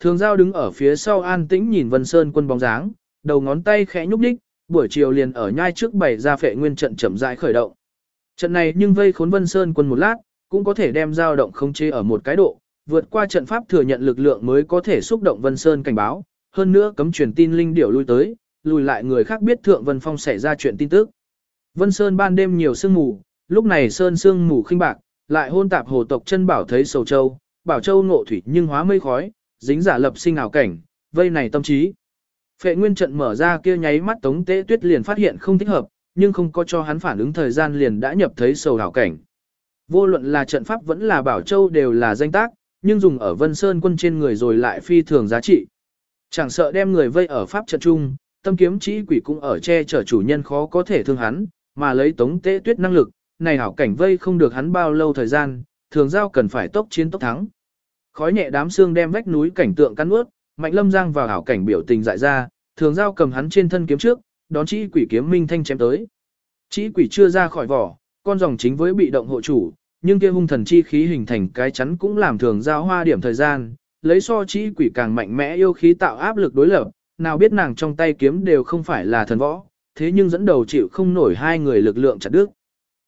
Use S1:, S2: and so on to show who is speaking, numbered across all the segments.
S1: Thường giao đứng ở phía sau an tĩnh nhìn Vân Sơn quân bóng dáng, đầu ngón tay khẽ nhúc nhích, buổi chiều liền ở nhai trước bày ra phệ nguyên trận chậm rãi khởi động. Trận này nhưng vây khốn Vân Sơn quân một lát, cũng có thể đem dao động không chế ở một cái độ, vượt qua trận pháp thừa nhận lực lượng mới có thể xúc động Vân Sơn cảnh báo, hơn nữa cấm truyền tin linh điểu lui tới, lùi lại người khác biết Thượng Vân Phong xảy ra chuyện tin tức. Vân Sơn ban đêm nhiều sương mù, lúc này sơn sương mù khinh bạc, lại hôn tạp hồ tộc chân bảo thấy sầu châu, bảo châu ngộ thủy nhưng hóa mây khói, dính giả lập sinh ảo cảnh, vây này tâm trí. Phệ nguyên trận mở ra kia nháy mắt tống tế tuyết liền phát hiện không thích hợp, nhưng không có cho hắn phản ứng thời gian liền đã nhập thấy sầu ảo cảnh. Vô luận là trận pháp vẫn là bảo châu đều là danh tác, nhưng dùng ở Vân Sơn quân trên người rồi lại phi thường giá trị. Chẳng sợ đem người vây ở pháp trận chung tâm kiếm chỉ quỷ cũng ở che chở chủ nhân khó có thể thương hắn, mà lấy tống tế tuyết năng lực, này hảo cảnh vây không được hắn bao lâu thời gian, thường giao cần phải tốc chiến tốc thắng. Khói nhẹ đám xương đem vách núi cảnh tượng cắn ướt, mạnh lâm giang vào hảo cảnh biểu tình dại ra, thường giao cầm hắn trên thân kiếm trước, đón chỉ quỷ kiếm minh thanh chém tới. Chỉ quỷ chưa ra khỏi vỏ, con dòng chính với bị động hộ chủ, nhưng kia hung thần chi khí hình thành cái chắn cũng làm thường giao hoa điểm thời gian, lấy so chỉ quỷ càng mạnh mẽ yêu khí tạo áp lực đối lập, nào biết nàng trong tay kiếm đều không phải là thần võ, thế nhưng dẫn đầu chịu không nổi hai người lực lượng chặt đứt.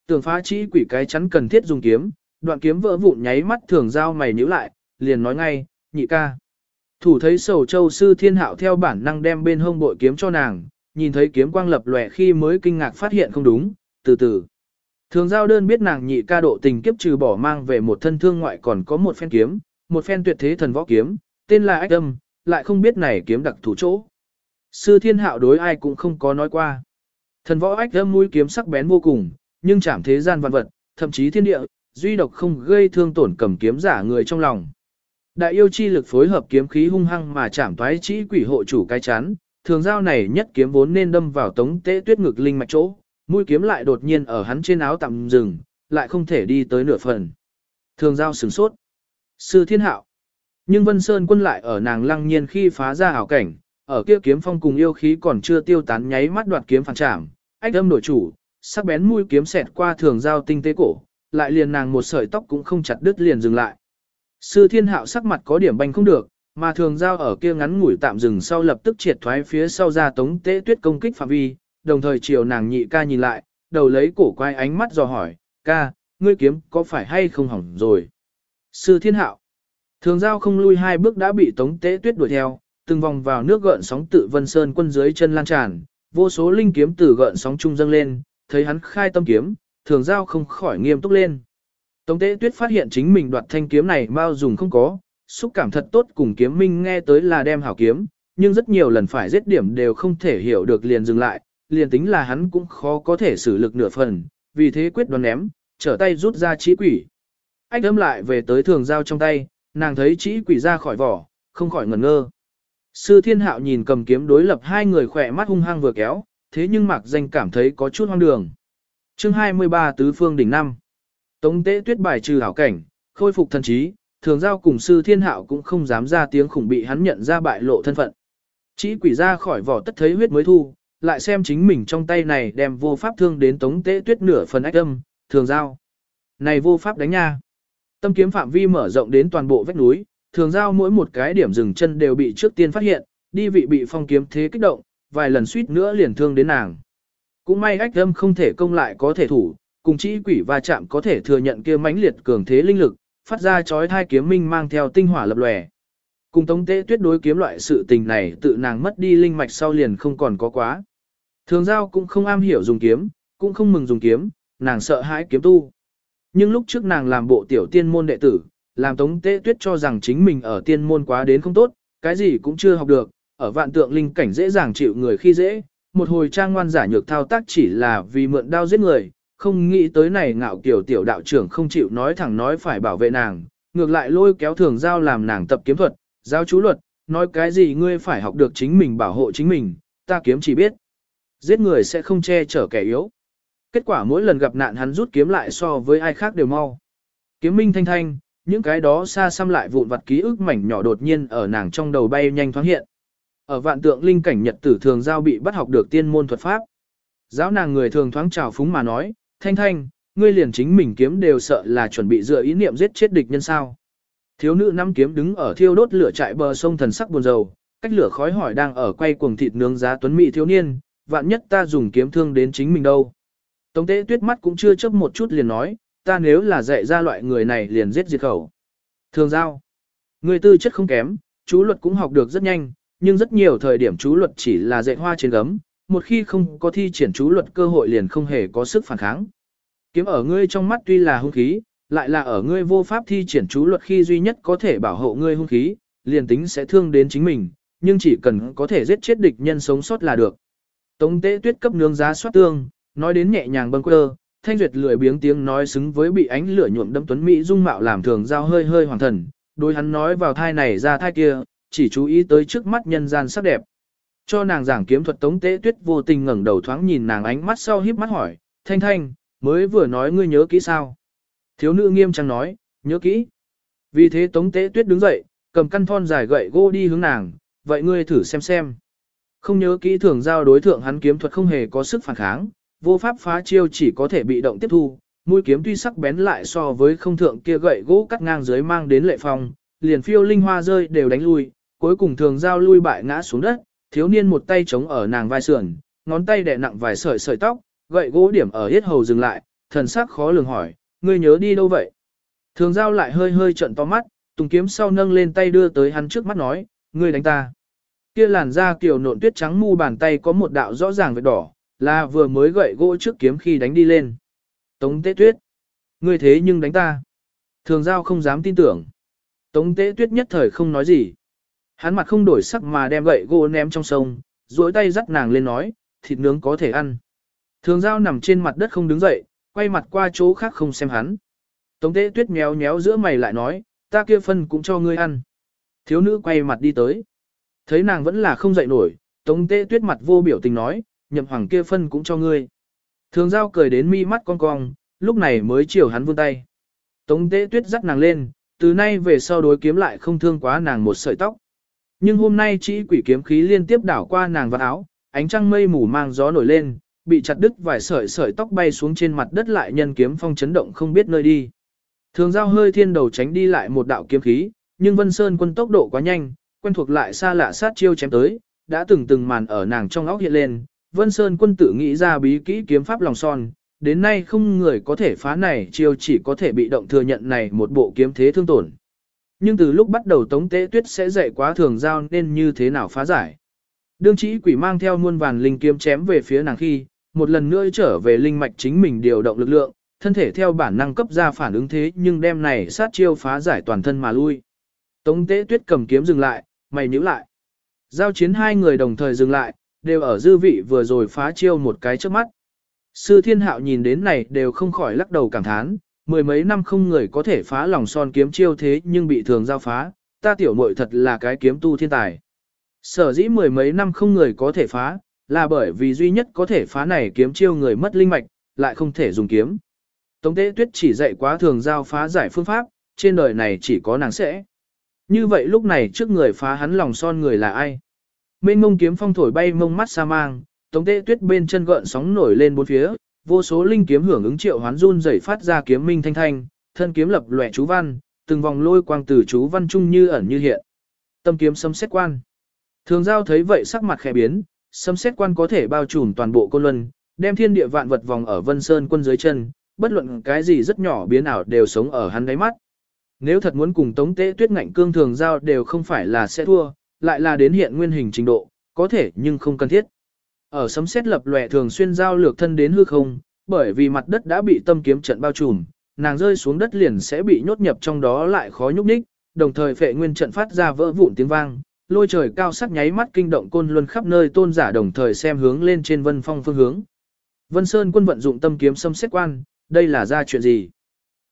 S1: Tường phá chỉ quỷ cái chắn cần thiết dùng kiếm, đoạn kiếm vỡ vụn nháy mắt thường giao mày nhíu lại, liền nói ngay, nhị ca. Thủ thấy sầu châu sư thiên hạo theo bản năng đem bên hông bội kiếm cho nàng, nhìn thấy kiếm quang lập lòe khi mới kinh ngạc phát hiện không đúng, từ từ. Thường giao đơn biết nàng nhị ca độ tình kiếp trừ bỏ mang về một thân thương ngoại còn có một phen kiếm, một phen tuyệt thế thần võ kiếm, tên là ách âm, lại không biết này kiếm đặc thủ chỗ. Sư thiên hạo đối ai cũng không có nói qua. Thần võ ách âm mũi kiếm sắc bén vô cùng, nhưng chạm thế gian vạn vật, thậm chí thiên địa, duy độc không gây thương tổn cầm kiếm giả người trong lòng. Đại yêu chi lực phối hợp kiếm khí hung hăng mà chạm toái chỉ quỷ hộ chủ cái chán, thường giao này nhất kiếm vốn nên đâm vào tống tế tuyết ngực linh mạch chỗ, mũi kiếm lại đột nhiên ở hắn trên áo tạm dừng, lại không thể đi tới nửa phần. Thường giao sửng sốt. Sư thiên hạo. Nhưng Vân Sơn quân lại ở nàng lăng nhiên khi phá ra hảo cảnh, ở kia kiếm phong cùng yêu khí còn chưa tiêu tán nháy mắt đoạt kiếm phản trảm, ách âm đổi chủ, sắc bén mũi kiếm xẹt qua thường giao tinh tế cổ, lại liền nàng một sợi tóc cũng không chặt đứt liền dừng lại. Sư thiên hạo sắc mặt có điểm banh không được, mà thường giao ở kia ngắn ngủi tạm dừng sau lập tức triệt thoái phía sau ra tống tế tuyết công kích phạm vi, đồng thời chiều nàng nhị ca nhìn lại, đầu lấy cổ quay ánh mắt dò hỏi, ca, ngươi kiếm có phải hay không hỏng rồi? Sư thiên hạo, thường giao không lui hai bước đã bị tống tế tuyết đuổi theo, từng vòng vào nước gợn sóng tự vân sơn quân dưới chân lan tràn, vô số linh kiếm từ gợn sóng trung dâng lên, thấy hắn khai tâm kiếm, thường giao không khỏi nghiêm túc lên. Tống tế tuyết phát hiện chính mình đoạt thanh kiếm này bao dùng không có, xúc cảm thật tốt cùng kiếm minh nghe tới là đem hảo kiếm, nhưng rất nhiều lần phải giết điểm đều không thể hiểu được liền dừng lại, liền tính là hắn cũng khó có thể xử lực nửa phần, vì thế quyết đoán ném, trở tay rút ra trí quỷ. anh ấm lại về tới thường giao trong tay, nàng thấy trí quỷ ra khỏi vỏ, không khỏi ngẩn ngơ. Sư thiên hạo nhìn cầm kiếm đối lập hai người khỏe mắt hung hăng vừa kéo, thế nhưng mạc danh cảm thấy có chút hoang đường. chương 23 Tứ Phương Đỉnh năm Tống tế tuyết bài trừ hảo cảnh, khôi phục thần trí, thường giao cùng sư thiên hạo cũng không dám ra tiếng khủng bị hắn nhận ra bại lộ thân phận. Chỉ quỷ ra khỏi vỏ tất thấy huyết mới thu, lại xem chính mình trong tay này đem vô pháp thương đến tống tế tuyết nửa phần ách âm, thường giao. Này vô pháp đánh nha. Tâm kiếm phạm vi mở rộng đến toàn bộ vách núi, thường giao mỗi một cái điểm dừng chân đều bị trước tiên phát hiện, đi vị bị phong kiếm thế kích động, vài lần suýt nữa liền thương đến nàng. Cũng may ách âm không thể công lại có thể thủ, cùng chỉ quỷ va chạm có thể thừa nhận kia mãnh liệt cường thế linh lực, phát ra chói thai kiếm minh mang theo tinh hỏa lập lòe. Cùng tống tế tuyết đối kiếm loại sự tình này tự nàng mất đi linh mạch sau liền không còn có quá. Thường giao cũng không am hiểu dùng kiếm, cũng không mừng dùng kiếm, nàng sợ hãi kiếm tu. Nhưng lúc trước nàng làm bộ tiểu tiên môn đệ tử, làm tống tế tuyết cho rằng chính mình ở tiên môn quá đến không tốt, cái gì cũng chưa học được, ở vạn tượng linh cảnh dễ dàng chịu người khi dễ, một hồi trang ngoan giả nhược thao tác chỉ là vì mượn đao giết người, không nghĩ tới này ngạo kiểu tiểu đạo trưởng không chịu nói thẳng nói phải bảo vệ nàng, ngược lại lôi kéo thường giao làm nàng tập kiếm thuật, giao chú luật, nói cái gì ngươi phải học được chính mình bảo hộ chính mình, ta kiếm chỉ biết. Giết người sẽ không che chở kẻ yếu. Kết quả mỗi lần gặp nạn hắn rút kiếm lại so với ai khác đều mau. Kiếm minh thanh thanh, những cái đó xa xăm lại vụn vặt ký ức mảnh nhỏ đột nhiên ở nàng trong đầu bay nhanh thoáng hiện. Ở vạn tượng linh cảnh nhật tử thường giao bị bắt học được tiên môn thuật pháp. Giáo nàng người thường thoáng trào phúng mà nói, thanh thanh, ngươi liền chính mình kiếm đều sợ là chuẩn bị dựa ý niệm giết chết địch nhân sao. Thiếu nữ năm kiếm đứng ở thiêu đốt lửa trại bờ sông thần sắc buồn rầu, cách lửa khói hỏi đang ở quay cuồng thịt nướng giá tuấn mỹ thiếu niên, vạn nhất ta dùng kiếm thương đến chính mình đâu. Tống tế tuyết mắt cũng chưa chấp một chút liền nói, ta nếu là dạy ra loại người này liền giết diệt khẩu. Thường giao, người tư chất không kém, chú luật cũng học được rất nhanh, nhưng rất nhiều thời điểm chú luật chỉ là dạy hoa trên gấm, một khi không có thi triển chú luật cơ hội liền không hề có sức phản kháng. Kiếm ở ngươi trong mắt tuy là hung khí, lại là ở ngươi vô pháp thi triển chú luật khi duy nhất có thể bảo hộ ngươi hung khí, liền tính sẽ thương đến chính mình, nhưng chỉ cần có thể giết chết địch nhân sống sót là được. Tống tế tuyết cấp nướng giá soát tương, nói đến nhẹ nhàng bâng quơ, thanh duyệt lười biếng tiếng nói xứng với bị ánh lửa nhuộm đâm tuấn mỹ dung mạo làm thường giao hơi hơi hoàng thần, đối hắn nói vào thai này ra thai kia, chỉ chú ý tới trước mắt nhân gian sắc đẹp. Cho nàng giảng kiếm thuật tống tế tuyết vô tình ngẩng đầu thoáng nhìn nàng ánh mắt sau híp mắt hỏi, thanh thanh, mới vừa nói ngươi nhớ kỹ sao? Thiếu nữ nghiêm trang nói, nhớ kỹ. Vì thế tống tế tuyết đứng dậy, cầm căn thon dài gậy gỗ đi hướng nàng, vậy ngươi thử xem xem. Không nhớ kỹ thường giao đối thượng hắn kiếm thuật không hề có sức phản kháng, vô pháp phá chiêu chỉ có thể bị động tiếp thu, mũi kiếm tuy sắc bén lại so với không thượng kia gậy gỗ cắt ngang dưới mang đến lệ phong, liền phiêu linh hoa rơi đều đánh lui, cuối cùng thường giao lui bại ngã xuống đất, thiếu niên một tay chống ở nàng vai sườn, ngón tay đè nặng vài sợi sợi tóc, gậy gỗ điểm ở hết hầu dừng lại, thần sắc khó lường hỏi, ngươi nhớ đi đâu vậy? Thường giao lại hơi hơi trợn to mắt, tùng kiếm sau nâng lên tay đưa tới hắn trước mắt nói, ngươi đánh ta. Kia làn da kiểu nộn tuyết trắng mu bàn tay có một đạo rõ ràng vết đỏ, là vừa mới gậy gỗ trước kiếm khi đánh đi lên. Tống tế tuyết. Ngươi thế nhưng đánh ta. Thường giao không dám tin tưởng. Tống tế tuyết nhất thời không nói gì. Hắn mặt không đổi sắc mà đem gậy gỗ ném trong sông, duỗi tay dắt nàng lên nói, thịt nướng có thể ăn. Thường giao nằm trên mặt đất không đứng dậy, quay mặt qua chỗ khác không xem hắn. Tống tế tuyết méo méo giữa mày lại nói, ta kia phân cũng cho ngươi ăn. Thiếu nữ quay mặt đi tới. Thấy nàng vẫn là không dậy nổi, tống tế tuyết mặt vô biểu tình nói, nhậm hoàng kia phân cũng cho ngươi. Thường giao cười đến mi mắt cong cong, lúc này mới chiều hắn vươn tay. Tống tế tuyết dắt nàng lên, từ nay về sau đối kiếm lại không thương quá nàng một sợi tóc. Nhưng hôm nay chỉ quỷ kiếm khí liên tiếp đảo qua nàng vào áo, ánh trăng mây mù mang gió nổi lên, bị chặt đứt vài sợi sợi tóc bay xuống trên mặt đất lại nhân kiếm phong chấn động không biết nơi đi. Thường giao hơi thiên đầu tránh đi lại một đạo kiếm khí, nhưng Vân Sơn quân tốc độ quá nhanh, quen thuộc lại xa lạ sát chiêu chém tới, đã từng từng màn ở nàng trong óc hiện lên, Vân Sơn quân tử nghĩ ra bí kỹ kiếm pháp lòng son, đến nay không người có thể phá này chiêu chỉ có thể bị động thừa nhận này một bộ kiếm thế thương tổn. Nhưng từ lúc bắt đầu Tống Tế Tuyết sẽ dạy quá thường giao nên như thế nào phá giải. Đương chỉ quỷ mang theo muôn vàn linh kiếm chém về phía nàng khi, một lần nữa trở về linh mạch chính mình điều động lực lượng, thân thể theo bản năng cấp ra phản ứng thế nhưng đem này sát chiêu phá giải toàn thân mà lui. Tống Tế Tuyết cầm kiếm dừng lại, mày nhíu lại. Giao chiến hai người đồng thời dừng lại, đều ở dư vị vừa rồi phá chiêu một cái trước mắt. Sư thiên hạo nhìn đến này đều không khỏi lắc đầu cảm thán, mười mấy năm không người có thể phá lòng son kiếm chiêu thế nhưng bị thường giao phá, ta tiểu muội thật là cái kiếm tu thiên tài. Sở dĩ mười mấy năm không người có thể phá, là bởi vì duy nhất có thể phá này kiếm chiêu người mất linh mạch, lại không thể dùng kiếm. Tống tế tuyết chỉ dạy quá thường giao phá giải phương pháp, trên đời này chỉ có nàng sẽ. Như vậy lúc này trước người phá hắn lòng son người là ai? Mênh mông kiếm phong thổi bay mông mắt sa mang, tống tế tuyết bên chân gợn sóng nổi lên bốn phía, vô số linh kiếm hưởng ứng triệu hoán run rẩy phát ra kiếm minh thanh thanh, thân kiếm lập lòe chú văn, từng vòng lôi quang từ chú văn trung như ẩn như hiện. Tâm kiếm sấm xét quan. Thường giao thấy vậy sắc mặt khẽ biến, sấm xét quan có thể bao trùm toàn bộ côn luân, đem thiên địa vạn vật vòng ở Vân Sơn quân dưới chân, bất luận cái gì rất nhỏ biến ảo đều sống ở hắn đáy mắt. Nếu thật muốn cùng Tống Tế Tuyết ngạnh cương thường giao đều không phải là sẽ thua, lại là đến hiện nguyên hình trình độ, có thể nhưng không cần thiết. Ở sấm xét lập lòe thường xuyên giao lược thân đến hư không, bởi vì mặt đất đã bị tâm kiếm trận bao trùm, nàng rơi xuống đất liền sẽ bị nhốt nhập trong đó lại khó nhúc nhích, đồng thời phệ nguyên trận phát ra vỡ vụn tiếng vang, lôi trời cao sắc nháy mắt kinh động côn luân khắp nơi tôn giả đồng thời xem hướng lên trên vân phong phương hướng. Vân Sơn quân vận dụng tâm kiếm xâm xét quan, đây là ra chuyện gì?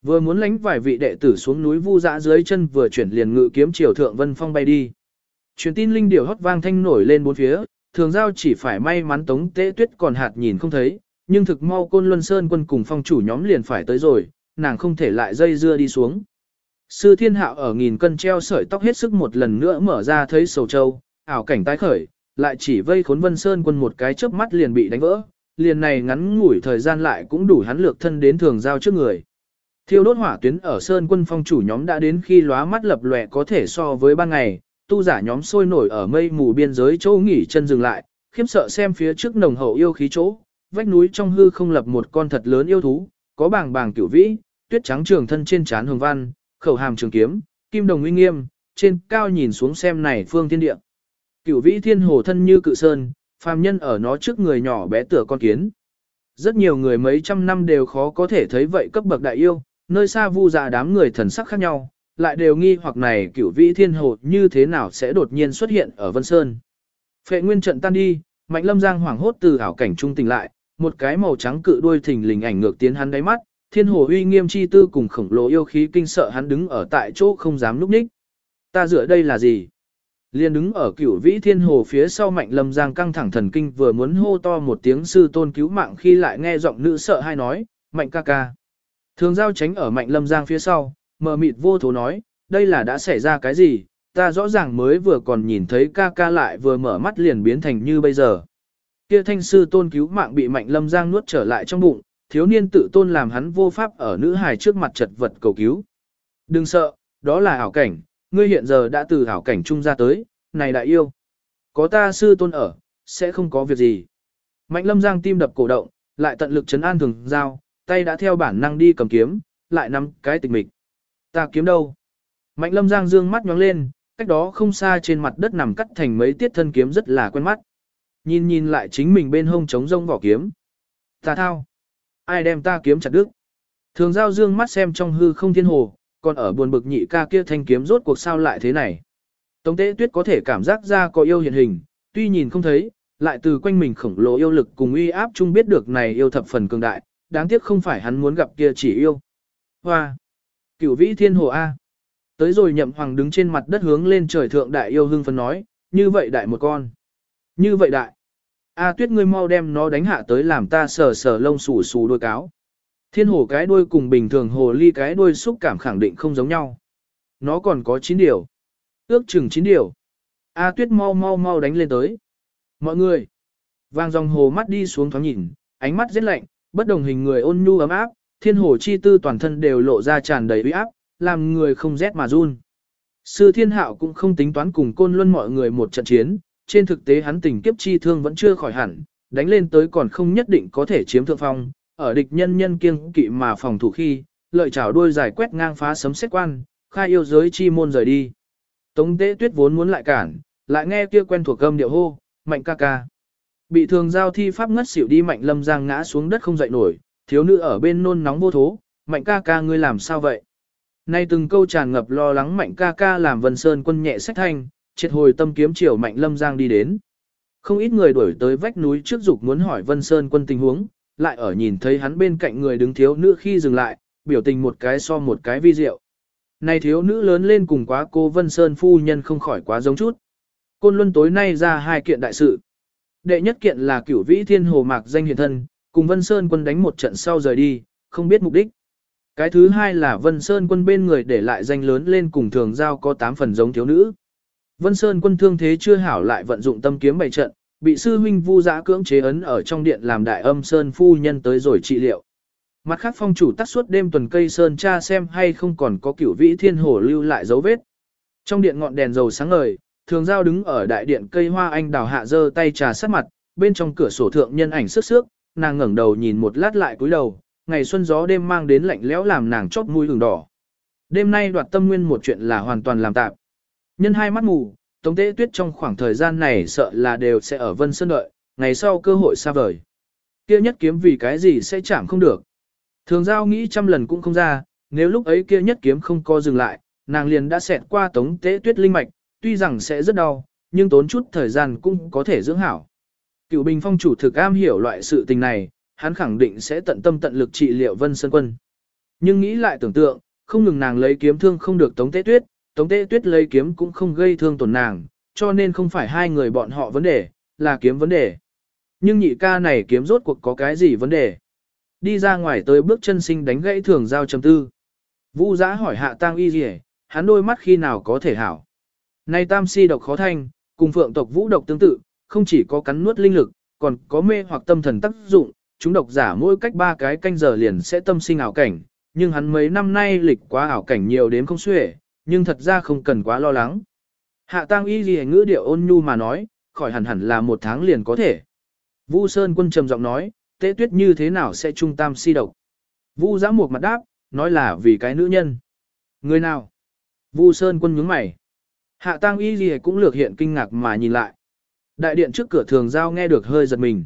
S1: Vừa muốn lánh vài vị đệ tử xuống núi vu dã dưới chân vừa chuyển liền ngự kiếm chiều thượng vân phong bay đi. Truyền tin linh điểu hót vang thanh nổi lên bốn phía, thường giao chỉ phải may mắn tống tế tuyết còn hạt nhìn không thấy, nhưng thực mau côn luân sơn quân cùng phong chủ nhóm liền phải tới rồi, nàng không thể lại dây dưa đi xuống. Sư thiên hạo ở nghìn cân treo sợi tóc hết sức một lần nữa mở ra thấy sầu châu, ảo cảnh tái khởi, lại chỉ vây khốn vân sơn quân một cái chớp mắt liền bị đánh vỡ, liền này ngắn ngủi thời gian lại cũng đủ hắn lược thân đến thường giao trước người. Thiêu đốt hỏa tuyến ở Sơn quân phong chủ nhóm đã đến khi lóa mắt lập lòe có thể so với ban ngày, tu giả nhóm sôi nổi ở mây mù biên giới chỗ nghỉ chân dừng lại, khiếp sợ xem phía trước nồng hậu yêu khí chỗ, vách núi trong hư không lập một con thật lớn yêu thú, có bàng bàng cửu vĩ, tuyết trắng trường thân trên trán hồng văn, khẩu hàm trường kiếm, kim đồng uy nghiêm, trên cao nhìn xuống xem này phương thiên địa. Cửu vĩ thiên hồ thân như cự sơn, phàm nhân ở nó trước người nhỏ bé tựa con kiến. Rất nhiều người mấy trăm năm đều khó có thể thấy vậy cấp bậc đại yêu, nơi xa vu dạ đám người thần sắc khác nhau, lại đều nghi hoặc này cửu vĩ thiên hồ như thế nào sẽ đột nhiên xuất hiện ở Vân Sơn. Phệ nguyên trận tan đi, Mạnh Lâm Giang hoảng hốt từ ảo cảnh trung tỉnh lại, một cái màu trắng cự đuôi thình lình ảnh ngược tiến hắn đáy mắt, thiên hồ uy nghiêm chi tư cùng khổng lồ yêu khí kinh sợ hắn đứng ở tại chỗ không dám núp ních. Ta dựa đây là gì? Liên đứng ở cửu vĩ thiên hồ phía sau mạnh lâm giang căng thẳng thần kinh vừa muốn hô to một tiếng sư tôn cứu mạng khi lại nghe giọng nữ sợ hai nói, mạnh ca ca. Thường giao tránh ở mạnh lâm giang phía sau, mờ mịt vô thố nói, đây là đã xảy ra cái gì, ta rõ ràng mới vừa còn nhìn thấy ca ca lại vừa mở mắt liền biến thành như bây giờ. Kia thanh sư tôn cứu mạng bị mạnh lâm giang nuốt trở lại trong bụng, thiếu niên tự tôn làm hắn vô pháp ở nữ hài trước mặt chật vật cầu cứu. Đừng sợ, đó là ảo cảnh, ngươi hiện giờ đã từ ảo cảnh trung ra tới, này đại yêu. Có ta sư tôn ở, sẽ không có việc gì. Mạnh lâm giang tim đập cổ động, lại tận lực chấn an thường giao, tay đã theo bản năng đi cầm kiếm, lại nắm cái tịch mịch. Ta kiếm đâu? Mạnh lâm giang dương mắt nhóng lên, cách đó không xa trên mặt đất nằm cắt thành mấy tiết thân kiếm rất là quen mắt. Nhìn nhìn lại chính mình bên hông trống rông vỏ kiếm. Ta thao. Ai đem ta kiếm chặt đứt? Thường giao dương mắt xem trong hư không thiên hồ, còn ở buồn bực nhị ca kia thanh kiếm rốt cuộc sao lại thế này. Tống tế tuyết có thể cảm giác ra có yêu hiện hình, tuy nhìn không thấy, lại từ quanh mình khổng lồ yêu lực cùng uy áp chung biết được này yêu thập phần cường đại, đáng tiếc không phải hắn muốn gặp kia chỉ yêu. Hoa! Cửu vĩ thiên hồ A. Tới rồi nhậm hoàng đứng trên mặt đất hướng lên trời thượng đại yêu hưng phấn nói, như vậy đại một con. Như vậy đại. A tuyết ngươi mau đem nó đánh hạ tới làm ta sờ sờ lông xù xù đôi cáo. Thiên hồ cái đuôi cùng bình thường hồ ly cái đuôi xúc cảm khẳng định không giống nhau. Nó còn có 9 điều. Ước chừng 9 điều. A tuyết mau mau mau đánh lên tới. Mọi người. Vang dòng hồ mắt đi xuống thoáng nhìn, ánh mắt rất lạnh, bất đồng hình người ôn nhu ấm áp, thiên hồ chi tư toàn thân đều lộ ra tràn đầy uy áp, làm người không rét mà run. Sư thiên hạo cũng không tính toán cùng côn luân mọi người một trận chiến, trên thực tế hắn tình kiếp chi thương vẫn chưa khỏi hẳn, đánh lên tới còn không nhất định có thể chiếm thượng phong, ở địch nhân nhân kiêng kỵ mà phòng thủ khi, lợi chảo đuôi dài quét ngang phá sấm xét quan, khai yêu giới chi môn rời đi. Tống tế tuyết vốn muốn lại cản, lại nghe kia quen thuộc gâm điệu hô, mạnh ca ca. Bị thường giao thi pháp ngất xỉu đi mạnh lâm giang ngã xuống đất không dậy nổi, thiếu nữ ở bên nôn nóng vô thố, mạnh ca ca ngươi làm sao vậy? Nay từng câu tràn ngập lo lắng mạnh ca ca làm vân sơn quân nhẹ sách thanh, triệt hồi tâm kiếm chiều mạnh lâm giang đi đến. Không ít người đuổi tới vách núi trước dục muốn hỏi vân sơn quân tình huống, lại ở nhìn thấy hắn bên cạnh người đứng thiếu nữ khi dừng lại, biểu tình một cái so một cái vi diệu. Này thiếu nữ lớn lên cùng quá cô Vân Sơn phu nhân không khỏi quá giống chút. Côn Luân tối nay ra hai kiện đại sự. Đệ nhất kiện là cửu vĩ thiên hồ mạc danh hiền thân, cùng Vân Sơn quân đánh một trận sau rời đi, không biết mục đích. Cái thứ hai là Vân Sơn quân bên người để lại danh lớn lên cùng thường giao có 8 phần giống thiếu nữ. Vân Sơn quân thương thế chưa hảo lại vận dụng tâm kiếm bày trận, bị sư huynh vu giã cưỡng chế ấn ở trong điện làm đại âm Sơn phu nhân tới rồi trị liệu. Mặt khác phong chủ tắt suốt đêm tuần cây Sơn cha xem hay không còn có cửu vĩ thiên hồ lưu lại dấu vết. Trong điện ngọn đèn dầu sáng ngời, thường giao đứng ở đại điện cây hoa anh đào hạ dơ tay trà sát mặt, bên trong cửa sổ thượng nhân ảnh sức sước, nàng ngẩng đầu nhìn một lát lại cúi đầu, ngày xuân gió đêm mang đến lạnh lẽo làm nàng chót mũi ửng đỏ. Đêm nay đoạt tâm nguyên một chuyện là hoàn toàn làm tạm. Nhân hai mắt mù, Tống Tế Tuyết trong khoảng thời gian này sợ là đều sẽ ở Vân Sơn đợi, ngày sau cơ hội xa vời. Kia nhất kiếm vì cái gì sẽ chạm không được. Thường giao nghĩ trăm lần cũng không ra, nếu lúc ấy kia nhất kiếm không co dừng lại, nàng liền đã xẹt qua Tống Tế Tuyết linh mạch, tuy rằng sẽ rất đau, nhưng tốn chút thời gian cũng có thể dưỡng hảo. Cựu Bình Phong chủ thực am hiểu loại sự tình này, hắn khẳng định sẽ tận tâm tận lực trị liệu Vân Sơn Quân. Nhưng nghĩ lại tưởng tượng, không ngừng nàng lấy kiếm thương không được Tống Tế Tuyết, Tống Tế Tuyết lấy kiếm cũng không gây thương tổn nàng, cho nên không phải hai người bọn họ vấn đề, là kiếm vấn đề. Nhưng nhị ca này kiếm rốt cuộc có cái gì vấn đề? Đi ra ngoài tới bước chân sinh đánh gãy thường giao chấm tư. Vũ giã hỏi hạ tang y gì hắn đôi mắt khi nào có thể hảo. Này tam si độc khó thanh, cùng phượng tộc vũ độc tương tự, không chỉ có cắn nuốt linh lực, còn có mê hoặc tâm thần tác dụng, chúng độc giả mỗi cách ba cái canh giờ liền sẽ tâm sinh ảo cảnh, nhưng hắn mấy năm nay lịch quá ảo cảnh nhiều đến không xuể, nhưng thật ra không cần quá lo lắng. Hạ tăng y gì ngữ điệu ôn nhu mà nói, khỏi hẳn hẳn là một tháng liền có thể. Vu Sơn quân trầm giọng nói, tế tuyết như thế nào sẽ trung tam si độc. Vu giã một mặt đáp, nói là vì cái nữ nhân. Người nào? Vu Sơn quân nhướng mày. Hạ tăng y gì cũng lược hiện kinh ngạc mà nhìn lại. Đại điện trước cửa thường giao nghe được hơi giật mình.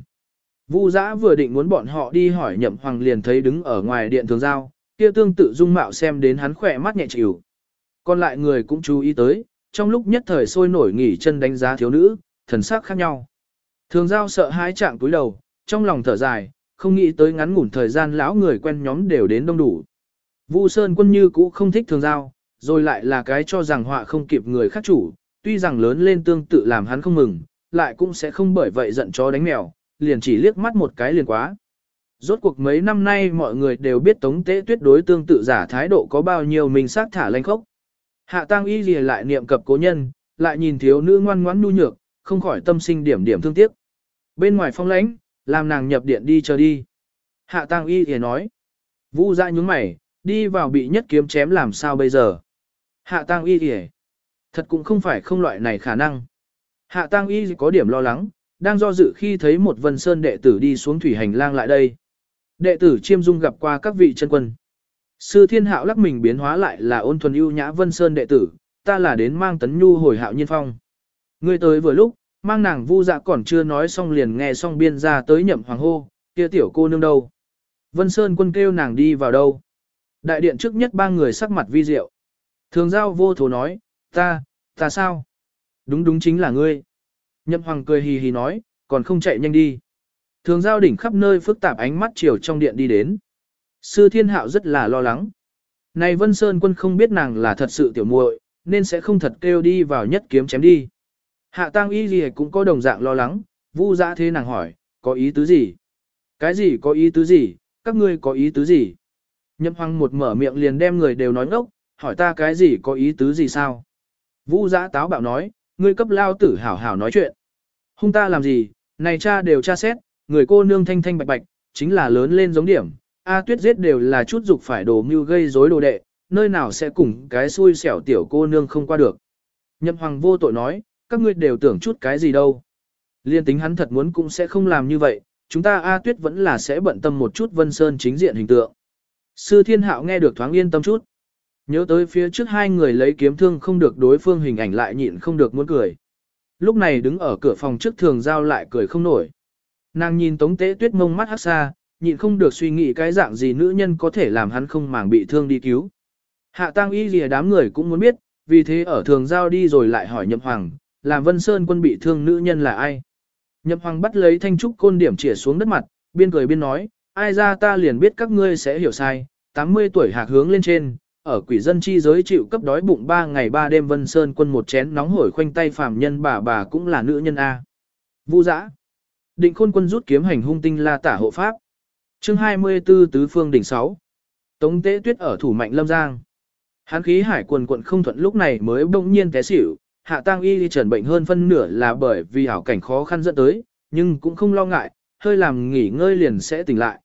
S1: Vu giã vừa định muốn bọn họ đi hỏi nhậm hoàng liền thấy đứng ở ngoài điện thường giao, kia tương tự dung mạo xem đến hắn khỏe mắt nhẹ chịu. Còn lại người cũng chú ý tới, trong lúc nhất thời sôi nổi nghỉ chân đánh giá thiếu nữ, thần sắc khác nhau. Thường giao sợ hãi trạng túi đầu, trong lòng thở dài, không nghĩ tới ngắn ngủn thời gian lão người quen nhóm đều đến đông đủ. Vu Sơn quân như cũ không thích thường giao, rồi lại là cái cho rằng họa không kịp người khác chủ, tuy rằng lớn lên tương tự làm hắn không mừng, lại cũng sẽ không bởi vậy giận chó đánh mèo, liền chỉ liếc mắt một cái liền quá. Rốt cuộc mấy năm nay mọi người đều biết tống tế tuyết đối tương tự giả thái độ có bao nhiêu mình sát thả lanh khốc. Hạ tăng y gì lại niệm cập cố nhân, lại nhìn thiếu nữ ngoan ngoãn nhu nhược, không khỏi tâm sinh điểm điểm thương tiếc. Bên ngoài phong lãnh, làm nàng nhập điện đi chờ đi. Hạ tăng y thì nói. Vũ ra dạ nhúng mày, đi vào bị nhất kiếm chém làm sao bây giờ. Hạ tăng y thì Thật cũng không phải không loại này khả năng. Hạ tăng y có điểm lo lắng, đang do dự khi thấy một vân sơn đệ tử đi xuống thủy hành lang lại đây. Đệ tử chiêm dung gặp qua các vị chân quân. Sư thiên hạo lắc mình biến hóa lại là ôn thuần ưu nhã vân sơn đệ tử, ta là đến mang tấn nhu hồi hạo nhiên phong. Ngươi tới vừa lúc, mang nàng vu dạ còn chưa nói xong liền nghe xong biên ra tới nhậm hoàng hô, kia tiểu cô nương đâu. Vân Sơn quân kêu nàng đi vào đâu. Đại điện trước nhất ba người sắc mặt vi diệu. Thường giao vô thố nói, ta, ta sao? Đúng đúng chính là ngươi. Nhậm hoàng cười hì hì nói, còn không chạy nhanh đi. Thường giao đỉnh khắp nơi phức tạp ánh mắt chiều trong điện đi đến. Sư thiên hạo rất là lo lắng. Này Vân Sơn quân không biết nàng là thật sự tiểu muội, nên sẽ không thật kêu đi vào nhất kiếm chém đi. Hạ tăng y gì cũng có đồng dạng lo lắng, vu dã thế nàng hỏi, có ý tứ gì? Cái gì có ý tứ gì, các ngươi có ý tứ gì? Nhậm hoàng một mở miệng liền đem người đều nói ngốc, hỏi ta cái gì có ý tứ gì sao? Vu dã táo bạo nói, ngươi cấp lao tử hảo hảo nói chuyện. Hung ta làm gì, này cha đều tra xét, người cô nương thanh thanh bạch bạch, chính là lớn lên giống điểm. A tuyết giết đều là chút dục phải đồ mưu gây rối đồ đệ, nơi nào sẽ cùng cái xui xẻo tiểu cô nương không qua được. Nhậm hoàng vô tội nói, các ngươi đều tưởng chút cái gì đâu. Liên tính hắn thật muốn cũng sẽ không làm như vậy, chúng ta A tuyết vẫn là sẽ bận tâm một chút vân sơn chính diện hình tượng. Sư thiên hạo nghe được thoáng yên tâm chút. Nhớ tới phía trước hai người lấy kiếm thương không được đối phương hình ảnh lại nhịn không được muốn cười. Lúc này đứng ở cửa phòng trước thường giao lại cười không nổi. Nàng nhìn tống tế tuyết mông mắt hát xa, nhịn không được suy nghĩ cái dạng gì nữ nhân có thể làm hắn không màng bị thương đi cứu. Hạ tăng y gì đám người cũng muốn biết, vì thế ở thường giao đi rồi lại hỏi nhậm hoàng, làm vân sơn quân bị thương nữ nhân là ai. Nhậm hoàng bắt lấy thanh trúc côn điểm chỉa xuống đất mặt, biên cười biên nói, ai ra ta liền biết các ngươi sẽ hiểu sai, 80 tuổi hạc hướng lên trên, ở quỷ dân chi giới chịu cấp đói bụng 3 ngày 3 đêm vân sơn quân một chén nóng hổi khoanh tay phàm nhân bà bà cũng là nữ nhân A. Vu dã Định khôn quân rút kiếm hành hung tinh la tả hộ pháp. chương 24 tứ phương đỉnh 6. Tống tế tuyết ở thủ mạnh lâm giang. Hán khí hải quần quận không thuận lúc này mới bỗng nhiên té xỉu, hạ tang y đi trần bệnh hơn phân nửa là bởi vì ảo cảnh khó khăn dẫn tới, nhưng cũng không lo ngại, hơi làm nghỉ ngơi liền sẽ tỉnh lại.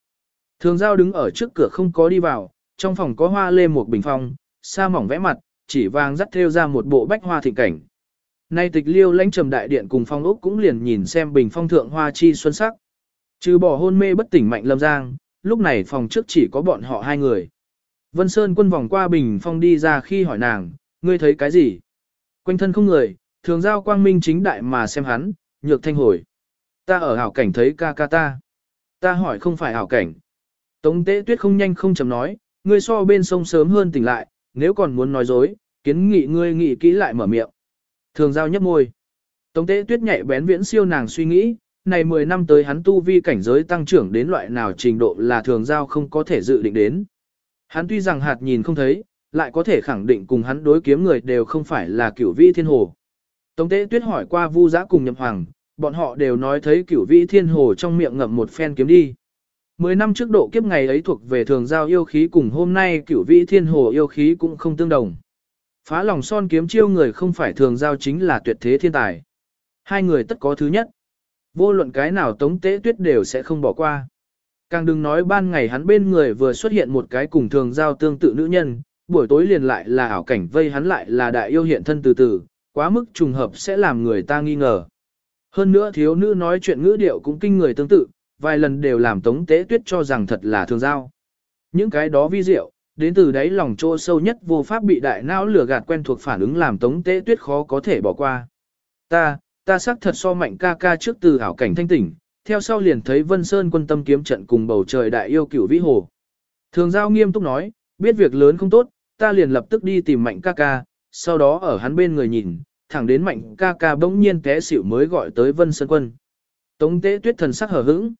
S1: Thường giao đứng ở trước cửa không có đi vào, trong phòng có hoa lê một bình phong, sa mỏng vẽ mặt, chỉ vàng dắt theo ra một bộ bách hoa thịnh cảnh. Nay tịch liêu lãnh trầm đại điện cùng phong ốc cũng liền nhìn xem bình phong thượng hoa chi xuân sắc. Trừ bỏ hôn mê bất tỉnh mạnh lâm giang, lúc này phòng trước chỉ có bọn họ hai người. Vân Sơn quân vòng qua bình phong đi ra khi hỏi nàng, ngươi thấy cái gì? Quanh thân không người, thường giao quang minh chính đại mà xem hắn, nhược thanh hồi. Ta ở hảo cảnh thấy ca ca ta. Ta hỏi không phải hảo cảnh. Tống tế tuyết không nhanh không chậm nói, ngươi so bên sông sớm hơn tỉnh lại, nếu còn muốn nói dối, kiến nghị ngươi nghĩ kỹ lại mở miệng. Thường giao nhấp môi. Tống tế tuyết nhạy bén viễn siêu nàng suy nghĩ, này 10 năm tới hắn tu vi cảnh giới tăng trưởng đến loại nào trình độ là thường giao không có thể dự định đến. Hắn tuy rằng hạt nhìn không thấy, lại có thể khẳng định cùng hắn đối kiếm người đều không phải là cửu vĩ thiên hồ. Tống tế tuyết hỏi qua vu giã cùng nhậm hoàng, bọn họ đều nói thấy cửu vĩ thiên hồ trong miệng ngậm một phen kiếm đi. Mười năm trước độ kiếp ngày ấy thuộc về thường giao yêu khí cùng hôm nay cửu vĩ thiên hồ yêu khí cũng không tương đồng. Phá lòng son kiếm chiêu người không phải thường giao chính là tuyệt thế thiên tài. Hai người tất có thứ nhất. Vô luận cái nào tống tế tuyết đều sẽ không bỏ qua. Càng đừng nói ban ngày hắn bên người vừa xuất hiện một cái cùng thường giao tương tự nữ nhân, buổi tối liền lại là ảo cảnh vây hắn lại là đại yêu hiện thân từ từ, quá mức trùng hợp sẽ làm người ta nghi ngờ. Hơn nữa thiếu nữ nói chuyện ngữ điệu cũng kinh người tương tự, vài lần đều làm tống tế tuyết cho rằng thật là thường giao. Những cái đó vi diệu, đến từ đáy lòng chỗ sâu nhất vô pháp bị đại não lừa gạt quen thuộc phản ứng làm tống tế tuyết khó có thể bỏ qua. Ta, ta xác thật so mạnh ca ca trước từ ảo cảnh thanh tỉnh, theo sau liền thấy Vân Sơn quân tâm kiếm trận cùng bầu trời đại yêu cửu vĩ hồ. Thường giao nghiêm túc nói, biết việc lớn không tốt, ta liền lập tức đi tìm mạnh ca ca, sau đó ở hắn bên người nhìn, thẳng đến mạnh ca ca bỗng nhiên té xỉu mới gọi tới Vân Sơn quân. Tống tế tuyết thần sắc hở hững.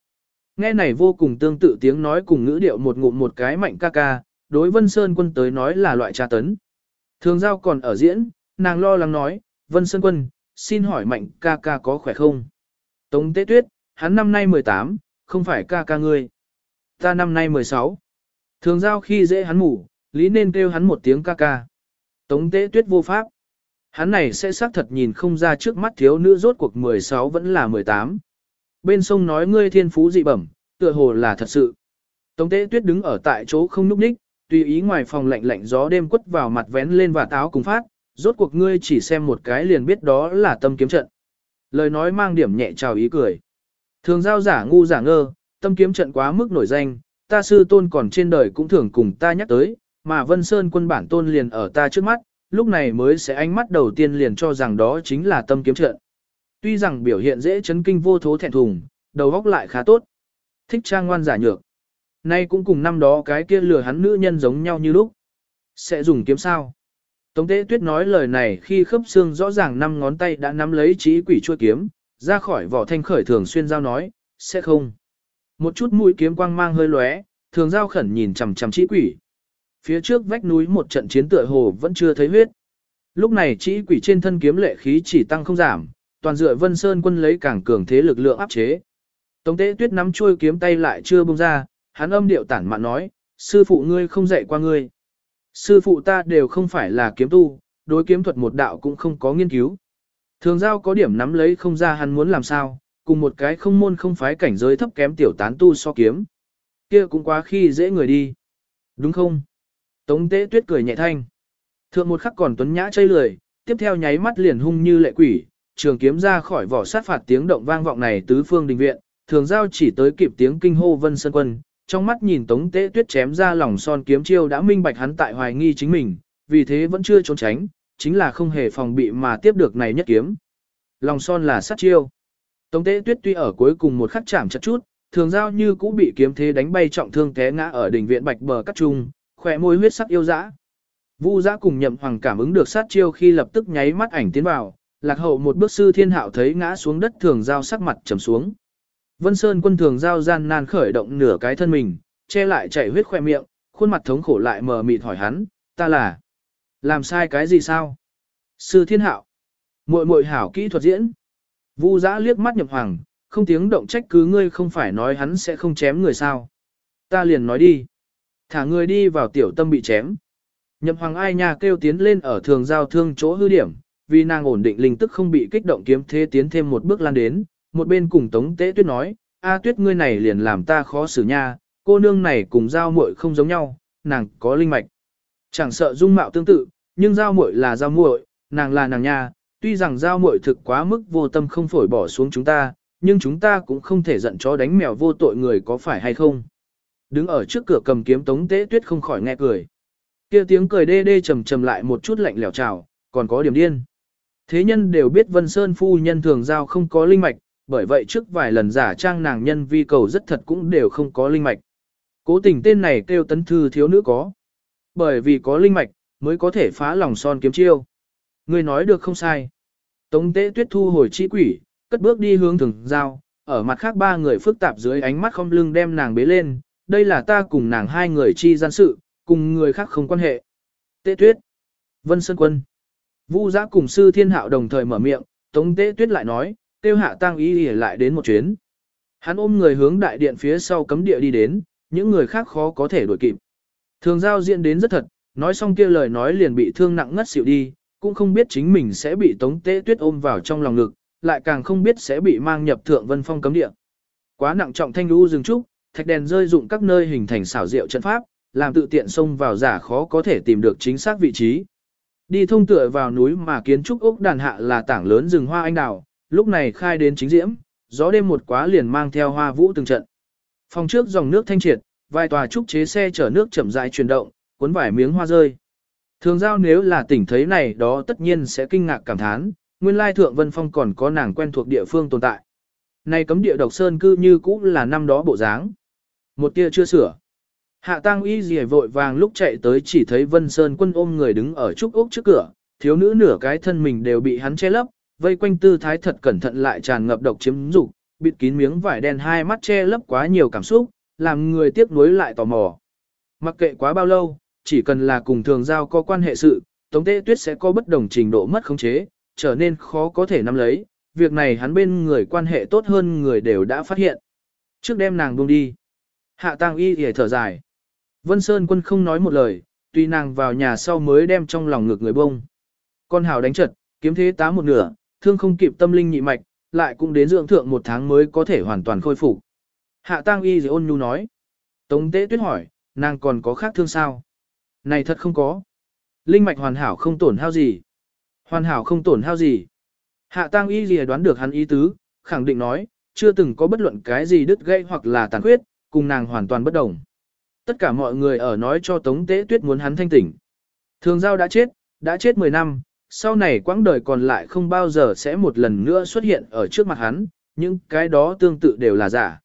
S1: Nghe này vô cùng tương tự tiếng nói cùng ngữ điệu một ngụm một cái mạnh ca ca, đối Vân Sơn quân tới nói là loại tra tấn. Thường giao còn ở diễn, nàng lo lắng nói, Vân Sơn quân, xin hỏi mạnh ca ca có khỏe không? Tống tế tuyết, hắn năm nay 18, không phải ca ca ngươi. Ta năm nay 16. Thường giao khi dễ hắn ngủ, lý nên kêu hắn một tiếng ca ca. Tống tế tuyết vô pháp. Hắn này sẽ xác thật nhìn không ra trước mắt thiếu nữ rốt cuộc 16 vẫn là 18. Bên sông nói ngươi thiên phú dị bẩm, tựa hồ là thật sự. Tống tế tuyết đứng ở tại chỗ không núp ních, tùy ý ngoài phòng lạnh lạnh gió đêm quất vào mặt vén lên và táo cùng phát, rốt cuộc ngươi chỉ xem một cái liền biết đó là tâm kiếm trận. Lời nói mang điểm nhẹ chào ý cười. Thường giao giả ngu giả ngơ, tâm kiếm trận quá mức nổi danh, ta sư tôn còn trên đời cũng thường cùng ta nhắc tới, mà Vân Sơn quân bản tôn liền ở ta trước mắt, lúc này mới sẽ ánh mắt đầu tiên liền cho rằng đó chính là tâm kiếm trận. Tuy rằng biểu hiện dễ chấn kinh vô thố thẹn thùng, đầu óc lại khá tốt. Thích trang ngoan giả nhược. Nay cũng cùng năm đó cái kia lừa hắn nữ nhân giống nhau như lúc. Sẽ dùng kiếm sao? Tống tế tuyết nói lời này khi khớp xương rõ ràng năm ngón tay đã nắm lấy trí quỷ chua kiếm, ra khỏi vỏ thanh khởi thường xuyên giao nói, sẽ không. Một chút mũi kiếm quang mang hơi lóe, thường giao khẩn nhìn chằm chằm trí quỷ. Phía trước vách núi một trận chiến tựa hồ vẫn chưa thấy huyết. Lúc này trí quỷ trên thân kiếm lệ khí chỉ tăng không giảm, toàn dựa vân sơn quân lấy càng cường thế lực lượng áp chế. Tống tế tuyết nắm chuôi kiếm tay lại chưa buông ra, hắn âm điệu tản mạn nói, sư phụ ngươi không dạy qua ngươi. Sư phụ ta đều không phải là kiếm tu, đối kiếm thuật một đạo cũng không có nghiên cứu. Thường giao có điểm nắm lấy không ra hắn muốn làm sao, cùng một cái không môn không phái cảnh giới thấp kém tiểu tán tu so kiếm. kia cũng quá khi dễ người đi. Đúng không? Tống tế tuyết cười nhẹ thanh. Thượng một khắc còn tuấn nhã chây lười, tiếp theo nháy mắt liền hung như lệ quỷ, trường kiếm ra khỏi vỏ sát phạt tiếng động vang vọng này tứ phương đình viện, thường giao chỉ tới kịp tiếng kinh hô vân sơn quân, trong mắt nhìn tống tế tuyết chém ra lòng son kiếm chiêu đã minh bạch hắn tại hoài nghi chính mình, vì thế vẫn chưa trốn tránh, chính là không hề phòng bị mà tiếp được này nhất kiếm. Lòng son là sát chiêu. Tống tế tuyết tuy ở cuối cùng một khắc chạm chặt chút, thường giao như cũ bị kiếm thế đánh bay trọng thương té ngã ở đỉnh viện bạch bờ cắt trung, khỏe môi huyết sắc yêu dã. Vu dã cùng nhậm hoàng cảm ứng được sát chiêu khi lập tức nháy mắt ảnh tiến vào, lạc hậu một bước sư thiên hạo thấy ngã xuống đất thường giao sắc mặt trầm xuống. Vân Sơn quân thường giao gian nan khởi động nửa cái thân mình, che lại chảy huyết khoe miệng, khuôn mặt thống khổ lại mờ mịt hỏi hắn, ta là làm sai cái gì sao? Sư thiên hạo, muội muội hảo kỹ thuật diễn. Vu giã liếc mắt nhậm hoàng, không tiếng động trách cứ ngươi không phải nói hắn sẽ không chém người sao. Ta liền nói đi. Thả người đi vào tiểu tâm bị chém. Nhậm hoàng ai nhà kêu tiến lên ở thường giao thương chỗ hư điểm, vì nàng ổn định linh tức không bị kích động kiếm thế tiến thêm một bước lan đến, một bên cùng Tống Tế Tuyết nói, A Tuyết ngươi này liền làm ta khó xử nha, cô nương này cùng giao muội không giống nhau, nàng có linh mạch. Chẳng sợ dung mạo tương tự, nhưng giao muội là giao muội, nàng là nàng nha, tuy rằng giao muội thực quá mức vô tâm không phổi bỏ xuống chúng ta, nhưng chúng ta cũng không thể giận chó đánh mèo vô tội người có phải hay không. Đứng ở trước cửa cầm kiếm Tống Tế Tuyết không khỏi nghe cười. Kia tiếng cười đê đê trầm trầm lại một chút lạnh lẽo trào, còn có điểm điên. Thế nhân đều biết Vân Sơn phu nhân thường giao không có linh mạch, bởi vậy trước vài lần giả trang nàng nhân vi cầu rất thật cũng đều không có linh mạch. Cố tình tên này kêu tấn thư thiếu nữ có. Bởi vì có linh mạch, mới có thể phá lòng son kiếm chiêu. Người nói được không sai. Tống tế tuyết thu hồi chi quỷ, cất bước đi hướng thường giao, ở mặt khác ba người phức tạp dưới ánh mắt không lưng đem nàng bế lên, đây là ta cùng nàng hai người chi gian sự, cùng người khác không quan hệ. Tế tuyết, Vân Sơn Quân, Vu giã cùng sư thiên hạo đồng thời mở miệng, Tống tế tuyết lại nói, tiêu hạ tăng ý ỉa lại đến một chuyến. Hắn ôm người hướng đại điện phía sau cấm địa đi đến, những người khác khó có thể đuổi kịp. Thường giao diện đến rất thật, nói xong kia lời nói liền bị thương nặng ngất xỉu đi, cũng không biết chính mình sẽ bị tống tế tuyết ôm vào trong lòng ngực, lại càng không biết sẽ bị mang nhập thượng vân phong cấm địa. Quá nặng trọng thanh lũ dừng trúc, thạch đèn rơi dụng các nơi hình thành xảo diệu trận pháp, làm tự tiện xông vào giả khó có thể tìm được chính xác vị trí. Đi thông tựa vào núi mà kiến trúc ốc đàn hạ là tảng lớn rừng hoa anh đào, lúc này khai đến chính diễm, gió đêm một quá liền mang theo hoa vũ từng trận. Phòng trước dòng nước thanh triệt, vài tòa trúc chế xe chở nước chậm rãi chuyển động, cuốn vải miếng hoa rơi. Thường giao nếu là tỉnh thấy này đó tất nhiên sẽ kinh ngạc cảm thán, nguyên lai thượng vân phong còn có nàng quen thuộc địa phương tồn tại. Nay cấm địa độc sơn cư như cũ là năm đó bộ dáng. Một tia chưa sửa. Hạ tăng y gì vội vàng lúc chạy tới chỉ thấy Vân Sơn quân ôm người đứng ở trúc ốc trước cửa, thiếu nữ nửa cái thân mình đều bị hắn che lấp, vây quanh tư thái thật cẩn thận lại tràn ngập độc chiếm dục, bịt kín miếng vải đen hai mắt che lấp quá nhiều cảm xúc, làm người tiếc nuối lại tò mò. Mặc kệ quá bao lâu, chỉ cần là cùng thường giao có quan hệ sự, Tống Tế Tuyết sẽ có bất đồng trình độ mất khống chế, trở nên khó có thể nắm lấy, việc này hắn bên người quan hệ tốt hơn người đều đã phát hiện. Trước đêm nàng buông đi. Hạ Tăng Y thì thở dài. Vân Sơn quân không nói một lời, tuy nàng vào nhà sau mới đem trong lòng ngực người bông. Con hào đánh trật, kiếm thế tá một nửa, thương không kịp tâm linh nhị mạch, lại cũng đến dưỡng thượng một tháng mới có thể hoàn toàn khôi phục. Hạ Tăng Y dì ôn nhu nói. Tống Tế Tuyết hỏi, nàng còn có khác thương sao? Này thật không có. Linh mạch hoàn hảo không tổn hao gì. Hoàn hảo không tổn hao gì. Hạ Tăng Y dì đoán được hắn ý tứ, khẳng định nói, chưa từng có bất luận cái gì đứt gãy hoặc là tàn khuyết, cùng nàng hoàn toàn bất đồng. Tất cả mọi người ở nói cho Tống Tế Tuyết muốn hắn thanh tỉnh. Thường giao đã chết, đã chết 10 năm, sau này quãng đời còn lại không bao giờ sẽ một lần nữa xuất hiện ở trước mặt hắn, những cái đó tương tự đều là giả.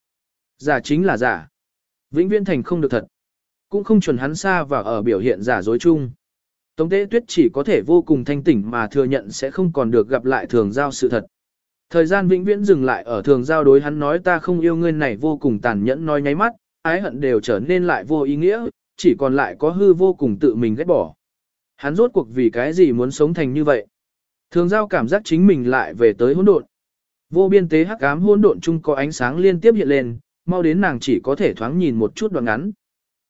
S1: Giả chính là giả. Vĩnh viễn thành không được thật. Cũng không chuẩn hắn xa và ở biểu hiện giả dối chung. Tống Tế Tuyết chỉ có thể vô cùng thanh tỉnh mà thừa nhận sẽ không còn được gặp lại thường giao sự thật. Thời gian vĩnh viễn dừng lại ở thường giao đối hắn nói ta không yêu ngươi này vô cùng tàn nhẫn nói nháy mắt, ái hận đều trở nên lại vô ý nghĩa, chỉ còn lại có hư vô cùng tự mình ghét bỏ. Hắn rốt cuộc vì cái gì muốn sống thành như vậy? Thường giao cảm giác chính mình lại về tới hỗn độn. Vô biên tế hắc ám hỗn độn chung có ánh sáng liên tiếp hiện lên, mau đến nàng chỉ có thể thoáng nhìn một chút đoạn ngắn.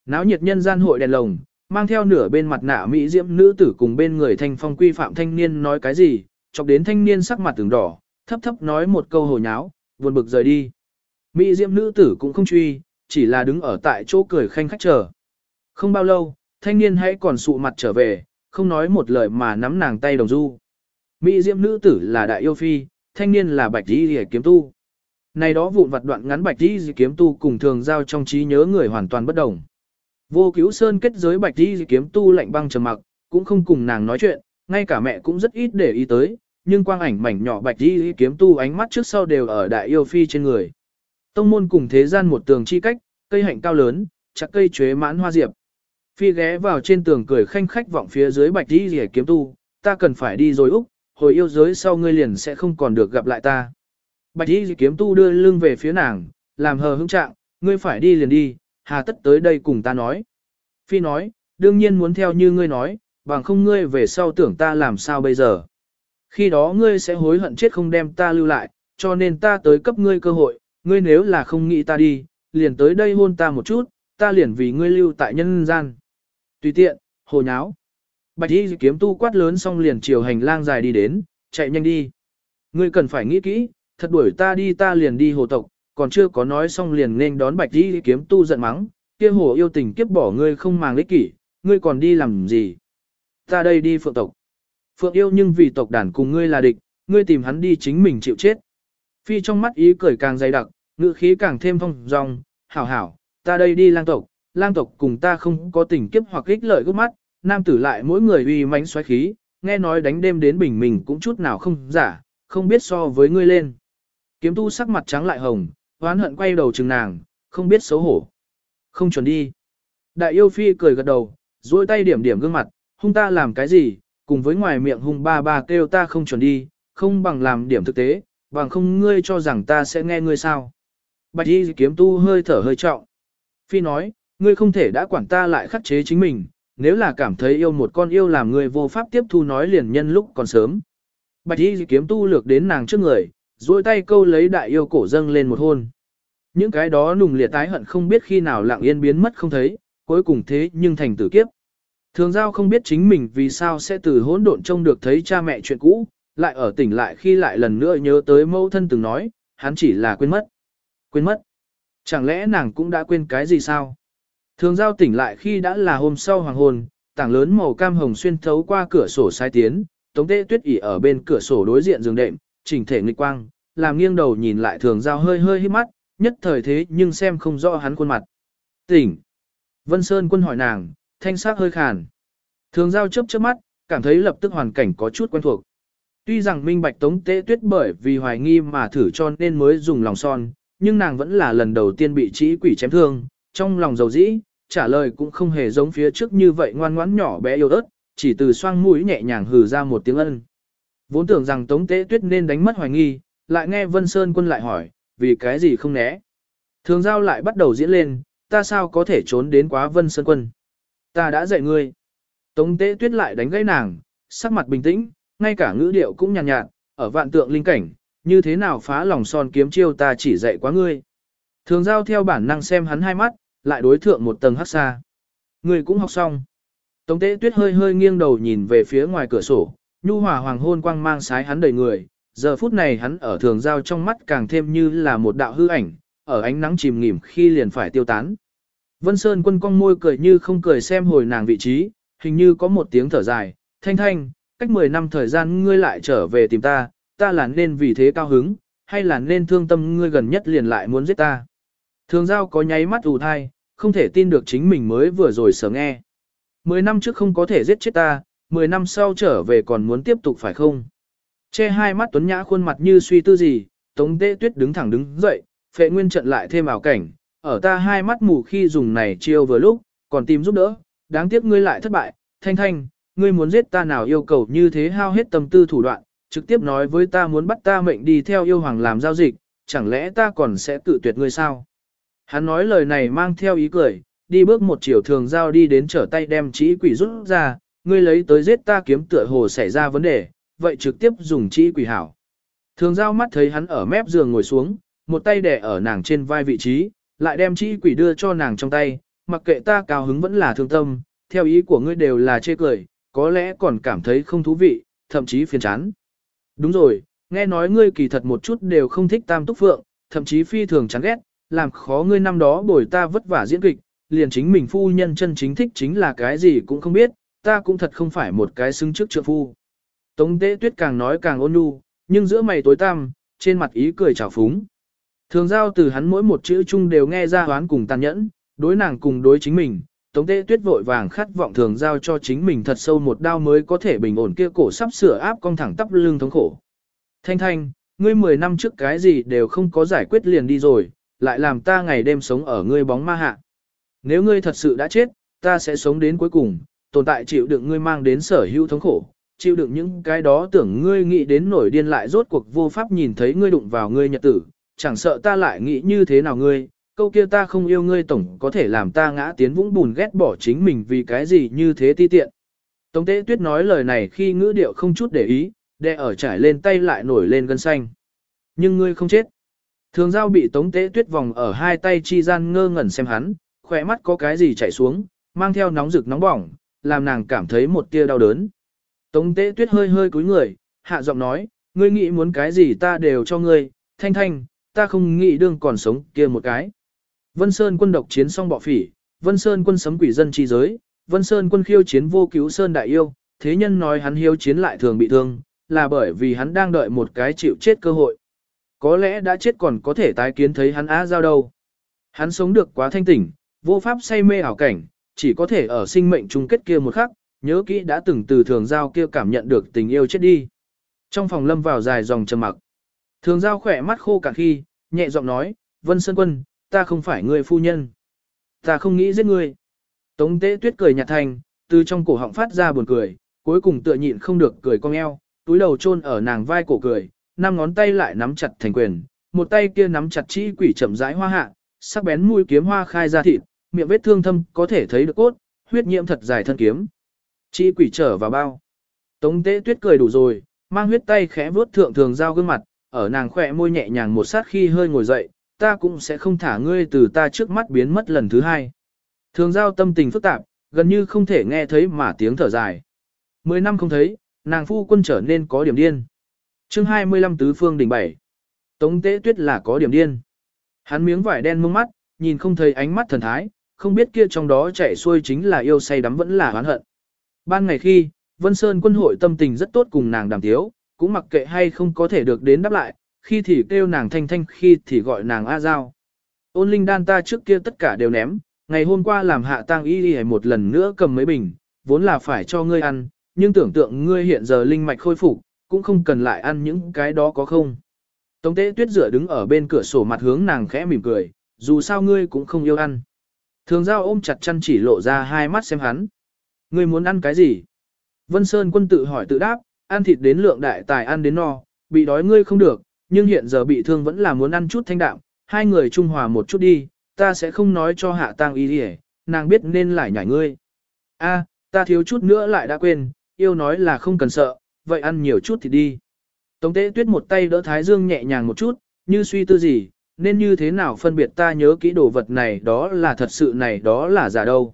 S1: Náo nhiệt nhân gian hội đèn lồng, mang theo nửa bên mặt nạ mỹ diễm nữ tử cùng bên người thanh phong quy phạm thanh niên nói cái gì, chọc đến thanh niên sắc mặt từng đỏ, thấp thấp nói một câu hồ nháo, buồn bực rời đi. Mỹ diễm nữ tử cũng không truy, chỉ là đứng ở tại chỗ cười khanh khách chờ. Không bao lâu, thanh niên hãy còn sụ mặt trở về, không nói một lời mà nắm nàng tay đồng du. Mỹ diễm nữ tử là đại yêu phi, thanh niên là bạch đi hề kiếm tu. Này đó vụn vặt đoạn ngắn bạch đi kiếm tu cùng thường giao trong trí nhớ người hoàn toàn bất đồng. Vô cứu sơn kết giới bạch đi kiếm tu lạnh băng trầm mặc, cũng không cùng nàng nói chuyện, ngay cả mẹ cũng rất ít để ý tới, nhưng quang ảnh mảnh nhỏ bạch đi kiếm tu ánh mắt trước sau đều ở đại yêu phi trên người. Tông môn cùng thế gian một tường chi cách, cây hạnh cao lớn, chặt cây chuế mãn hoa diệp. Phi ghé vào trên tường cười khanh khách vọng phía dưới bạch đi rỉa kiếm tu, ta cần phải đi rồi Úc, hồi yêu giới sau ngươi liền sẽ không còn được gặp lại ta. Bạch đi kiếm tu đưa lưng về phía nàng, làm hờ hững trạng, ngươi phải đi liền đi, hà tất tới đây cùng ta nói. Phi nói, đương nhiên muốn theo như ngươi nói, bằng không ngươi về sau tưởng ta làm sao bây giờ. Khi đó ngươi sẽ hối hận chết không đem ta lưu lại, cho nên ta tới cấp ngươi cơ hội, ngươi nếu là không nghĩ ta đi, liền tới đây hôn ta một chút, ta liền vì ngươi lưu tại nhân gian. Tùy tiện, hồ nháo. Bạch y kiếm tu quát lớn xong liền chiều hành lang dài đi đến, chạy nhanh đi. Ngươi cần phải nghĩ kỹ, thật đuổi ta đi ta liền đi hồ tộc, còn chưa có nói xong liền nên đón bạch y kiếm tu giận mắng, kia hồ yêu tình kiếp bỏ ngươi không màng lý kỷ, ngươi còn đi làm gì? Ta đây đi phượng tộc. Phượng yêu nhưng vì tộc đàn cùng ngươi là địch, ngươi tìm hắn đi chính mình chịu chết. Phi trong mắt ý cười càng dày đặc, ngữ khí càng thêm phong dong, hảo hảo, ta đây đi lang tộc, lang tộc cùng ta không có tình kiếp hoặc ích lợi gốc mắt, nam tử lại mỗi người uy mánh xoáy khí, nghe nói đánh đêm đến bình mình cũng chút nào không giả, không biết so với ngươi lên. Kiếm tu sắc mặt trắng lại hồng, hoán hận quay đầu chừng nàng, không biết xấu hổ. Không chuẩn đi. Đại yêu phi cười gật đầu, duỗi tay điểm điểm gương mặt, hung ta làm cái gì, cùng với ngoài miệng hung ba ba kêu ta không chuẩn đi, không bằng làm điểm thực tế, bằng không ngươi cho rằng ta sẽ nghe ngươi sao. Bạch y kiếm tu hơi thở hơi trọng. Phi nói, ngươi không thể đã quản ta lại khắc chế chính mình, nếu là cảm thấy yêu một con yêu làm ngươi vô pháp tiếp thu nói liền nhân lúc còn sớm. Bạch y kiếm tu lược đến nàng trước người, duỗi tay câu lấy đại yêu cổ dâng lên một hôn. Những cái đó nùng liệt tái hận không biết khi nào lặng yên biến mất không thấy, cuối cùng thế nhưng thành tử kiếp. Thường giao không biết chính mình vì sao sẽ từ hỗn độn trông được thấy cha mẹ chuyện cũ, lại ở tỉnh lại khi lại lần nữa nhớ tới mẫu thân từng nói, hắn chỉ là quên mất. Quên mất. Chẳng lẽ nàng cũng đã quên cái gì sao? Thường giao tỉnh lại khi đã là hôm sau hoàng hôn, tảng lớn màu cam hồng xuyên thấu qua cửa sổ sai tiến, tống tế tuyết ỉ ở bên cửa sổ đối diện giường đệm, chỉnh thể nghịch quang, làm nghiêng đầu nhìn lại thường giao hơi hơi hít mắt, nhất thời thế nhưng xem không rõ hắn khuôn mặt. Tỉnh! Vân Sơn quân hỏi nàng, thanh sắc hơi khàn. Thường giao chớp chớp mắt, cảm thấy lập tức hoàn cảnh có chút quen thuộc. Tuy rằng minh bạch tống tế tuyết bởi vì hoài nghi mà thử cho nên mới dùng lòng son, nhưng nàng vẫn là lần đầu tiên bị trĩ quỷ chém thương, trong lòng dầu dĩ, trả lời cũng không hề giống phía trước như vậy ngoan ngoãn nhỏ bé yêu ớt, chỉ từ xoang mũi nhẹ nhàng hừ ra một tiếng ân. Vốn tưởng rằng Tống Tế Tuyết nên đánh mất hoài nghi, lại nghe Vân Sơn Quân lại hỏi, vì cái gì không né. Thường giao lại bắt đầu diễn lên, ta sao có thể trốn đến quá Vân Sơn Quân. Ta đã dạy ngươi. Tống Tế Tuyết lại đánh gãy nàng, sắc mặt bình tĩnh, ngay cả ngữ điệu cũng nhàn nhạt, nhạt, ở vạn tượng linh cảnh, như thế nào phá lòng son kiếm chiêu ta chỉ dạy quá ngươi. Thường giao theo bản năng xem hắn hai mắt, lại đối thượng một tầng hắc xa. Ngươi cũng học xong. Tống tế tuyết hơi hơi nghiêng đầu nhìn về phía ngoài cửa sổ, nhu hòa hoàng hôn quang mang sái hắn đầy người, giờ phút này hắn ở thường giao trong mắt càng thêm như là một đạo hư ảnh, ở ánh nắng chìm nghỉm khi liền phải tiêu tán. Vân Sơn quân cong môi cười như không cười xem hồi nàng vị trí, hình như có một tiếng thở dài, thanh thanh, cách 10 năm thời gian ngươi lại trở về tìm ta, ta là nên vì thế cao hứng, hay là nên thương tâm ngươi gần nhất liền lại muốn giết ta. Thường giao có nháy mắt ù thai, không thể tin được chính mình mới vừa rồi sở nghe. Mười năm trước không có thể giết chết ta, mười năm sau trở về còn muốn tiếp tục phải không? Che hai mắt tuấn nhã khuôn mặt như suy tư gì, tống tế tuyết đứng thẳng đứng dậy, phệ nguyên trận lại thêm ảo cảnh, ở ta hai mắt mù khi dùng này chiêu vừa lúc, còn tìm giúp đỡ, đáng tiếc ngươi lại thất bại, thanh thanh, ngươi muốn giết ta nào yêu cầu như thế hao hết tâm tư thủ đoạn, trực tiếp nói với ta muốn bắt ta mệnh đi theo yêu hoàng làm giao dịch, chẳng lẽ ta còn sẽ tự tuyệt ngươi sao? Hắn nói lời này mang theo ý cười, đi bước một chiều thường giao đi đến trở tay đem chỉ quỷ rút ra, ngươi lấy tới giết ta kiếm tựa hồ xảy ra vấn đề, vậy trực tiếp dùng chỉ quỷ hảo. Thường giao mắt thấy hắn ở mép giường ngồi xuống, một tay đè ở nàng trên vai vị trí, lại đem chỉ quỷ đưa cho nàng trong tay, mặc kệ ta cao hứng vẫn là thương tâm, theo ý của ngươi đều là chê cười, có lẽ còn cảm thấy không thú vị, thậm chí phiền chán. Đúng rồi, nghe nói ngươi kỳ thật một chút đều không thích tam túc phượng, thậm chí phi thường chán ghét, làm khó ngươi năm đó bồi ta vất vả diễn kịch, liền chính mình phu nhân chân chính thích chính là cái gì cũng không biết, ta cũng thật không phải một cái xứng trước trượng phu. Tống tế tuyết càng nói càng ôn nhu, nhưng giữa mày tối tăm, trên mặt ý cười trào phúng. Thường giao từ hắn mỗi một chữ chung đều nghe ra hoán cùng tàn nhẫn, đối nàng cùng đối chính mình. Tống tế tuyết vội vàng khát vọng thường giao cho chính mình thật sâu một đao mới có thể bình ổn kia cổ sắp sửa áp cong thẳng tắp lưng thống khổ. Thanh thanh, ngươi 10 năm trước cái gì đều không có giải quyết liền đi rồi, lại làm ta ngày đêm sống ở ngươi bóng ma hạ. Nếu ngươi thật sự đã chết, ta sẽ sống đến cuối cùng, tồn tại chịu đựng ngươi mang đến sở hữu thống khổ, chịu đựng những cái đó tưởng ngươi nghĩ đến nổi điên lại rốt cuộc vô pháp nhìn thấy ngươi đụng vào ngươi nhật tử, chẳng sợ ta lại nghĩ như thế nào ngươi, câu kia ta không yêu ngươi tổng có thể làm ta ngã tiến vũng bùn ghét bỏ chính mình vì cái gì như thế ti tiện. Tống tế tuyết nói lời này khi ngữ điệu không chút để ý, đè ở trải lên tay lại nổi lên gân xanh. Nhưng ngươi không chết. Thường giao bị tống tế tuyết vòng ở hai tay chi gian ngơ ngẩn xem hắn, khỏe mắt có cái gì chảy xuống, mang theo nóng rực nóng bỏng, làm nàng cảm thấy một tia đau đớn. Tống tế tuyết hơi hơi cúi người, hạ giọng nói, ngươi nghĩ muốn cái gì ta đều cho ngươi, thanh thanh, ta không nghĩ đương còn sống kia một cái. Vân Sơn quân độc chiến xong bọ phỉ, Vân Sơn quân sấm quỷ dân chi giới, Vân Sơn quân khiêu chiến vô cứu Sơn đại yêu, thế nhân nói hắn hiếu chiến lại thường bị thương, là bởi vì hắn đang đợi một cái chịu chết cơ hội. Có lẽ đã chết còn có thể tái kiến thấy hắn á giao đâu. Hắn sống được quá thanh tỉnh, vô pháp say mê ảo cảnh, chỉ có thể ở sinh mệnh chung kết kia một khắc, nhớ kỹ đã từng từ thường giao kia cảm nhận được tình yêu chết đi. Trong phòng lâm vào dài dòng trầm mặc. Thường giao khỏe mắt khô cả khi, nhẹ giọng nói, Vân Sơn Quân, ta không phải người phu nhân. Ta không nghĩ giết ngươi. Tống tế tuyết cười nhạt thành, từ trong cổ họng phát ra buồn cười, cuối cùng tựa nhịn không được cười cong eo, túi đầu chôn ở nàng vai cổ cười, năm ngón tay lại nắm chặt thành quyền, một tay kia nắm chặt chi quỷ chậm rãi hoa hạ, sắc bén mũi kiếm hoa khai ra thịt, miệng vết thương thâm có thể thấy được cốt, huyết nhiễm thật dài thân kiếm. Chi quỷ trở vào bao. Tống tế tuyết cười đủ rồi, mang huyết tay khẽ vuốt thượng thường giao gương mặt, ở nàng khỏe môi nhẹ nhàng một sát khi hơi ngồi dậy, ta cũng sẽ không thả ngươi từ ta trước mắt biến mất lần thứ hai. Thường giao tâm tình phức tạp, gần như không thể nghe thấy mà tiếng thở dài. Mười năm không thấy, nàng phu quân trở nên có điểm điên. chương 25 tứ phương đỉnh bảy. Tống tế tuyết là có điểm điên. Hắn miếng vải đen mông mắt, nhìn không thấy ánh mắt thần thái, không biết kia trong đó chạy xuôi chính là yêu say đắm vẫn là oán hận. Ban ngày khi, Vân Sơn quân hội tâm tình rất tốt cùng nàng đàm tiếu, cũng mặc kệ hay không có thể được đến đáp lại, khi thì kêu nàng thanh thanh khi thì gọi nàng A Giao. Ôn linh đan ta trước kia tất cả đều ném, ngày hôm qua làm hạ tang y y một lần nữa cầm mấy bình, vốn là phải cho ngươi ăn, nhưng tưởng tượng ngươi hiện giờ linh mạch khôi phục, cũng không cần lại ăn những cái đó có không. Tống tế tuyết rửa đứng ở bên cửa sổ mặt hướng nàng khẽ mỉm cười, dù sao ngươi cũng không yêu ăn. Thường giao ôm chặt chăn chỉ lộ ra hai mắt xem hắn. Ngươi muốn ăn cái gì? Vân Sơn quân tự hỏi tự đáp, ăn thịt đến lượng đại tài ăn đến no, bị đói ngươi không được, nhưng hiện giờ bị thương vẫn là muốn ăn chút thanh đạm, hai người trung hòa một chút đi, ta sẽ không nói cho hạ tang y đi nàng biết nên lại nhảy ngươi. A, ta thiếu chút nữa lại đã quên, yêu nói là không cần sợ, vậy ăn nhiều chút thì đi. Tống tế tuyết một tay đỡ Thái Dương nhẹ nhàng một chút, như suy tư gì, nên như thế nào phân biệt ta nhớ kỹ đồ vật này đó là thật sự này đó là giả đâu.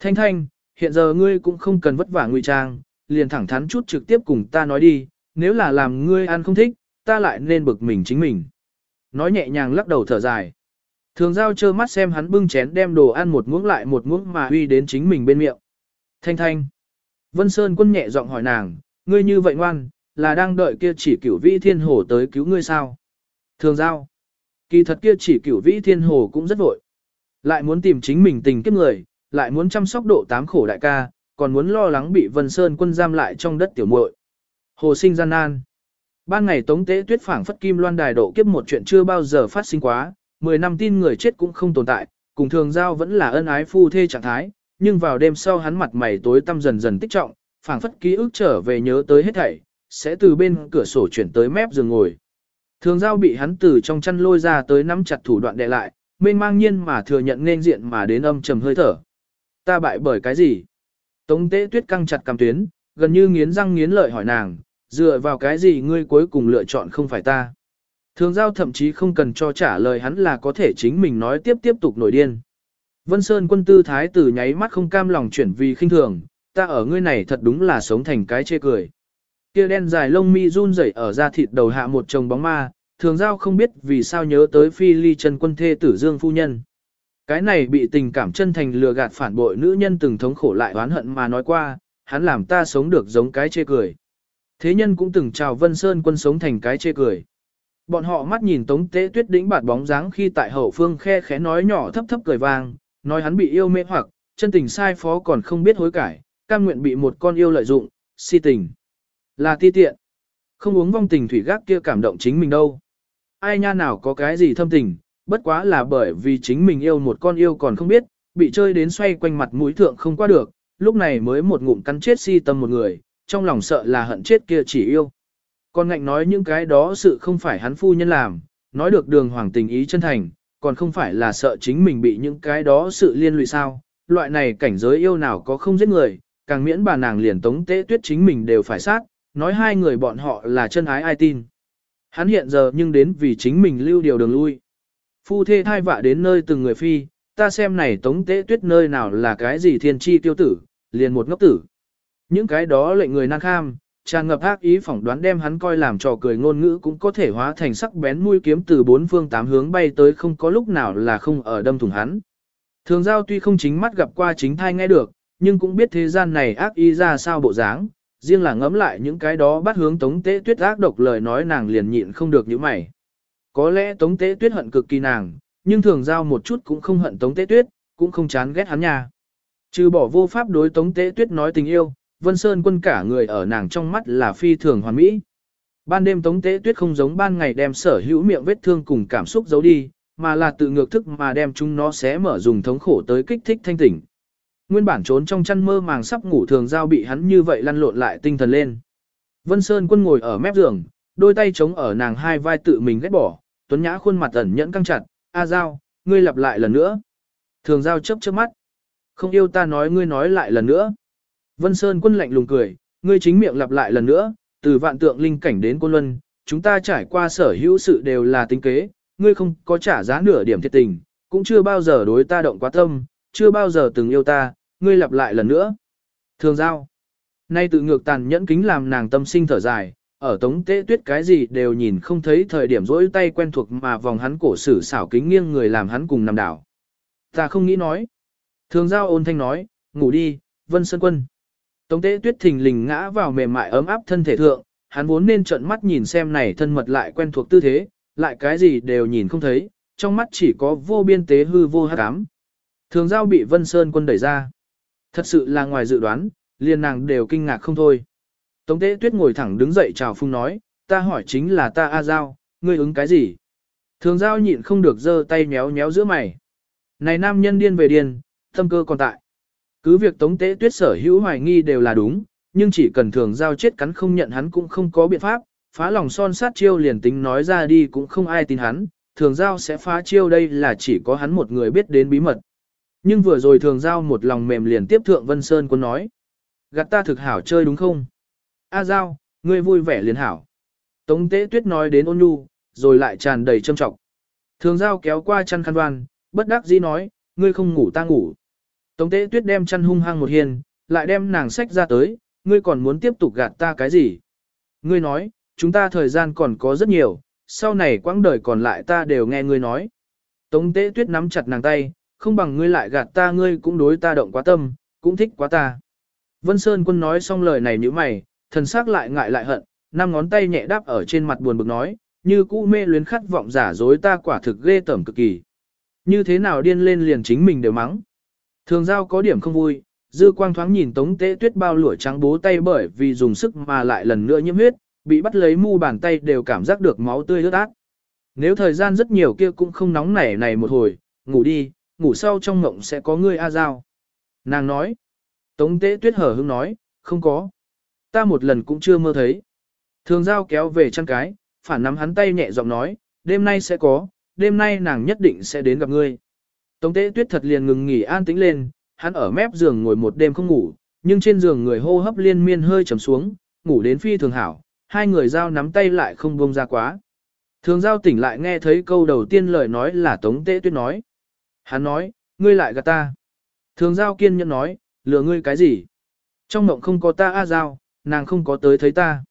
S1: Thanh thanh, hiện giờ ngươi cũng không cần vất vả ngụy trang, liền thẳng thắn chút trực tiếp cùng ta nói đi, nếu là làm ngươi ăn không thích, ta lại nên bực mình chính mình. Nói nhẹ nhàng lắc đầu thở dài. Thường giao trơ mắt xem hắn bưng chén đem đồ ăn một muỗng lại một muỗng mà huy đến chính mình bên miệng. Thanh thanh. Vân Sơn quân nhẹ giọng hỏi nàng, ngươi như vậy ngoan, là đang đợi kia chỉ cửu vĩ thiên hồ tới cứu ngươi sao? Thường giao. Kỳ thật kia chỉ cửu vĩ thiên hồ cũng rất vội. Lại muốn tìm chính mình tình kiếp người, lại muốn chăm sóc độ tám khổ đại ca, còn muốn lo lắng bị Vân Sơn quân giam lại trong đất tiểu muội. Hồ sinh gian nan. Ban ngày tống tế tuyết phảng phất kim loan đài độ kiếp một chuyện chưa bao giờ phát sinh quá, 10 năm tin người chết cũng không tồn tại, cùng thường giao vẫn là ân ái phu thê trạng thái, nhưng vào đêm sau hắn mặt mày tối tăm dần dần tích trọng, phảng phất ký ức trở về nhớ tới hết thảy, sẽ từ bên cửa sổ chuyển tới mép giường ngồi. Thường giao bị hắn từ trong chăn lôi ra tới nắm chặt thủ đoạn đè lại, mênh mang nhiên mà thừa nhận nên diện mà đến âm trầm hơi thở. Ta bại bởi cái gì? Tống tế tuyết căng chặt cằm tuyến, gần như nghiến răng nghiến lợi hỏi nàng, dựa vào cái gì ngươi cuối cùng lựa chọn không phải ta? Thường giao thậm chí không cần cho trả lời hắn là có thể chính mình nói tiếp tiếp tục nổi điên. Vân Sơn quân tư thái tử nháy mắt không cam lòng chuyển vì khinh thường, ta ở ngươi này thật đúng là sống thành cái chê cười. Kia đen dài lông mi run rẩy ở da thịt đầu hạ một chồng bóng ma, thường giao không biết vì sao nhớ tới phi ly chân quân thê tử dương phu nhân. Cái này bị tình cảm chân thành lừa gạt phản bội nữ nhân từng thống khổ lại oán hận mà nói qua, hắn làm ta sống được giống cái chê cười. Thế nhân cũng từng chào Vân Sơn quân sống thành cái chê cười. Bọn họ mắt nhìn Tống Tế Tuyết đĩnh bạt bóng dáng khi tại hậu phương khe khẽ nói nhỏ thấp thấp cười vang, nói hắn bị yêu mê hoặc, chân tình sai phó còn không biết hối cải, cam nguyện bị một con yêu lợi dụng, si tình. Là ti tiện. Không uống vong tình thủy gác kia cảm động chính mình đâu. Ai nha nào có cái gì thâm tình, bất quá là bởi vì chính mình yêu một con yêu còn không biết, bị chơi đến xoay quanh mặt mũi thượng không qua được, lúc này mới một ngụm cắn chết si tâm một người, trong lòng sợ là hận chết kia chỉ yêu. Còn ngạnh nói những cái đó sự không phải hắn phu nhân làm, nói được đường hoàng tình ý chân thành, còn không phải là sợ chính mình bị những cái đó sự liên lụy sao. Loại này cảnh giới yêu nào có không giết người, càng miễn bà nàng liền tống tế tuyết chính mình đều phải sát, nói hai người bọn họ là chân ái ai tin. Hắn hiện giờ nhưng đến vì chính mình lưu điều đường lui. Phu thê thai vạ đến nơi từng người phi, ta xem này tống tế tuyết nơi nào là cái gì thiên chi tiêu tử, liền một ngốc tử. Những cái đó lệnh người năng kham, tràn ngập ác ý phỏng đoán đem hắn coi làm trò cười ngôn ngữ cũng có thể hóa thành sắc bén mũi kiếm từ bốn phương tám hướng bay tới không có lúc nào là không ở đâm thủng hắn. Thường giao tuy không chính mắt gặp qua chính thai nghe được, nhưng cũng biết thế gian này ác ý ra sao bộ dáng, riêng là ngẫm lại những cái đó bắt hướng tống tế tuyết ác độc lời nói nàng liền nhịn không được những mày. Có lẽ tống tế tuyết hận cực kỳ nàng, nhưng thường giao một chút cũng không hận tống tế tuyết, cũng không chán ghét hắn nha. Trừ bỏ vô pháp đối tống tế tuyết nói tình yêu, Vân Sơn quân cả người ở nàng trong mắt là phi thường hoàn mỹ. Ban đêm Tống Tế Tuyết không giống ban ngày đem sở hữu miệng vết thương cùng cảm xúc giấu đi, mà là tự ngược thức mà đem chúng nó xé mở dùng thống khổ tới kích thích thanh tỉnh. Nguyên bản trốn trong chăn mơ màng sắp ngủ thường giao bị hắn như vậy lăn lộn lại tinh thần lên. Vân Sơn quân ngồi ở mép giường, đôi tay chống ở nàng hai vai tự mình ghét bỏ, tuấn nhã khuôn mặt ẩn nhẫn căng chặt, "A Giao, ngươi lặp lại lần nữa." Thường Giao chớp chớp mắt. "Không yêu ta nói ngươi nói lại lần nữa." Vân Sơn quân lạnh lùng cười, ngươi chính miệng lặp lại lần nữa, từ vạn tượng linh cảnh đến côn luân, chúng ta trải qua sở hữu sự đều là tính kế, ngươi không có trả giá nửa điểm thiệt tình, cũng chưa bao giờ đối ta động quá tâm, chưa bao giờ từng yêu ta, ngươi lặp lại lần nữa. Thường giao, nay tự ngược tàn nhẫn kính làm nàng tâm sinh thở dài, ở tống tế tuyết cái gì đều nhìn không thấy thời điểm rỗi tay quen thuộc mà vòng hắn cổ sử xảo kính nghiêng người làm hắn cùng nằm đảo. Ta không nghĩ nói. Thường giao ôn thanh nói, ngủ đi, vân sơn quân. Tống tế tuyết thình lình ngã vào mềm mại ấm áp thân thể thượng, hắn vốn nên trợn mắt nhìn xem này thân mật lại quen thuộc tư thế, lại cái gì đều nhìn không thấy, trong mắt chỉ có vô biên tế hư vô hát ám. Thường giao bị vân sơn quân đẩy ra. Thật sự là ngoài dự đoán, liền nàng đều kinh ngạc không thôi. Tống tế tuyết ngồi thẳng đứng dậy chào phung nói, ta hỏi chính là ta A Giao, ngươi ứng cái gì? Thường giao nhịn không được giơ tay méo méo giữa mày. Này nam nhân điên về điên, tâm cơ còn tại. Cứ việc tống tế tuyết sở hữu hoài nghi đều là đúng, nhưng chỉ cần thường giao chết cắn không nhận hắn cũng không có biện pháp, phá lòng son sát chiêu liền tính nói ra đi cũng không ai tin hắn, thường giao sẽ phá chiêu đây là chỉ có hắn một người biết đến bí mật. Nhưng vừa rồi thường giao một lòng mềm liền tiếp thượng Vân Sơn quân nói. Gạt ta thực hảo chơi đúng không? A giao, ngươi vui vẻ liền hảo. Tống tế tuyết nói đến ôn nhu, rồi lại tràn đầy châm trọng. Thường giao kéo qua chăn khăn đoan, bất đắc dĩ nói, ngươi không ngủ ta ngủ. Tống tế tuyết đem chăn hung hăng một hiền, lại đem nàng sách ra tới, ngươi còn muốn tiếp tục gạt ta cái gì? Ngươi nói, chúng ta thời gian còn có rất nhiều, sau này quãng đời còn lại ta đều nghe ngươi nói. Tống tế tuyết nắm chặt nàng tay, không bằng ngươi lại gạt ta ngươi cũng đối ta động quá tâm, cũng thích quá ta. Vân Sơn quân nói xong lời này như mày, thần sắc lại ngại lại hận, năm ngón tay nhẹ đáp ở trên mặt buồn bực nói, như cũ mê luyến khát vọng giả dối ta quả thực ghê tởm cực kỳ. Như thế nào điên lên liền chính mình đều mắng. Thường giao có điểm không vui, dư quang thoáng nhìn tống tế tuyết bao lũa trắng bố tay bởi vì dùng sức mà lại lần nữa nhiễm huyết, bị bắt lấy mu bàn tay đều cảm giác được máu tươi ướt át. Nếu thời gian rất nhiều kia cũng không nóng nảy này một hồi, ngủ đi, ngủ sau trong ngộng sẽ có ngươi A Giao. Nàng nói. Tống tế tuyết hở hứng nói, không có. Ta một lần cũng chưa mơ thấy. Thường Giao kéo về chăn cái, phản nắm hắn tay nhẹ giọng nói, đêm nay sẽ có, đêm nay nàng nhất định sẽ đến gặp ngươi. Tống tế tuyết thật liền ngừng nghỉ an tĩnh lên, hắn ở mép giường ngồi một đêm không ngủ, nhưng trên giường người hô hấp liên miên hơi trầm xuống, ngủ đến phi thường hảo, hai người giao nắm tay lại không buông ra quá. Thường giao tỉnh lại nghe thấy câu đầu tiên lời nói là Tống Tế Tuyết nói. Hắn nói, ngươi lại gạt ta. Thường giao kiên nhẫn nói, lừa ngươi cái gì? Trong mộng không có ta A Giao, nàng không có tới thấy ta.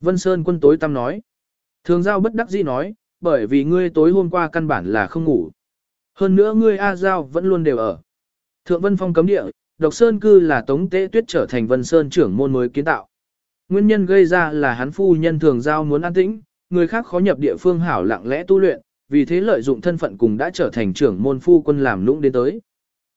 S1: Vân Sơn quân tối tăm nói. Thường giao bất đắc dĩ nói, bởi vì ngươi tối hôm qua căn bản là không ngủ. Hơn nữa ngươi A Giao vẫn luôn đều ở. Thượng Vân Phong cấm địa, Độc Sơn cư là Tống Tế Tuyết trở thành Vân Sơn trưởng môn mới kiến tạo. Nguyên nhân gây ra là hắn phu nhân thường giao muốn an tĩnh, người khác khó nhập địa phương hảo lặng lẽ tu luyện, vì thế lợi dụng thân phận cùng đã trở thành trưởng môn phu quân làm lũng đến tới.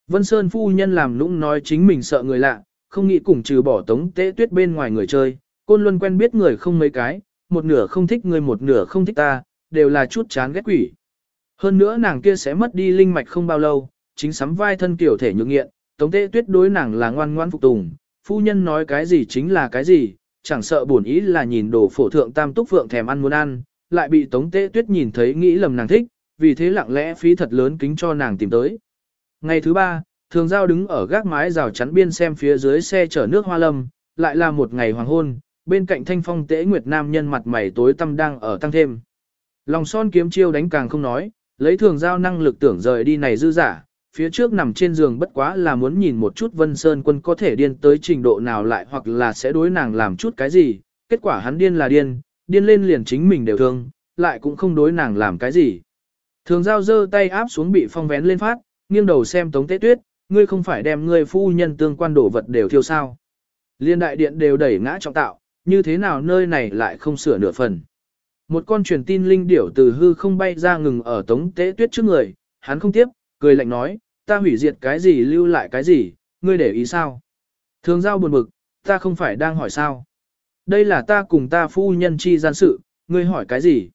S1: Vân Sơn phu nhân làm lũng nói chính mình sợ người lạ, không nghĩ cùng trừ bỏ tống tế tuyết bên ngoài người chơi, côn luân quen biết người không mấy cái, một nửa không thích người một nửa không thích ta, đều là chút chán ghét quỷ. Hơn nữa nàng kia sẽ mất đi linh mạch không bao lâu, chính sắm vai thân kiểu thể nhược nghiện, tống tế tuyết đối nàng là ngoan ngoan phục tùng, phu nhân nói cái gì chính là cái gì, chẳng sợ buồn ý là nhìn đồ phổ thượng tam túc phượng thèm ăn muốn ăn, lại bị Tống Tế Tuyết nhìn thấy nghĩ lầm nàng thích, vì thế lặng lẽ phí thật lớn kính cho nàng tìm tới. Ngày thứ ba, thường giao đứng ở gác mái rào chắn biên xem phía dưới xe chở nước hoa lâm, lại là một ngày hoàng hôn, bên cạnh thanh phong tế nguyệt nam nhân mặt mày tối tâm đang ở tăng thêm. Lòng son kiếm chiêu đánh càng không nói, lấy thường giao năng lực tưởng rời đi này dư giả, phía trước nằm trên giường bất quá là muốn nhìn một chút Vân Sơn quân có thể điên tới trình độ nào lại hoặc là sẽ đối nàng làm chút cái gì, kết quả hắn điên là điên, điên lên liền chính mình đều thương, lại cũng không đối nàng làm cái gì. Thường giao giơ tay áp xuống bị phong vén lên phát, nghiêng đầu xem tống tế tuyết, ngươi không phải đem ngươi phu nhân tương quan đổ vật đều thiêu sao. Liên đại điện đều đẩy ngã trọng tạo, như thế nào nơi này lại không sửa nửa phần. Một con truyền tin linh điểu từ hư không bay ra ngừng ở tống tế tuyết trước người, hắn không tiếp, cười lạnh nói, ta hủy diệt cái gì lưu lại cái gì, ngươi để ý sao? Thường giao buồn bực, ta không phải đang hỏi sao? Đây là ta cùng ta phu nhân chi gian sự, ngươi hỏi cái gì?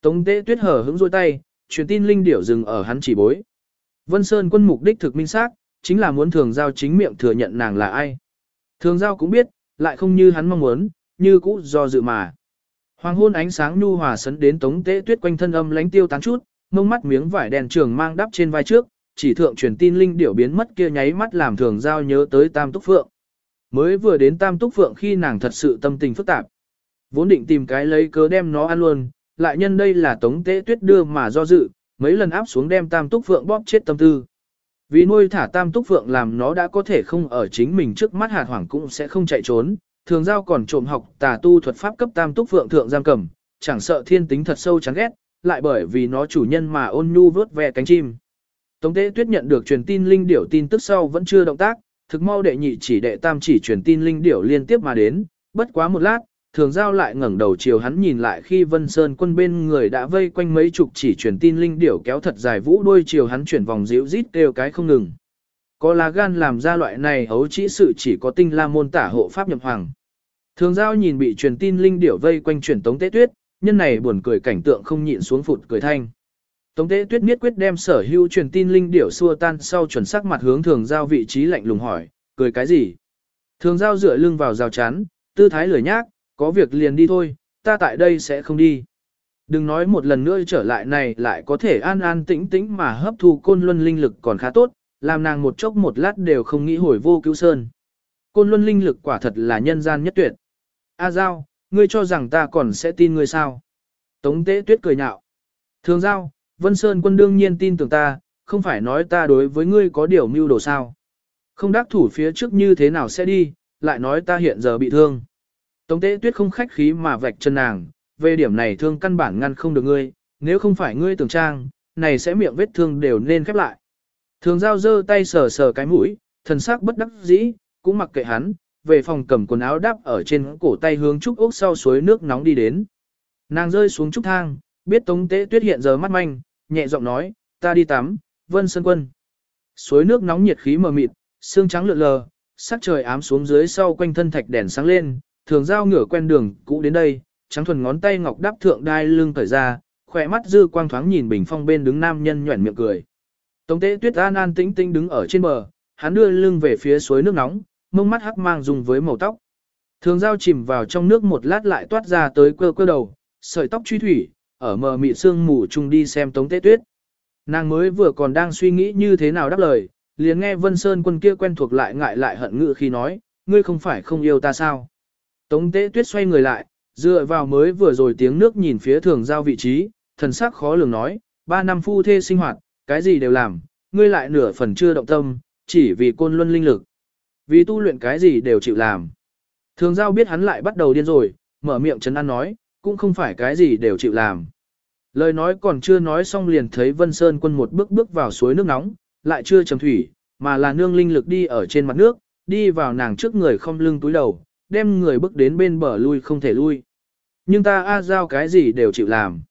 S1: Tống tế tuyết hở hứng rôi tay, truyền tin linh điểu dừng ở hắn chỉ bối. Vân Sơn quân mục đích thực minh xác, chính là muốn thường giao chính miệng thừa nhận nàng là ai. Thường giao cũng biết, lại không như hắn mong muốn, như cũ do dự mà. Hoàng hôn ánh sáng nhu hòa sấn đến tống tế tuyết quanh thân âm lánh tiêu tán chút, mông mắt miếng vải đèn trường mang đắp trên vai trước, chỉ thượng truyền tin linh điểu biến mất kia nháy mắt làm thường giao nhớ tới Tam Túc Phượng. Mới vừa đến Tam Túc Phượng khi nàng thật sự tâm tình phức tạp. Vốn định tìm cái lấy cớ đem nó ăn luôn, lại nhân đây là tống tế tuyết đưa mà do dự, mấy lần áp xuống đem Tam Túc Phượng bóp chết tâm tư. Vì nuôi thả Tam Túc Phượng làm nó đã có thể không ở chính mình trước mắt hạt hoảng cũng sẽ không chạy trốn, thường giao còn trộm học tà tu thuật pháp cấp tam túc phượng thượng giam cầm, chẳng sợ thiên tính thật sâu chán ghét, lại bởi vì nó chủ nhân mà ôn nhu vớt ve cánh chim. Tống Tế Tuyết nhận được truyền tin linh điểu tin tức sau vẫn chưa động tác, thực mau đệ nhị chỉ đệ tam chỉ truyền tin linh điểu liên tiếp mà đến, bất quá một lát, thường giao lại ngẩng đầu chiều hắn nhìn lại khi Vân Sơn quân bên người đã vây quanh mấy chục chỉ truyền tin linh điểu kéo thật dài vũ đuôi chiều hắn chuyển vòng dịu rít kêu cái không ngừng. Có lá gan làm ra loại này hấu chỉ sự chỉ có tinh la môn tả hộ pháp nhập hoàng. Thường giao nhìn bị truyền tin linh điểu vây quanh truyền tống tế tuyết, nhân này buồn cười cảnh tượng không nhịn xuống phụt cười thanh. Tống tế tuyết miết quyết đem sở hữu truyền tin linh điểu xua tan sau chuẩn sắc mặt hướng thường giao vị trí lạnh lùng hỏi, cười cái gì? Thường giao dựa lưng vào rào chắn, tư thái lười nhác, có việc liền đi thôi, ta tại đây sẽ không đi. Đừng nói một lần nữa trở lại này lại có thể an an tĩnh tĩnh mà hấp thu côn luân linh lực còn khá tốt, làm nàng một chốc một lát đều không nghĩ hồi vô cứu sơn. Côn luân linh lực quả thật là nhân gian nhất tuyệt. A Giao, ngươi cho rằng ta còn sẽ tin ngươi sao? Tống tế tuyết cười nhạo. Thường Giao, Vân Sơn quân đương nhiên tin tưởng ta, không phải nói ta đối với ngươi có điều mưu đồ sao. Không đắc thủ phía trước như thế nào sẽ đi, lại nói ta hiện giờ bị thương. Tống tế tuyết không khách khí mà vạch chân nàng, về điểm này thương căn bản ngăn không được ngươi, nếu không phải ngươi tưởng trang, này sẽ miệng vết thương đều nên khép lại. Thường giao giơ tay sờ sờ cái mũi, thần sắc bất đắc dĩ, cũng mặc kệ hắn, về phòng cầm quần áo đắp ở trên cổ tay hướng trúc ốc sau suối nước nóng đi đến. Nàng rơi xuống trúc thang, biết tống tế tuyết hiện giờ mắt manh, nhẹ giọng nói, ta đi tắm, vân sơn quân. Suối nước nóng nhiệt khí mờ mịt, xương trắng lượn lờ, sắc trời ám xuống dưới sau quanh thân thạch đèn sáng lên, thường giao ngửa quen đường cũ đến đây, trắng thuần ngón tay ngọc đắp thượng đai lưng cởi ra, khỏe mắt dư quang thoáng nhìn bình phong bên đứng nam nhân nhuẩn miệng cười. Tống tế tuyết an an tĩnh tĩnh đứng ở trên bờ, hắn đưa lưng về phía suối nước nóng, mông mắt hắc mang dùng với màu tóc. Thường giao chìm vào trong nước một lát lại toát ra tới quơ quơ đầu, sợi tóc truy thủy, ở mờ mị sương mù chung đi xem tống tế tuyết. Nàng mới vừa còn đang suy nghĩ như thế nào đáp lời, liền nghe Vân Sơn quân kia quen thuộc lại ngại lại hận ngự khi nói, ngươi không phải không yêu ta sao. Tống tế tuyết xoay người lại, dựa vào mới vừa rồi tiếng nước nhìn phía thường giao vị trí, thần sắc khó lường nói, ba năm phu thê sinh hoạt, cái gì đều làm, ngươi lại nửa phần chưa động tâm, chỉ vì côn luân linh lực. Vì tu luyện cái gì đều chịu làm. Thường giao biết hắn lại bắt đầu điên rồi, mở miệng chấn an nói, cũng không phải cái gì đều chịu làm. Lời nói còn chưa nói xong liền thấy Vân Sơn quân một bước bước vào suối nước nóng, lại chưa trầm thủy, mà là nương linh lực đi ở trên mặt nước, đi vào nàng trước người không lưng túi đầu, đem người bước đến bên bờ lui không thể lui. Nhưng ta A Giao cái gì đều chịu làm.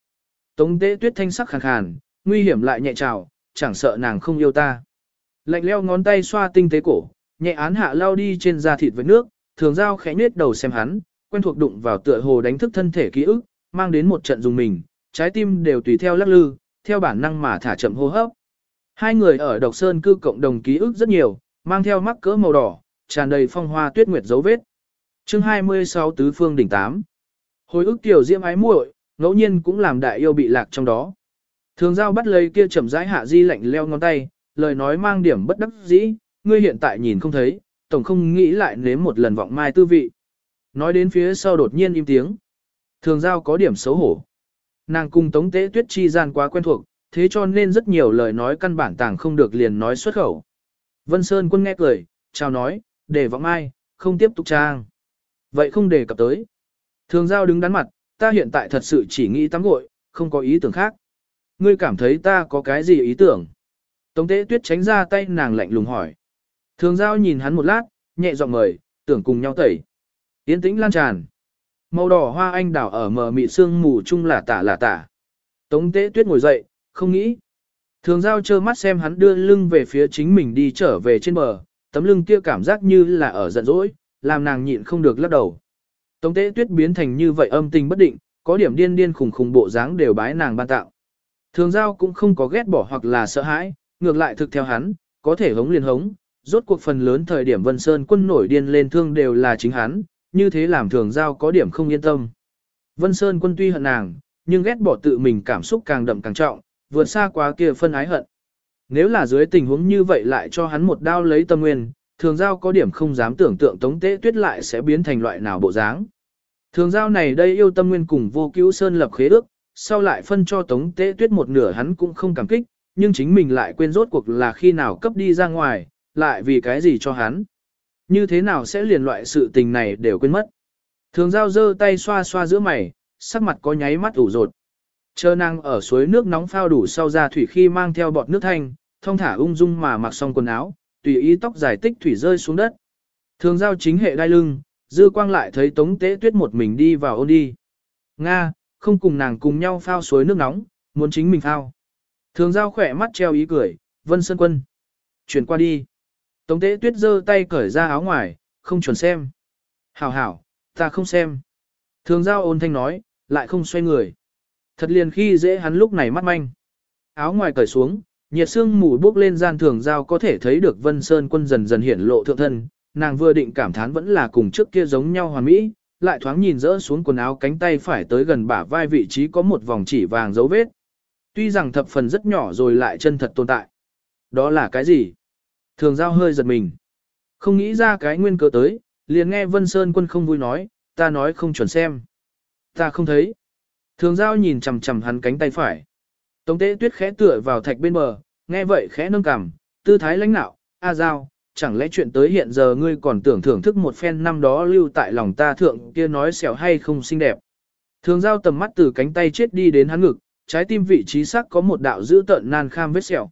S1: Tống tế tuyết thanh sắc khàn khàn, nguy hiểm lại nhẹ trào, chẳng sợ nàng không yêu ta. Lạnh leo ngón tay xoa tinh tế cổ, nhẹ án hạ lao đi trên da thịt với nước, thường giao khẽ nết đầu xem hắn, quen thuộc đụng vào tựa hồ đánh thức thân thể ký ức, mang đến một trận dùng mình, trái tim đều tùy theo lắc lư, theo bản năng mà thả chậm hô hấp. Hai người ở Độc Sơn cư cộng đồng ký ức rất nhiều, mang theo mắc cỡ màu đỏ, tràn đầy phong hoa tuyết nguyệt dấu vết. Chương 26 Tứ Phương đỉnh 8 Hồi ức tiểu diễm ái muội, ngẫu nhiên cũng làm đại yêu bị lạc trong đó. Thường giao bắt lấy kia chậm rãi hạ di lạnh leo ngón tay, lời nói mang điểm bất đắc dĩ, ngươi hiện tại nhìn không thấy, tổng không nghĩ lại nếm một lần vọng mai tư vị. Nói đến phía sau đột nhiên im tiếng. Thường giao có điểm xấu hổ. Nàng cùng tống tế tuyết chi gian quá quen thuộc, thế cho nên rất nhiều lời nói căn bản tàng không được liền nói xuất khẩu. Vân Sơn quân nghe cười, chào nói, để vọng mai, không tiếp tục trang. Vậy không đề cập tới. Thường giao đứng đắn mặt, ta hiện tại thật sự chỉ nghĩ tắm gội, không có ý tưởng khác. Ngươi cảm thấy ta có cái gì ý tưởng? Tống tế tuyết tránh ra tay nàng lạnh lùng hỏi. Thường giao nhìn hắn một lát, nhẹ giọng mời, tưởng cùng nhau tẩy. Yến tĩnh lan tràn. Màu đỏ hoa anh đào ở mờ mị sương mù chung là tả là tả. Tống tế tuyết ngồi dậy, không nghĩ. Thường giao trơ mắt xem hắn đưa lưng về phía chính mình đi trở về trên bờ, tấm lưng kia cảm giác như là ở giận dỗi, làm nàng nhịn không được lắc đầu. Tống tế tuyết biến thành như vậy âm tình bất định, có điểm điên điên khùng khùng bộ dáng đều bái nàng ban tạo. Thường giao cũng không có ghét bỏ hoặc là sợ hãi, ngược lại thực theo hắn, có thể hống liền hống, rốt cuộc phần lớn thời điểm Vân Sơn quân nổi điên lên thương đều là chính hắn, như thế làm thường giao có điểm không yên tâm. Vân Sơn quân tuy hận nàng, nhưng ghét bỏ tự mình cảm xúc càng đậm càng trọng, vượt xa quá kia phân ái hận. Nếu là dưới tình huống như vậy lại cho hắn một đao lấy tâm nguyên, thường giao có điểm không dám tưởng tượng tống tế tuyết lại sẽ biến thành loại nào bộ dáng. Thường giao này đây yêu tâm nguyên cùng vô cứu sơn lập khế ước, sau lại phân cho tống tế tuyết một nửa hắn cũng không cảm kích, nhưng chính mình lại quên rốt cuộc là khi nào cấp đi ra ngoài, lại vì cái gì cho hắn. Như thế nào sẽ liền loại sự tình này đều quên mất. Thường giao giơ tay xoa xoa giữa mày, sắc mặt có nháy mắt ủ rột. Chờ nàng ở suối nước nóng phao đủ sau ra thủy khi mang theo bọt nước thanh, thông thả ung dung mà mặc xong quần áo, tùy ý tóc dài tích thủy rơi xuống đất. Thường giao chính hệ đai lưng, dư quang lại thấy tống tế tuyết một mình đi vào ôn đi. Nga, không cùng nàng cùng nhau phao suối nước nóng, muốn chính mình phao. Thường giao khỏe mắt treo ý cười, vân sơn quân. Chuyển qua đi. Tống tế tuyết giơ tay cởi ra áo ngoài, không chuẩn xem. Hảo hảo, ta không xem. Thường giao ôn thanh nói, lại không xoay người. Thật liền khi dễ hắn lúc này mắt manh. Áo ngoài cởi xuống, nhiệt xương mù bốc lên gian thường giao có thể thấy được Vân Sơn quân dần dần hiển lộ thượng thân, nàng vừa định cảm thán vẫn là cùng trước kia giống nhau hoàn mỹ, lại thoáng nhìn rỡ xuống quần áo cánh tay phải tới gần bả vai vị trí có một vòng chỉ vàng dấu vết. Tuy rằng thập phần rất nhỏ rồi lại chân thật tồn tại. Đó là cái gì? Thường giao hơi giật mình. Không nghĩ ra cái nguyên cớ tới, liền nghe Vân Sơn quân không vui nói, ta nói không chuẩn xem. Ta không thấy. Thường giao nhìn chằm chằm hắn cánh tay phải. Tống tế tuyết khẽ tựa vào thạch bên bờ, nghe vậy khẽ nâng cằm, tư thái lãnh nạo, a giao, chẳng lẽ chuyện tới hiện giờ ngươi còn tưởng thưởng thức một phen năm đó lưu tại lòng ta thượng kia nói xẻo hay không xinh đẹp. Thường giao tầm mắt từ cánh tay chết đi đến hắn ngực, trái tim vị trí sắc có một đạo dữ tợn nan kham vết sẹo.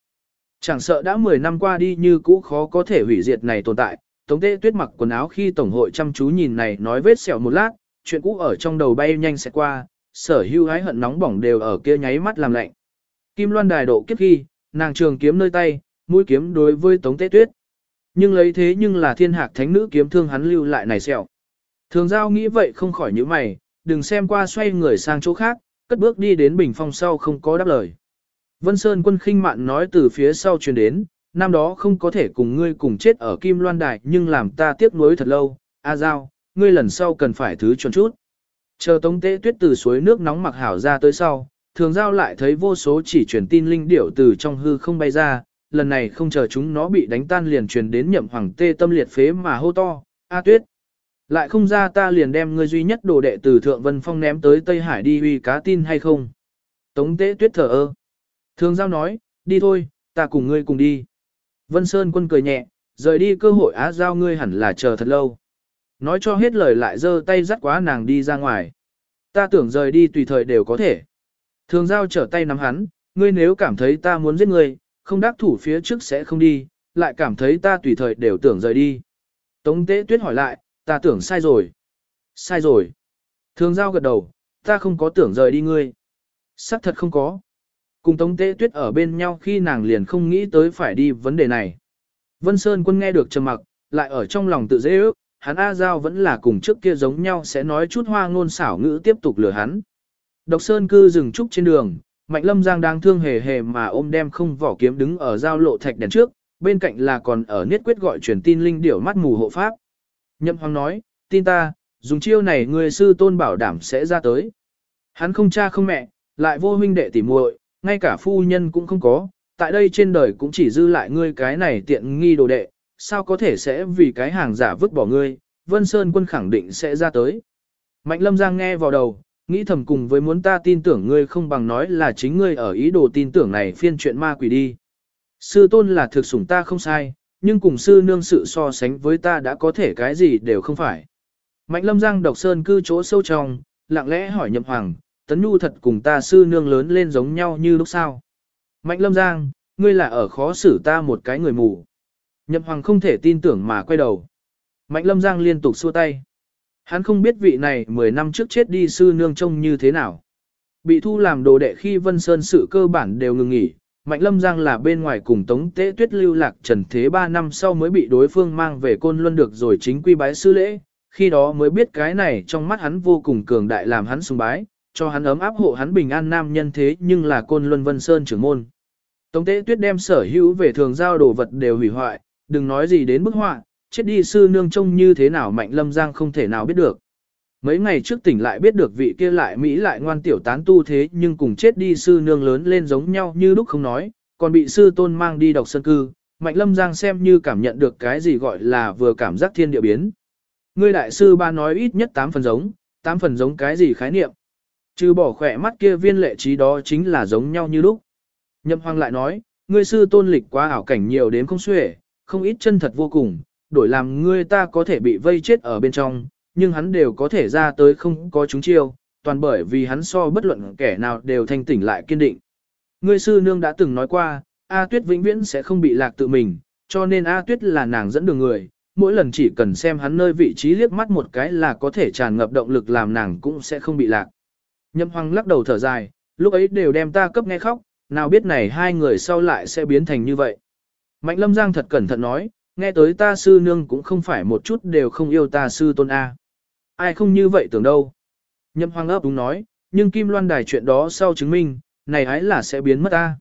S1: Chẳng sợ đã 10 năm qua đi như cũ khó có thể hủy diệt này tồn tại, Tống Tế Tuyết mặc quần áo khi tổng hội chăm chú nhìn này nói vết sẹo một lát, chuyện cũ ở trong đầu bay nhanh sẽ qua, sở hưu hái hận nóng bỏng đều ở kia nháy mắt làm lạnh. Kim Loan đài độ kiếp khi, nàng trường kiếm nơi tay, mũi kiếm đối với Tống Tế Tuyết. Nhưng lấy thế nhưng là thiên hạc thánh nữ kiếm thương hắn lưu lại này sẹo. Thường giao nghĩ vậy không khỏi những mày, đừng xem qua xoay người sang chỗ khác, cất bước đi đến bình phong sau không có đáp lời. Vân Sơn quân khinh mạn nói từ phía sau truyền đến, năm đó không có thể cùng ngươi cùng chết ở Kim Loan Đài nhưng làm ta tiếc nuối thật lâu, A Giao, ngươi lần sau cần phải thứ chuẩn chút. Chờ tống tế tuyết từ suối nước nóng mặc hảo ra tới sau, thường giao lại thấy vô số chỉ truyền tin linh điểu từ trong hư không bay ra, lần này không chờ chúng nó bị đánh tan liền truyền đến nhậm hoàng tê tâm liệt phế mà hô to, A tuyết. Lại không ra ta liền đem ngươi duy nhất đồ đệ từ Thượng Vân Phong ném tới Tây Hải đi uy cá tin hay không. Tống tế tuyết thở ơ. Thường giao nói, đi thôi, ta cùng ngươi cùng đi. Vân Sơn quân cười nhẹ, rời đi cơ hội á giao ngươi hẳn là chờ thật lâu. Nói cho hết lời lại giơ tay dắt quá nàng đi ra ngoài. Ta tưởng rời đi tùy thời đều có thể. Thường giao trở tay nắm hắn, ngươi nếu cảm thấy ta muốn giết ngươi, không đắc thủ phía trước sẽ không đi, lại cảm thấy ta tùy thời đều tưởng rời đi. Tống tế tuyết hỏi lại, ta tưởng sai rồi. Sai rồi. Thường giao gật đầu, ta không có tưởng rời đi ngươi. Sắc thật không có. Cùng Tống Tế Tuyết ở bên nhau khi nàng liền không nghĩ tới phải đi vấn đề này. Vân Sơn quân nghe được trầm mặc, lại ở trong lòng tự dễ ước, hắn A Giao vẫn là cùng trước kia giống nhau sẽ nói chút hoa ngôn xảo ngữ tiếp tục lừa hắn. Độc Sơn cư dừng trúc trên đường, Mạnh Lâm Giang đang thương hề hề mà ôm đem không vỏ kiếm đứng ở giao lộ thạch đèn trước, bên cạnh là còn ở niết quyết gọi truyền tin linh điểu mắt mù hộ pháp. Nhậm Hoàng nói, tin ta, dùng chiêu này người sư tôn bảo đảm sẽ ra tới. Hắn không cha không mẹ, lại vô huynh đệ tỉ muội, ngay cả phu nhân cũng không có, tại đây trên đời cũng chỉ dư lại ngươi cái này tiện nghi đồ đệ, sao có thể sẽ vì cái hàng giả vứt bỏ ngươi, Vân Sơn quân khẳng định sẽ ra tới. Mạnh Lâm Giang nghe vào đầu, nghĩ thầm cùng với muốn ta tin tưởng ngươi không bằng nói là chính ngươi ở ý đồ tin tưởng này phiên chuyện ma quỷ đi. Sư tôn là thực sủng ta không sai, nhưng cùng sư nương sự so sánh với ta đã có thể cái gì đều không phải. Mạnh Lâm Giang độc sơn cư chỗ sâu trong, lặng lẽ hỏi Nhậm Hoàng, Tấn Nhu thật cùng ta sư nương lớn lên giống nhau như lúc sau. Mạnh lâm giang, ngươi là ở khó xử ta một cái người mù. Nhậm hoàng không thể tin tưởng mà quay đầu. Mạnh lâm giang liên tục xua tay. Hắn không biết vị này 10 năm trước chết đi sư nương trông như thế nào. Bị thu làm đồ đệ khi Vân Sơn sự cơ bản đều ngừng nghỉ. Mạnh lâm giang là bên ngoài cùng tống tế tuyết lưu lạc trần thế 3 năm sau mới bị đối phương mang về côn luân được rồi chính quy bái sư lễ. Khi đó mới biết cái này trong mắt hắn vô cùng cường đại làm hắn sùng bái, cho hắn ấm áp hộ hắn bình an nam nhân thế nhưng là côn luân vân sơn trưởng môn. Tống tế tuyết đem sở hữu về thường giao đồ vật đều hủy hoại, đừng nói gì đến bức họa, chết đi sư nương trông như thế nào mạnh lâm giang không thể nào biết được. Mấy ngày trước tỉnh lại biết được vị kia lại Mỹ lại ngoan tiểu tán tu thế nhưng cùng chết đi sư nương lớn lên giống nhau như lúc không nói, còn bị sư tôn mang đi đọc sân cư, mạnh lâm giang xem như cảm nhận được cái gì gọi là vừa cảm giác thiên địa biến. Ngươi đại sư ba nói ít nhất 8 phần giống, 8 phần giống cái gì khái niệm. Trừ bỏ khỏe mắt kia viên lệ trí đó chính là giống nhau như lúc. Nhậm hoang lại nói, ngươi sư tôn lịch quá ảo cảnh nhiều đến không xuể, không ít chân thật vô cùng, đổi làm ngươi ta có thể bị vây chết ở bên trong, nhưng hắn đều có thể ra tới không có chúng chiêu, toàn bởi vì hắn so bất luận kẻ nào đều thanh tỉnh lại kiên định. Ngươi sư nương đã từng nói qua, A Tuyết vĩnh viễn sẽ không bị lạc tự mình, cho nên A Tuyết là nàng dẫn đường người, mỗi lần chỉ cần xem hắn nơi vị trí liếc mắt một cái là có thể tràn ngập động lực làm nàng cũng sẽ không bị lạc. nhâm hoang lắc đầu thở dài, lúc ấy đều đem ta cấp nghe khóc, nào biết này hai người sau lại sẽ biến thành như vậy. Mạnh Lâm Giang thật cẩn thận nói, nghe tới ta sư nương cũng không phải một chút đều không yêu ta sư tôn A. Ai không như vậy tưởng đâu. Nhậm Hoang ấp đúng nói, nhưng Kim Loan Đài chuyện đó sau chứng minh, này hái là sẽ biến mất ta.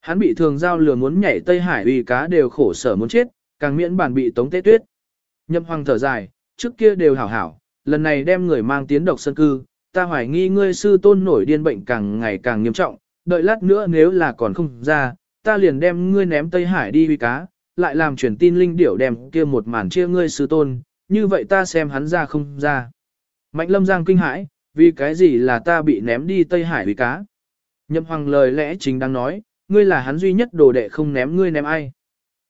S1: Hắn bị thường giao lừa muốn nhảy Tây Hải uy cá đều khổ sở muốn chết, càng miễn bản bị tống tế tuyết. Nhậm Hoang thở dài, trước kia đều hảo hảo, lần này đem người mang tiến độc sân cư, ta hoài nghi ngươi sư tôn nổi điên bệnh càng ngày càng nghiêm trọng, đợi lát nữa nếu là còn không ra, ta liền đem ngươi ném Tây Hải đi uy cá, lại làm truyền tin linh điểu đem kia một màn chia ngươi sư tôn, như vậy ta xem hắn ra không ra. Mạnh lâm giang kinh hãi, vì cái gì là ta bị ném đi Tây Hải vì cá. Nhậm hoàng lời lẽ chính đang nói, ngươi là hắn duy nhất đồ đệ không ném ngươi ném ai.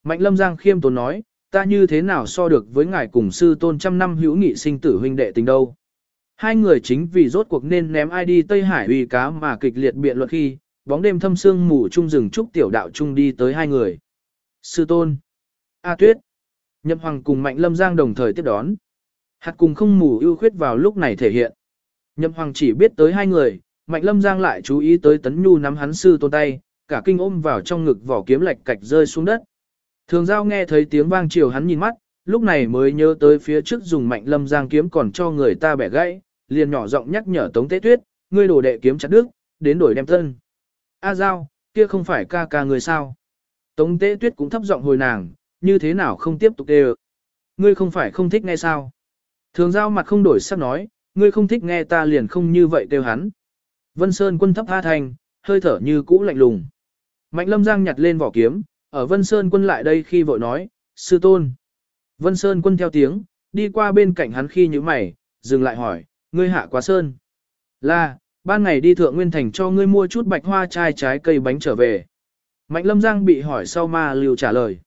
S1: Mạnh lâm giang khiêm tốn nói, ta như thế nào so được với ngài cùng sư tôn trăm năm hữu nghị sinh tử huynh đệ tình đâu. Hai người chính vì rốt cuộc nên ném ai đi Tây Hải uy cá mà kịch liệt biện luận khi, bóng đêm thâm sương mù trung rừng trúc tiểu đạo trung đi tới hai người. Sư tôn. A tuyết. Nhậm hoàng cùng mạnh lâm giang đồng thời tiếp đón. Hạt cùng không mù ưu khuyết vào lúc này thể hiện. Nhậm hoàng chỉ biết tới hai người, mạnh lâm giang lại chú ý tới tấn nhu nắm hắn sư tôn tay, cả kinh ôm vào trong ngực vỏ kiếm lạch cạch rơi xuống đất. Thường giao nghe thấy tiếng vang chiều hắn nhìn mắt, lúc này mới nhớ tới phía trước dùng mạnh lâm giang kiếm còn cho người ta bẻ gãy, liền nhỏ giọng nhắc nhở tống tế tuyết, ngươi đổ đệ kiếm chặt đứt, đến đổi đem tân. A Giao, kia không phải ca ca người sao? Tống tế tuyết cũng thấp giọng hồi nàng, như thế nào không tiếp tục đều. Ngươi không phải không thích nghe sao? Thường giao mặt không đổi sắc nói, ngươi không thích nghe ta liền không như vậy kêu hắn. Vân Sơn quân thấp tha thành, hơi thở như cũ lạnh lùng. Mạnh lâm giang nhặt lên vỏ kiếm, ở Vân Sơn quân lại đây khi vội nói, sư tôn. Vân Sơn quân theo tiếng, đi qua bên cạnh hắn khi như mày, dừng lại hỏi, ngươi hạ quá sơn. Là, ban ngày đi thượng nguyên thành cho ngươi mua chút bạch hoa chai trái cây bánh trở về. Mạnh lâm giang bị hỏi sau ma lưu trả lời.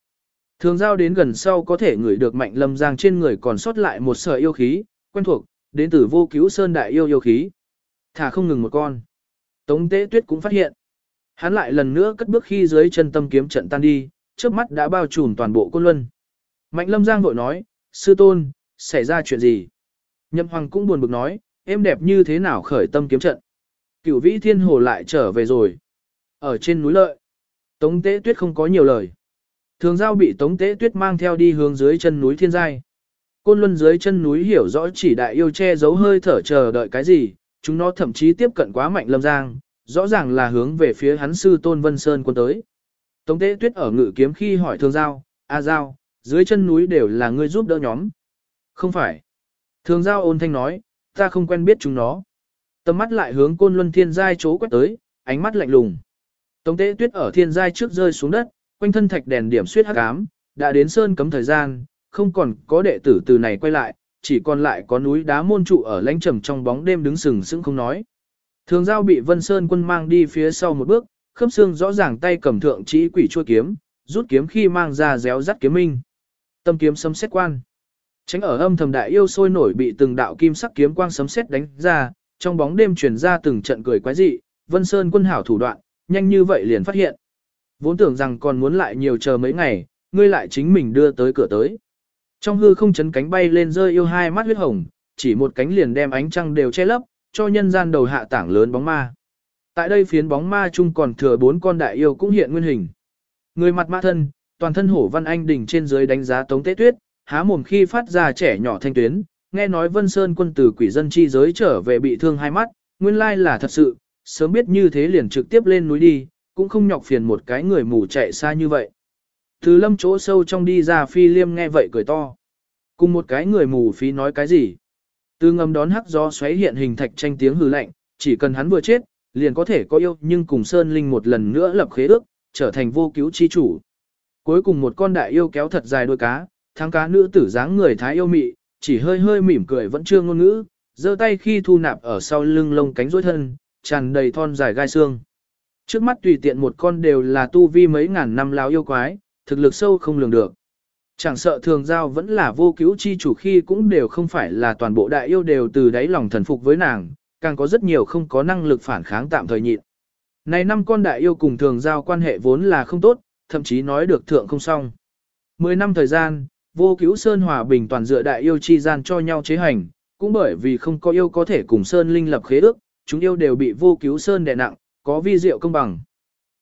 S1: Thường giao đến gần sau có thể ngửi được mạnh lâm giang trên người còn sót lại một sợi yêu khí, quen thuộc, đến từ vô cứu sơn đại yêu yêu khí. Thả không ngừng một con. Tống tế tuyết cũng phát hiện. Hắn lại lần nữa cất bước khi dưới chân tâm kiếm trận tan đi, trước mắt đã bao trùm toàn bộ côn luân. Mạnh lâm giang vội nói, sư tôn, xảy ra chuyện gì? Nhậm hoàng cũng buồn bực nói, em đẹp như thế nào khởi tâm kiếm trận. Cửu vĩ thiên hồ lại trở về rồi. Ở trên núi lợi. Tống tế tuyết không có nhiều lời. Thường giao bị tống tế tuyết mang theo đi hướng dưới chân núi thiên giai. Côn luân dưới chân núi hiểu rõ chỉ đại yêu che giấu hơi thở chờ đợi cái gì, chúng nó thậm chí tiếp cận quá mạnh lâm giang, rõ ràng là hướng về phía hắn sư tôn vân sơn quân tới. Tống tế tuyết ở ngự kiếm khi hỏi thường giao, a giao, dưới chân núi đều là ngươi giúp đỡ nhóm. Không phải. Thường giao ôn thanh nói, ta không quen biết chúng nó. Tầm mắt lại hướng côn luân thiên giai chỗ quét tới, ánh mắt lạnh lùng. Tống tế tuyết ở thiên giai trước rơi xuống đất, quanh thân thạch đèn điểm suyết hắc ám, đã đến sơn cấm thời gian, không còn có đệ tử từ này quay lại, chỉ còn lại có núi đá môn trụ ở lãnh trầm trong bóng đêm đứng sừng sững không nói. Thường giao bị Vân Sơn quân mang đi phía sau một bước, khớp xương rõ ràng tay cầm thượng chỉ quỷ chua kiếm, rút kiếm khi mang ra réo rắt kiếm minh. Tâm kiếm sấm xét quan. Tránh ở âm thầm đại yêu sôi nổi bị từng đạo kim sắc kiếm quang sấm xét đánh ra, trong bóng đêm truyền ra từng trận cười quái dị, Vân Sơn quân hảo thủ đoạn, nhanh như vậy liền phát hiện. Vốn tưởng rằng còn muốn lại nhiều chờ mấy ngày, ngươi lại chính mình đưa tới cửa tới. Trong hư không chấn cánh bay lên rơi yêu hai mắt huyết hồng, chỉ một cánh liền đem ánh trăng đều che lấp, cho nhân gian đầu hạ tảng lớn bóng ma. Tại đây phiến bóng ma chung còn thừa bốn con đại yêu cũng hiện nguyên hình. Người mặt mã thân, toàn thân hổ văn anh đỉnh trên dưới đánh giá tống tế tuyết, há mồm khi phát ra trẻ nhỏ thanh tuyến, nghe nói Vân Sơn quân từ quỷ dân chi giới trở về bị thương hai mắt, nguyên lai là thật sự, sớm biết như thế liền trực tiếp lên núi đi, cũng không nhọc phiền một cái người mù chạy xa như vậy. Từ lâm chỗ sâu trong đi ra phi liêm nghe vậy cười to. Cùng một cái người mù phí nói cái gì? Từ ngầm đón hắc gió xoáy hiện hình thạch tranh tiếng hừ lạnh, chỉ cần hắn vừa chết, liền có thể có yêu nhưng cùng Sơn Linh một lần nữa lập khế ước, trở thành vô cứu chi chủ. Cuối cùng một con đại yêu kéo thật dài đuôi cá, thắng cá nữ tử dáng người thái yêu mị, chỉ hơi hơi mỉm cười vẫn chưa ngôn ngữ, giơ tay khi thu nạp ở sau lưng lông cánh rối thân, tràn đầy thon dài gai xương. Trước mắt tùy tiện một con đều là tu vi mấy ngàn năm láo yêu quái, thực lực sâu không lường được. Chẳng sợ thường giao vẫn là vô cứu chi chủ khi cũng đều không phải là toàn bộ đại yêu đều từ đáy lòng thần phục với nàng, càng có rất nhiều không có năng lực phản kháng tạm thời nhịn. Này năm con đại yêu cùng thường giao quan hệ vốn là không tốt, thậm chí nói được thượng không xong. Mười năm thời gian, vô cứu Sơn Hòa Bình toàn dựa đại yêu chi gian cho nhau chế hành, cũng bởi vì không có yêu có thể cùng Sơn Linh lập khế ước, chúng yêu đều bị vô cứu Sơn đè nặng, có vi diệu công bằng.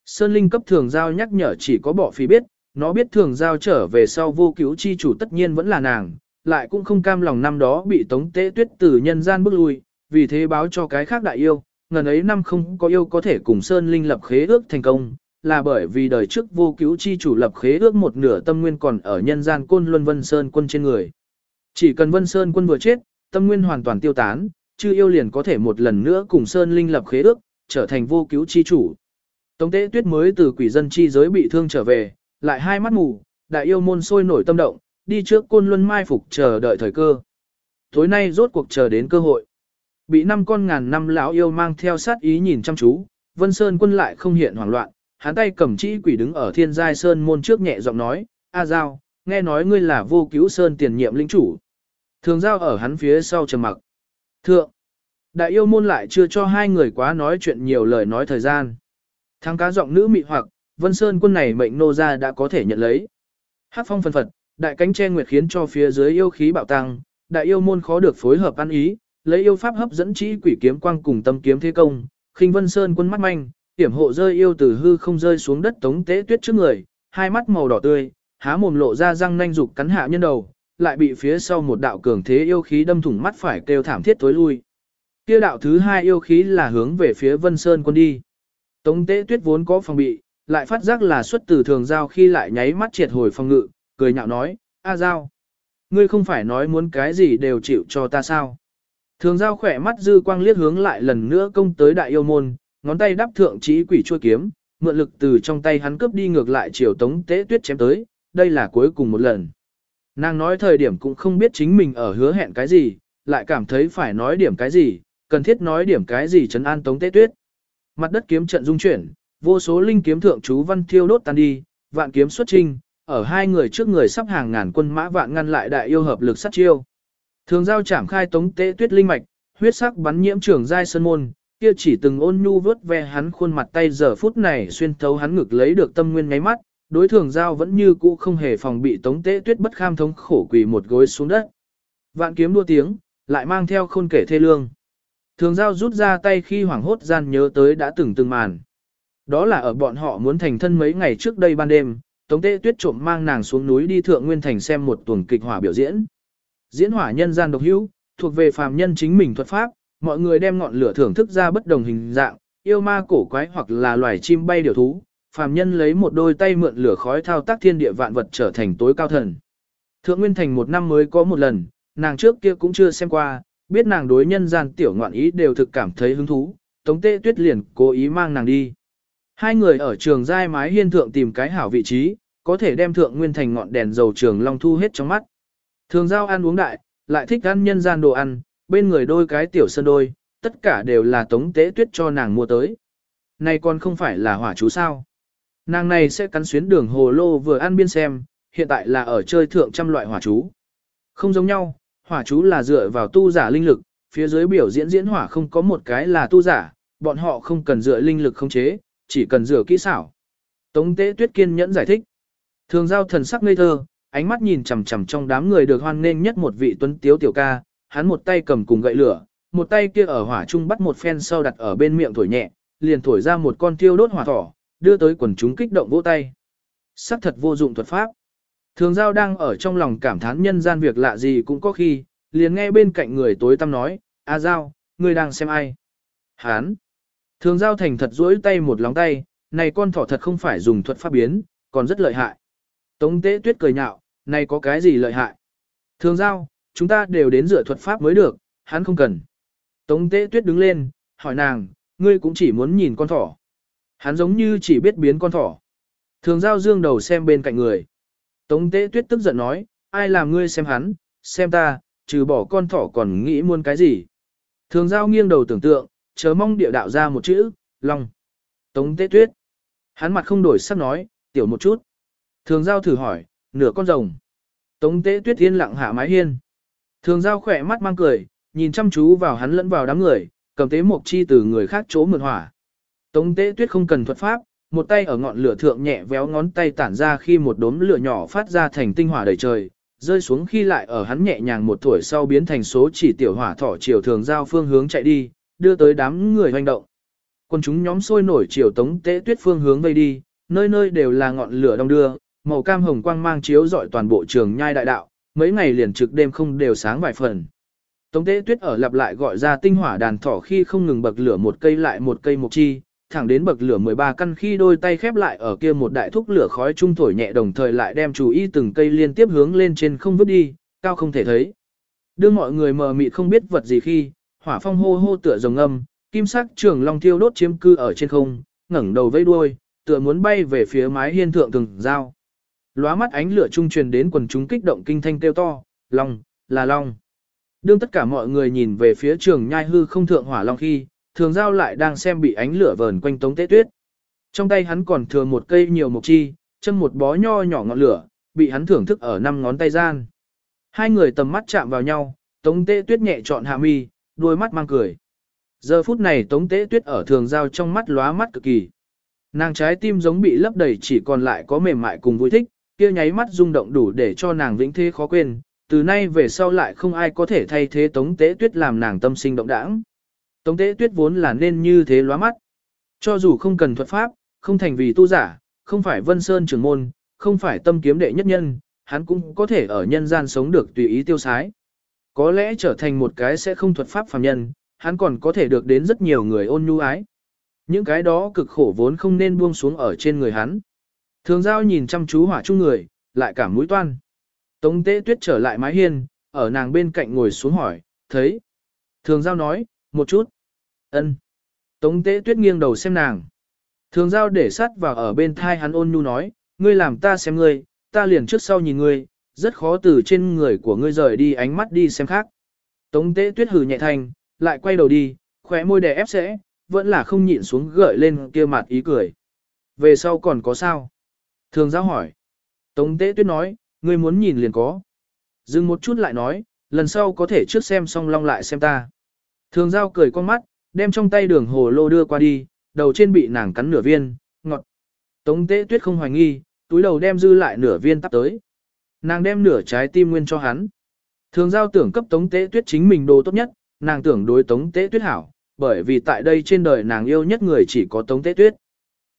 S1: Sơn Linh cấp thường giao nhắc nhở chỉ có bỏ phí biết, nó biết thường giao trở về sau vô cứu chi chủ tất nhiên vẫn là nàng, lại cũng không cam lòng năm đó bị tống tế tuyết tử nhân gian bước lui, vì thế báo cho cái khác đại yêu, ngần ấy năm không có yêu có thể cùng Sơn Linh lập khế ước thành công, là bởi vì đời trước vô cứu chi chủ lập khế ước một nửa tâm nguyên còn ở nhân gian côn luân Vân Sơn quân trên người. Chỉ cần Vân Sơn quân vừa chết, tâm nguyên hoàn toàn tiêu tán, chư yêu liền có thể một lần nữa cùng Sơn Linh lập khế ước, trở thành vô cứu chi chủ. Tống tế tuyết mới từ quỷ dân chi giới bị thương trở về, lại hai mắt mù, đại yêu môn sôi nổi tâm động, đi trước côn luân mai phục chờ đợi thời cơ. Tối nay rốt cuộc chờ đến cơ hội. Bị năm con ngàn năm lão yêu mang theo sát ý nhìn chăm chú, Vân Sơn quân lại không hiện hoảng loạn, hắn tay cầm chỉ quỷ đứng ở thiên giai sơn môn trước nhẹ giọng nói, A Giao, nghe nói ngươi là vô cứu sơn tiền nhiệm lĩnh chủ. Thường giao ở hắn phía sau trầm mặc. Thượng, đại yêu môn lại chưa cho hai người quá nói chuyện nhiều lời nói thời gian. Thằng cá giọng nữ mị hoặc, Vân Sơn quân này mệnh nô ra đã có thể nhận lấy. Hát phong phân phật, đại cánh che nguyệt khiến cho phía dưới yêu khí bạo tăng, đại yêu môn khó được phối hợp ăn ý, lấy yêu pháp hấp dẫn chỉ quỷ kiếm quang cùng tâm kiếm thế công, khinh Vân Sơn quân mắt manh, hiểm hộ rơi yêu từ hư không rơi xuống đất tống tế tuyết trước người, hai mắt màu đỏ tươi, há mồm lộ ra răng nanh dục cắn hạ nhân đầu, lại bị phía sau một đạo cường thế yêu khí đâm thủng mắt phải kêu thảm thiết tối lui. Kia đạo thứ hai yêu khí là hướng về phía Vân Sơn quân đi. Tống tế tuyết vốn có phòng bị, lại phát giác là xuất từ thường giao khi lại nháy mắt triệt hồi phòng ngự, cười nhạo nói, A giao, ngươi không phải nói muốn cái gì đều chịu cho ta sao. Thường giao khỏe mắt dư quang liếc hướng lại lần nữa công tới đại yêu môn, ngón tay đắp thượng chỉ quỷ chua kiếm, mượn lực từ trong tay hắn cướp đi ngược lại chiều tống tế tuyết chém tới, đây là cuối cùng một lần. Nàng nói thời điểm cũng không biết chính mình ở hứa hẹn cái gì, lại cảm thấy phải nói điểm cái gì, cần thiết nói điểm cái gì trấn an tống tế tuyết. Mặt đất kiếm trận dung chuyển, vô số linh kiếm thượng chú văn thiêu đốt tan đi, vạn kiếm xuất trinh, ở hai người trước người sắp hàng ngàn quân mã vạn ngăn lại đại yêu hợp lực sát chiêu. Thường giao chạm khai tống tế tuyết linh mạch, huyết sắc bắn nhiễm trường giai sơn môn, kia chỉ từng ôn nhu vớt ve hắn khuôn mặt tay giờ phút này xuyên thấu hắn ngực lấy được tâm nguyên ngáy mắt, đối thường giao vẫn như cũ không hề phòng bị tống tế tuyết bất kham thống khổ quỳ một gối xuống đất. Vạn kiếm đua tiếng, lại mang theo khôn kể thê lương. Thường giao rút ra tay khi hoảng hốt gian nhớ tới đã từng từng màn. Đó là ở bọn họ muốn thành thân mấy ngày trước đây ban đêm, Tống Tế Tuyết trộm mang nàng xuống núi đi thượng nguyên thành xem một tuần kịch hỏa biểu diễn. Diễn hỏa nhân gian độc hữu, thuộc về phàm nhân chính mình thuật pháp, mọi người đem ngọn lửa thưởng thức ra bất đồng hình dạng, yêu ma cổ quái hoặc là loài chim bay điều thú, phàm nhân lấy một đôi tay mượn lửa khói thao tác thiên địa vạn vật trở thành tối cao thần. Thượng Nguyên Thành một năm mới có một lần, nàng trước kia cũng chưa xem qua, biết nàng đối nhân gian tiểu ngoạn ý đều thực cảm thấy hứng thú, Tống Tê Tuyết liền cố ý mang nàng đi. Hai người ở trường giai mái hiên thượng tìm cái hảo vị trí, có thể đem thượng nguyên thành ngọn đèn dầu trường long thu hết trong mắt. Thường giao ăn uống đại, lại thích ăn nhân gian đồ ăn, bên người đôi cái tiểu sơn đôi, tất cả đều là tống tế tuyết cho nàng mua tới. Này còn không phải là hỏa chú sao. Nàng này sẽ cắn xuyến đường hồ lô vừa ăn biên xem, hiện tại là ở chơi thượng trăm loại hỏa chú. Không giống nhau, hỏa chú là dựa vào tu giả linh lực, phía dưới biểu diễn diễn hỏa không có một cái là tu giả, bọn họ không cần dựa linh lực không chế, chỉ cần dựa kỹ xảo. Tống tế tuyết kiên nhẫn giải thích. Thường giao thần sắc ngây thơ, ánh mắt nhìn chằm chằm trong đám người được hoan nghênh nhất một vị tuấn tiếu tiểu ca, hắn một tay cầm cùng gậy lửa, một tay kia ở hỏa trung bắt một phen sau đặt ở bên miệng thổi nhẹ, liền thổi ra một con tiêu đốt hỏa thỏ, đưa tới quần chúng kích động vỗ tay. Sắc thật vô dụng thuật pháp. Thường giao đang ở trong lòng cảm thán nhân gian việc lạ gì cũng có khi, liền nghe bên cạnh người tối tăm nói, A Giao, ngươi đang xem ai? Hán. Thường giao thành thật duỗi tay một lóng tay, này con thỏ thật không phải dùng thuật pháp biến, còn rất lợi hại. Tống tế tuyết cười nhạo, này có cái gì lợi hại? Thường giao, chúng ta đều đến dựa thuật pháp mới được, hắn không cần. Tống tế tuyết đứng lên, hỏi nàng, ngươi cũng chỉ muốn nhìn con thỏ. Hắn giống như chỉ biết biến con thỏ. Thường giao dương đầu xem bên cạnh người. Tống tế tuyết tức giận nói, ai làm ngươi xem hắn, xem ta, trừ bỏ con thỏ còn nghĩ muốn cái gì. Thường giao nghiêng đầu tưởng tượng, chờ mong địa đạo ra một chữ, long. Tống tế tuyết. Hắn mặt không đổi sắc nói, tiểu một chút. Thường giao thử hỏi, nửa con rồng. Tống tế tuyết yên lặng hạ mái hiên. Thường giao khỏe mắt mang cười, nhìn chăm chú vào hắn lẫn vào đám người, cầm tế mộc chi từ người khác chỗ mượn hỏa. Tống tế tuyết không cần thuật pháp, một tay ở ngọn lửa thượng nhẹ véo ngón tay tản ra khi một đốm lửa nhỏ phát ra thành tinh hỏa đầy trời, rơi xuống khi lại ở hắn nhẹ nhàng một tuổi sau biến thành số chỉ tiểu hỏa thỏ chiều thường giao phương hướng chạy đi, đưa tới đám người hoành động. Quân chúng nhóm sôi nổi chiều tống tế tuyết phương hướng vây đi, nơi nơi đều là ngọn lửa đông đưa, màu cam hồng quang mang chiếu rọi toàn bộ trường nhai đại đạo, mấy ngày liền trực đêm không đều sáng vài phần. Tống tế tuyết ở lặp lại gọi ra tinh hỏa đàn thỏ khi không ngừng bậc lửa một cây lại một cây một chi, thẳng đến bậc lửa 13 căn khi đôi tay khép lại ở kia một đại thúc lửa khói trung thổi nhẹ đồng thời lại đem chú ý từng cây liên tiếp hướng lên trên không vứt đi, cao không thể thấy. Đưa mọi người mờ mịt không biết vật gì khi, hỏa phong hô hô tựa rồng âm, kim sắc trường long thiêu đốt chiếm cư ở trên không, ngẩng đầu vây đuôi, tựa muốn bay về phía mái hiên thượng từng dao. Lóa mắt ánh lửa trung truyền đến quần chúng kích động kinh thanh kêu to, long, là long. Đương tất cả mọi người nhìn về phía trường nhai hư không thượng hỏa long khi, thường giao lại đang xem bị ánh lửa vờn quanh tống tế tuyết. Trong tay hắn còn thừa một cây nhiều mộc chi, châm một bó nho nhỏ ngọn lửa, bị hắn thưởng thức ở năm ngón tay gian. Hai người tầm mắt chạm vào nhau, tống tế tuyết nhẹ chọn hạ mi, đôi mắt mang cười. Giờ phút này tống tế tuyết ở thường giao trong mắt lóa mắt cực kỳ. Nàng trái tim giống bị lấp đầy chỉ còn lại có mềm mại cùng vui thích, kia nháy mắt rung động đủ để cho nàng vĩnh thế khó quên, từ nay về sau lại không ai có thể thay thế tống tế tuyết làm nàng tâm sinh động đãng. Tống tế tuyết vốn là nên như thế lóa mắt. Cho dù không cần thuật pháp, không thành vì tu giả, không phải vân sơn trưởng môn, không phải tâm kiếm đệ nhất nhân, hắn cũng có thể ở nhân gian sống được tùy ý tiêu sái. Có lẽ trở thành một cái sẽ không thuật pháp phàm nhân, hắn còn có thể được đến rất nhiều người ôn nhu ái. Những cái đó cực khổ vốn không nên buông xuống ở trên người hắn. Thường giao nhìn chăm chú hỏa chung người, lại cảm mũi toan. Tống tế tuyết trở lại mái hiên, ở nàng bên cạnh ngồi xuống hỏi, thấy. Thường giao nói, một chút. ân. Tống tế tuyết nghiêng đầu xem nàng. Thường giao để sát vào ở bên thai hắn ôn nhu nói, ngươi làm ta xem ngươi, ta liền trước sau nhìn ngươi, rất khó từ trên người của ngươi rời đi ánh mắt đi xem khác. Tống tế tuyết hừ nhẹ thành, lại quay đầu đi, khóe môi đè ép sẽ, vẫn là không nhịn xuống gợi lên kia mặt ý cười. Về sau còn có sao? Thường giao hỏi. Tống tế tuyết nói, ngươi muốn nhìn liền có. Dừng một chút lại nói, lần sau có thể trước xem xong long lại xem ta. Thường giao cười con mắt, đem trong tay đường hồ lô đưa qua đi, đầu trên bị nàng cắn nửa viên, ngọt. Tống tế tuyết không hoài nghi, túi đầu đem dư lại nửa viên tắp tới. Nàng đem nửa trái tim nguyên cho hắn. Thường giao tưởng cấp tống tế tuyết chính mình đồ tốt nhất, nàng tưởng đối tống tế tuyết hảo, bởi vì tại đây trên đời nàng yêu nhất người chỉ có tống tế tuyết.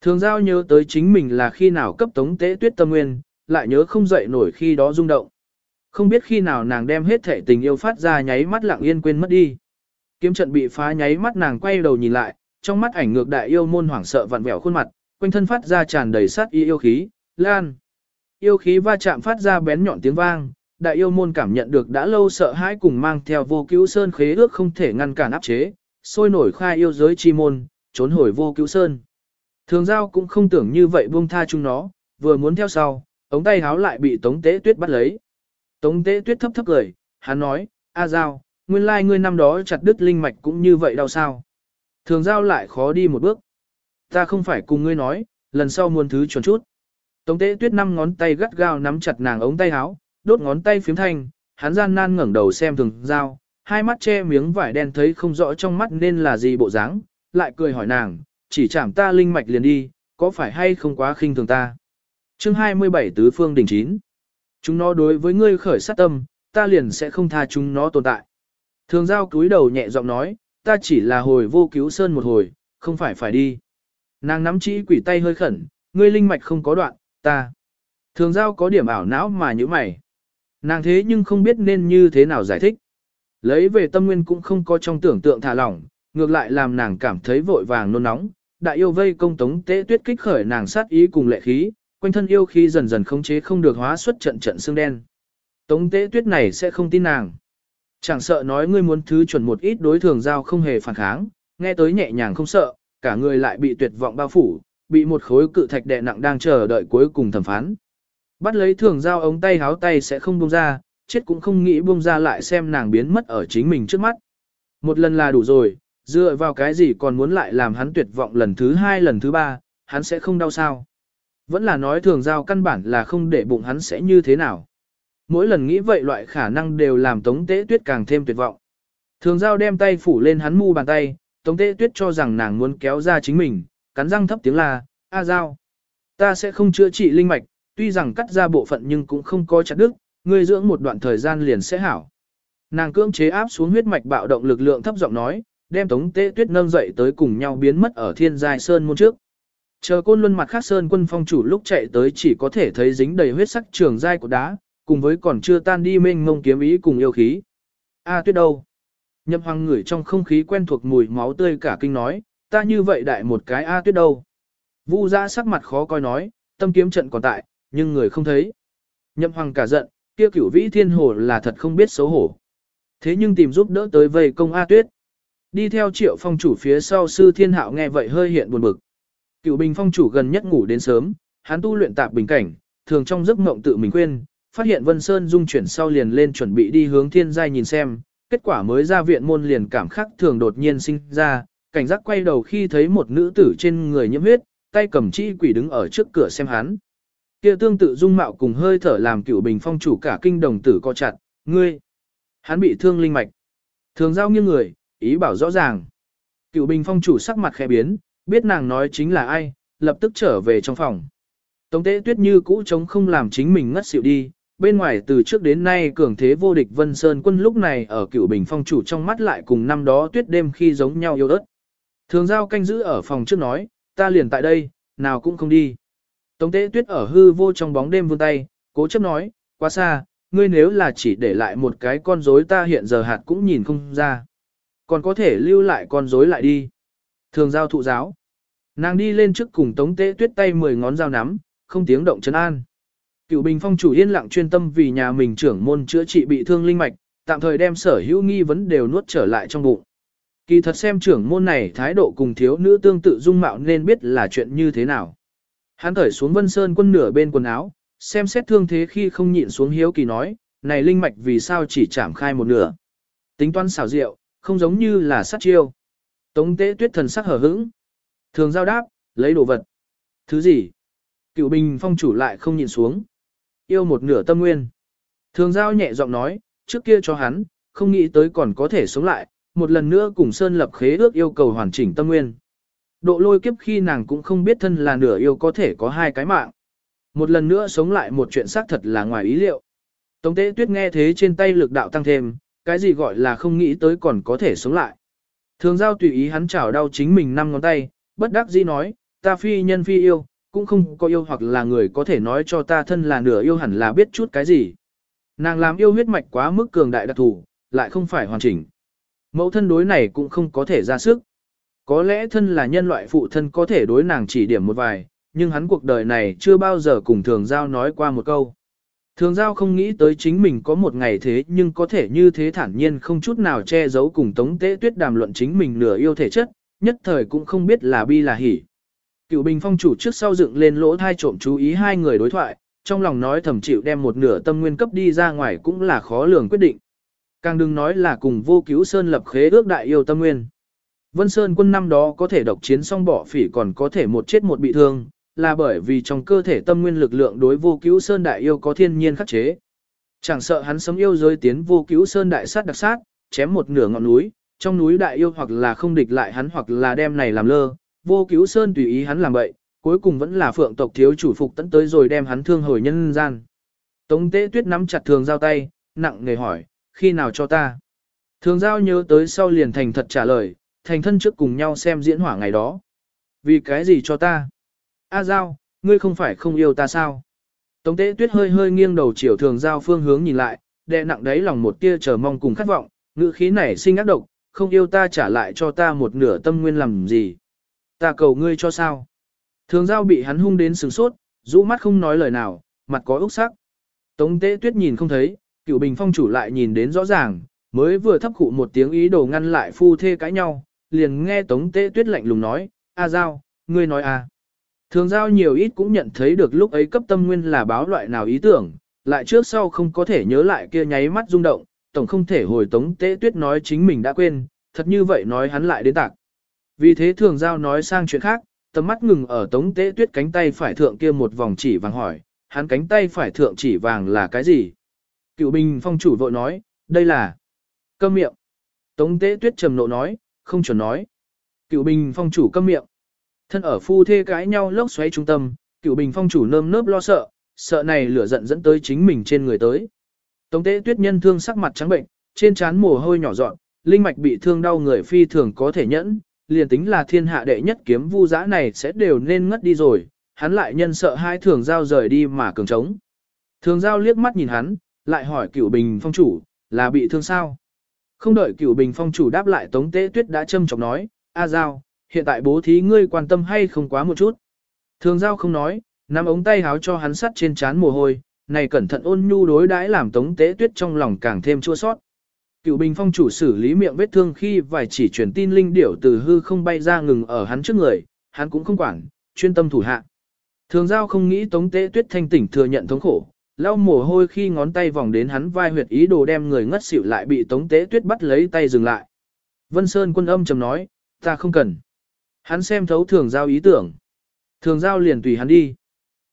S1: Thường giao nhớ tới chính mình là khi nào cấp tống tế tuyết tâm nguyên, lại nhớ không dậy nổi khi đó rung động. Không biết khi nào nàng đem hết thể tình yêu phát ra nháy mắt lặng yên quên mất đi. Kiếm trận bị phá nháy mắt nàng quay đầu nhìn lại, trong mắt ảnh ngược đại yêu môn hoảng sợ vặn vẹo khuôn mặt, quanh thân phát ra tràn đầy sát y yêu khí, lan. Yêu khí va chạm phát ra bén nhọn tiếng vang, đại yêu môn cảm nhận được đã lâu sợ hãi cùng mang theo vô cứu sơn khế ước không thể ngăn cản áp chế, sôi nổi khai yêu giới chi môn, trốn hồi vô cứu sơn. Thường giao cũng không tưởng như vậy buông tha chúng nó, vừa muốn theo sau, ống tay háo lại bị Tống Tế Tuyết bắt lấy. Tống Tế Tuyết thấp thấp cười, hắn nói, A Giao, nguyên lai ngươi năm đó chặt đứt linh mạch cũng như vậy đâu sao. Thường giao lại khó đi một bước. Ta không phải cùng ngươi nói, lần sau muôn thứ chuẩn chút. Tống Tế Tuyết năm ngón tay gắt gao nắm chặt nàng ống tay áo, đốt ngón tay phím thanh, hắn gian nan ngẩng đầu xem thường giao, hai mắt che miếng vải đen thấy không rõ trong mắt nên là gì bộ dáng, lại cười hỏi nàng, chỉ chạm ta linh mạch liền đi, có phải hay không quá khinh thường ta. Chương 27 Tứ Phương Đỉnh 9 Chúng nó đối với ngươi khởi sát tâm, ta liền sẽ không tha chúng nó tồn tại. Thường giao cúi đầu nhẹ giọng nói, ta chỉ là hồi vô cứu sơn một hồi, không phải phải đi. Nàng nắm chỉ quỷ tay hơi khẩn, ngươi linh mạch không có đoạn, ta. Thường giao có điểm ảo não mà như mày. Nàng thế nhưng không biết nên như thế nào giải thích. Lấy về tâm nguyên cũng không có trong tưởng tượng thả lỏng, ngược lại làm nàng cảm thấy vội vàng nôn nóng. Đại yêu vây công tống tế tuyết kích khởi nàng sát ý cùng lệ khí, quanh thân yêu khí dần dần khống chế không được hóa xuất trận trận xương đen. Tống tế tuyết này sẽ không tin nàng. Chẳng sợ nói ngươi muốn thứ chuẩn một ít đối thường giao không hề phản kháng, nghe tới nhẹ nhàng không sợ, cả người lại bị tuyệt vọng bao phủ, bị một khối cự thạch đè nặng đang chờ đợi cuối cùng thẩm phán. Bắt lấy thường giao ống tay háo tay sẽ không buông ra, chết cũng không nghĩ buông ra lại xem nàng biến mất ở chính mình trước mắt. Một lần là đủ rồi, dựa vào cái gì còn muốn lại làm hắn tuyệt vọng lần thứ hai lần thứ ba, hắn sẽ không đau sao. Vẫn là nói thường giao căn bản là không để bụng hắn sẽ như thế nào. Mỗi lần nghĩ vậy loại khả năng đều làm Tống Tế Tuyết càng thêm tuyệt vọng. Thường giao đem tay phủ lên hắn mu bàn tay, Tống Tế Tuyết cho rằng nàng muốn kéo ra chính mình, cắn răng thấp tiếng là, A Giao. Ta sẽ không chữa trị linh mạch, tuy rằng cắt ra bộ phận nhưng cũng không có chặt đứt, ngươi dưỡng một đoạn thời gian liền sẽ hảo. Nàng cưỡng chế áp xuống huyết mạch bạo động lực lượng thấp giọng nói, đem Tống Tế Tuyết nâng dậy tới cùng nhau biến mất ở thiên giai sơn môn trước. Chờ côn luân mặt khác sơn quân phong chủ lúc chạy tới chỉ có thể thấy dính đầy huyết sắc trường giai của đá, cùng với còn chưa tan đi mênh mông kiếm ý cùng yêu khí. A tuyết đâu? Nhậm hoàng ngửi trong không khí quen thuộc mùi máu tươi cả kinh nói, ta như vậy đại một cái A tuyết đâu? Vu ra sắc mặt khó coi nói, tâm kiếm trận còn tại, nhưng người không thấy. Nhậm hoàng cả giận, kia cửu vĩ thiên hồ là thật không biết xấu hổ. Thế nhưng tìm giúp đỡ tới vây công A tuyết. Đi theo triệu phong chủ phía sau sư thiên hạo nghe vậy hơi hiện buồn bực. Cựu bình phong chủ gần nhất ngủ đến sớm, hắn tu luyện tạp bình cảnh, thường trong giấc mộng tự mình quên, phát hiện Vân Sơn dung chuyển sau liền lên chuẩn bị đi hướng thiên giai nhìn xem, kết quả mới ra viện môn liền cảm khắc thường đột nhiên sinh ra, cảnh giác quay đầu khi thấy một nữ tử trên người nhiễm huyết, tay cầm chi quỷ đứng ở trước cửa xem hắn. Kia tương tự dung mạo cùng hơi thở làm cựu bình phong chủ cả kinh đồng tử co chặt, ngươi. Hắn bị thương linh mạch. Thường giao nghiêng người, ý bảo rõ ràng. Cựu bình phong chủ sắc mặt khẽ biến, biết nàng nói chính là ai, lập tức trở về trong phòng. Tống tế tuyết như cũ chống không làm chính mình ngất xỉu đi, bên ngoài từ trước đến nay cường thế vô địch Vân Sơn quân lúc này ở cựu bình phong chủ trong mắt lại cùng năm đó tuyết đêm khi giống nhau yêu ớt. Thường giao canh giữ ở phòng trước nói, ta liền tại đây, nào cũng không đi. Tống tế tuyết ở hư vô trong bóng đêm vươn tay, cố chấp nói, quá xa, ngươi nếu là chỉ để lại một cái con rối ta hiện giờ hạt cũng nhìn không ra. Còn có thể lưu lại con rối lại đi. Thường giao thụ giáo. Nàng đi lên trước cùng tống tế tuyết tay mười ngón dao nắm, không tiếng động chấn an. Cựu bình phong chủ yên lặng chuyên tâm vì nhà mình trưởng môn chữa trị bị thương linh mạch, tạm thời đem sở hữu nghi vấn đều nuốt trở lại trong bụng. Kỳ thật xem trưởng môn này thái độ cùng thiếu nữ tương tự dung mạo nên biết là chuyện như thế nào. Hắn thởi xuống vân sơn quân nửa bên quần áo, xem xét thương thế khi không nhịn xuống hiếu kỳ nói, này linh mạch vì sao chỉ chạm khai một nửa. Tính toán xảo diệu, không giống như là sát chiêu. Tống tế tuyết thần sắc hở hững. Thường giao đáp, lấy đồ vật. Thứ gì? Cựu bình phong chủ lại không nhìn xuống. Yêu một nửa tâm nguyên. Thường giao nhẹ giọng nói, trước kia cho hắn, không nghĩ tới còn có thể sống lại, một lần nữa cùng Sơn lập khế ước yêu cầu hoàn chỉnh tâm nguyên. Độ lôi kiếp khi nàng cũng không biết thân là nửa yêu có thể có hai cái mạng. Một lần nữa sống lại một chuyện xác thật là ngoài ý liệu. Tống tế tuyết nghe thế trên tay lực đạo tăng thêm, cái gì gọi là không nghĩ tới còn có thể sống lại. Thường giao tùy ý hắn chảo đau chính mình năm ngón tay, bất đắc dĩ nói, ta phi nhân phi yêu, cũng không có yêu hoặc là người có thể nói cho ta thân là nửa yêu hẳn là biết chút cái gì. Nàng làm yêu huyết mạch quá mức cường đại đặc thù, lại không phải hoàn chỉnh. Mẫu thân đối này cũng không có thể ra sức. Có lẽ thân là nhân loại phụ thân có thể đối nàng chỉ điểm một vài, nhưng hắn cuộc đời này chưa bao giờ cùng thường giao nói qua một câu. Thường giao không nghĩ tới chính mình có một ngày thế nhưng có thể như thế thản nhiên không chút nào che giấu cùng tống tế tuyết đàm luận chính mình nửa yêu thể chất, nhất thời cũng không biết là bi là hỉ. Cựu bình phong chủ trước sau dựng lên lỗ thai trộm chú ý hai người đối thoại, trong lòng nói thầm chịu đem một nửa tâm nguyên cấp đi ra ngoài cũng là khó lường quyết định. Càng đừng nói là cùng vô cứu Sơn lập khế ước đại yêu tâm nguyên. Vân Sơn quân năm đó có thể độc chiến xong bỏ phỉ còn có thể một chết một bị thương, là bởi vì trong cơ thể tâm nguyên lực lượng đối vô cứu Sơn đại yêu có thiên nhiên khắc chế. Chẳng sợ hắn sống yêu giới tiến vô cứu Sơn đại sát đặc sát, chém một nửa ngọn núi, trong núi đại yêu hoặc là không địch lại hắn hoặc là đem này làm lơ, vô cứu sơn tùy ý hắn làm bậy, cuối cùng vẫn là phượng tộc thiếu chủ phục tận tới rồi đem hắn thương hồi nhân gian. Tống tế tuyết nắm chặt thường giao tay, nặng nề hỏi, khi nào cho ta? Thường giao nhớ tới sau liền thành thật trả lời, thành thân trước cùng nhau xem diễn hỏa ngày đó. Vì cái gì cho ta? A giao, ngươi không phải không yêu ta sao? Tống tế tuyết hơi hơi nghiêng đầu chiều thường giao phương hướng nhìn lại, đè nặng đáy lòng một tia chờ mong cùng khát vọng, ngữ khí này sinh ác độc, không yêu ta trả lại cho ta một nửa tâm nguyên làm gì. Ta cầu ngươi cho sao? Thường giao bị hắn hung đến sừng sốt, rũ mắt không nói lời nào, mặt có ốc sắc. Tống tế tuyết nhìn không thấy, cựu bình phong chủ lại nhìn đến rõ ràng, mới vừa thấp khụ một tiếng ý đồ ngăn lại phu thê cãi nhau, liền nghe tống tế tuyết lạnh lùng nói, A giao, ngươi nói a. Thường giao nhiều ít cũng nhận thấy được lúc ấy cấp tâm nguyên là báo loại nào ý tưởng, lại trước sau không có thể nhớ lại kia nháy mắt rung động, tổng không thể hồi tống tế tuyết nói chính mình đã quên, thật như vậy nói hắn lại đến tạc. Vì thế thường giao nói sang chuyện khác, tầm mắt ngừng ở tống tế tuyết cánh tay phải thượng kia một vòng chỉ vàng hỏi, hắn cánh tay phải thượng chỉ vàng là cái gì? Cựu bình phong chủ vội nói, đây là câm miệng. Tống tế tuyết trầm nộ nói, không chuẩn nói. Cựu bình phong chủ câm miệng. Thân ở phu thê cãi nhau lốc xoáy trung tâm, cựu bình phong chủ nơm nớp lo sợ, sợ này lửa giận dẫn tới chính mình trên người tới. Tống tế tuyết nhân thương sắc mặt trắng bệnh, trên trán mồ hôi nhỏ dọn, linh mạch bị thương đau người phi thường có thể nhẫn, liền tính là thiên hạ đệ nhất kiếm vu giã này sẽ đều nên ngất đi rồi, hắn lại nhân sợ hai thường giao rời đi mà cường trống. Thường giao liếc mắt nhìn hắn, lại hỏi cửu bình phong chủ, là bị thương sao? Không đợi cửu bình phong chủ đáp lại tống tế tuyết đã châm chọc nói, A giao, hiện tại bố thí ngươi quan tâm hay không quá một chút. Thường giao không nói, nắm ống tay háo cho hắn sắt trên trán mồ hôi, này cẩn thận ôn nhu đối đãi làm tống tế tuyết trong lòng càng thêm chua sót. Cựu bình phong chủ xử lý miệng vết thương khi vài chỉ truyền tin linh điểu từ hư không bay ra ngừng ở hắn trước người, hắn cũng không quản, chuyên tâm thủ hạ. Thường giao không nghĩ tống tế tuyết thanh tỉnh thừa nhận thống khổ, lau mồ hôi khi ngón tay vòng đến hắn vai huyệt ý đồ đem người ngất xỉu lại bị tống tế tuyết bắt lấy tay dừng lại. Vân Sơn quân âm trầm nói, ta không cần. Hắn xem thấu thường giao ý tưởng. Thường giao liền tùy hắn đi.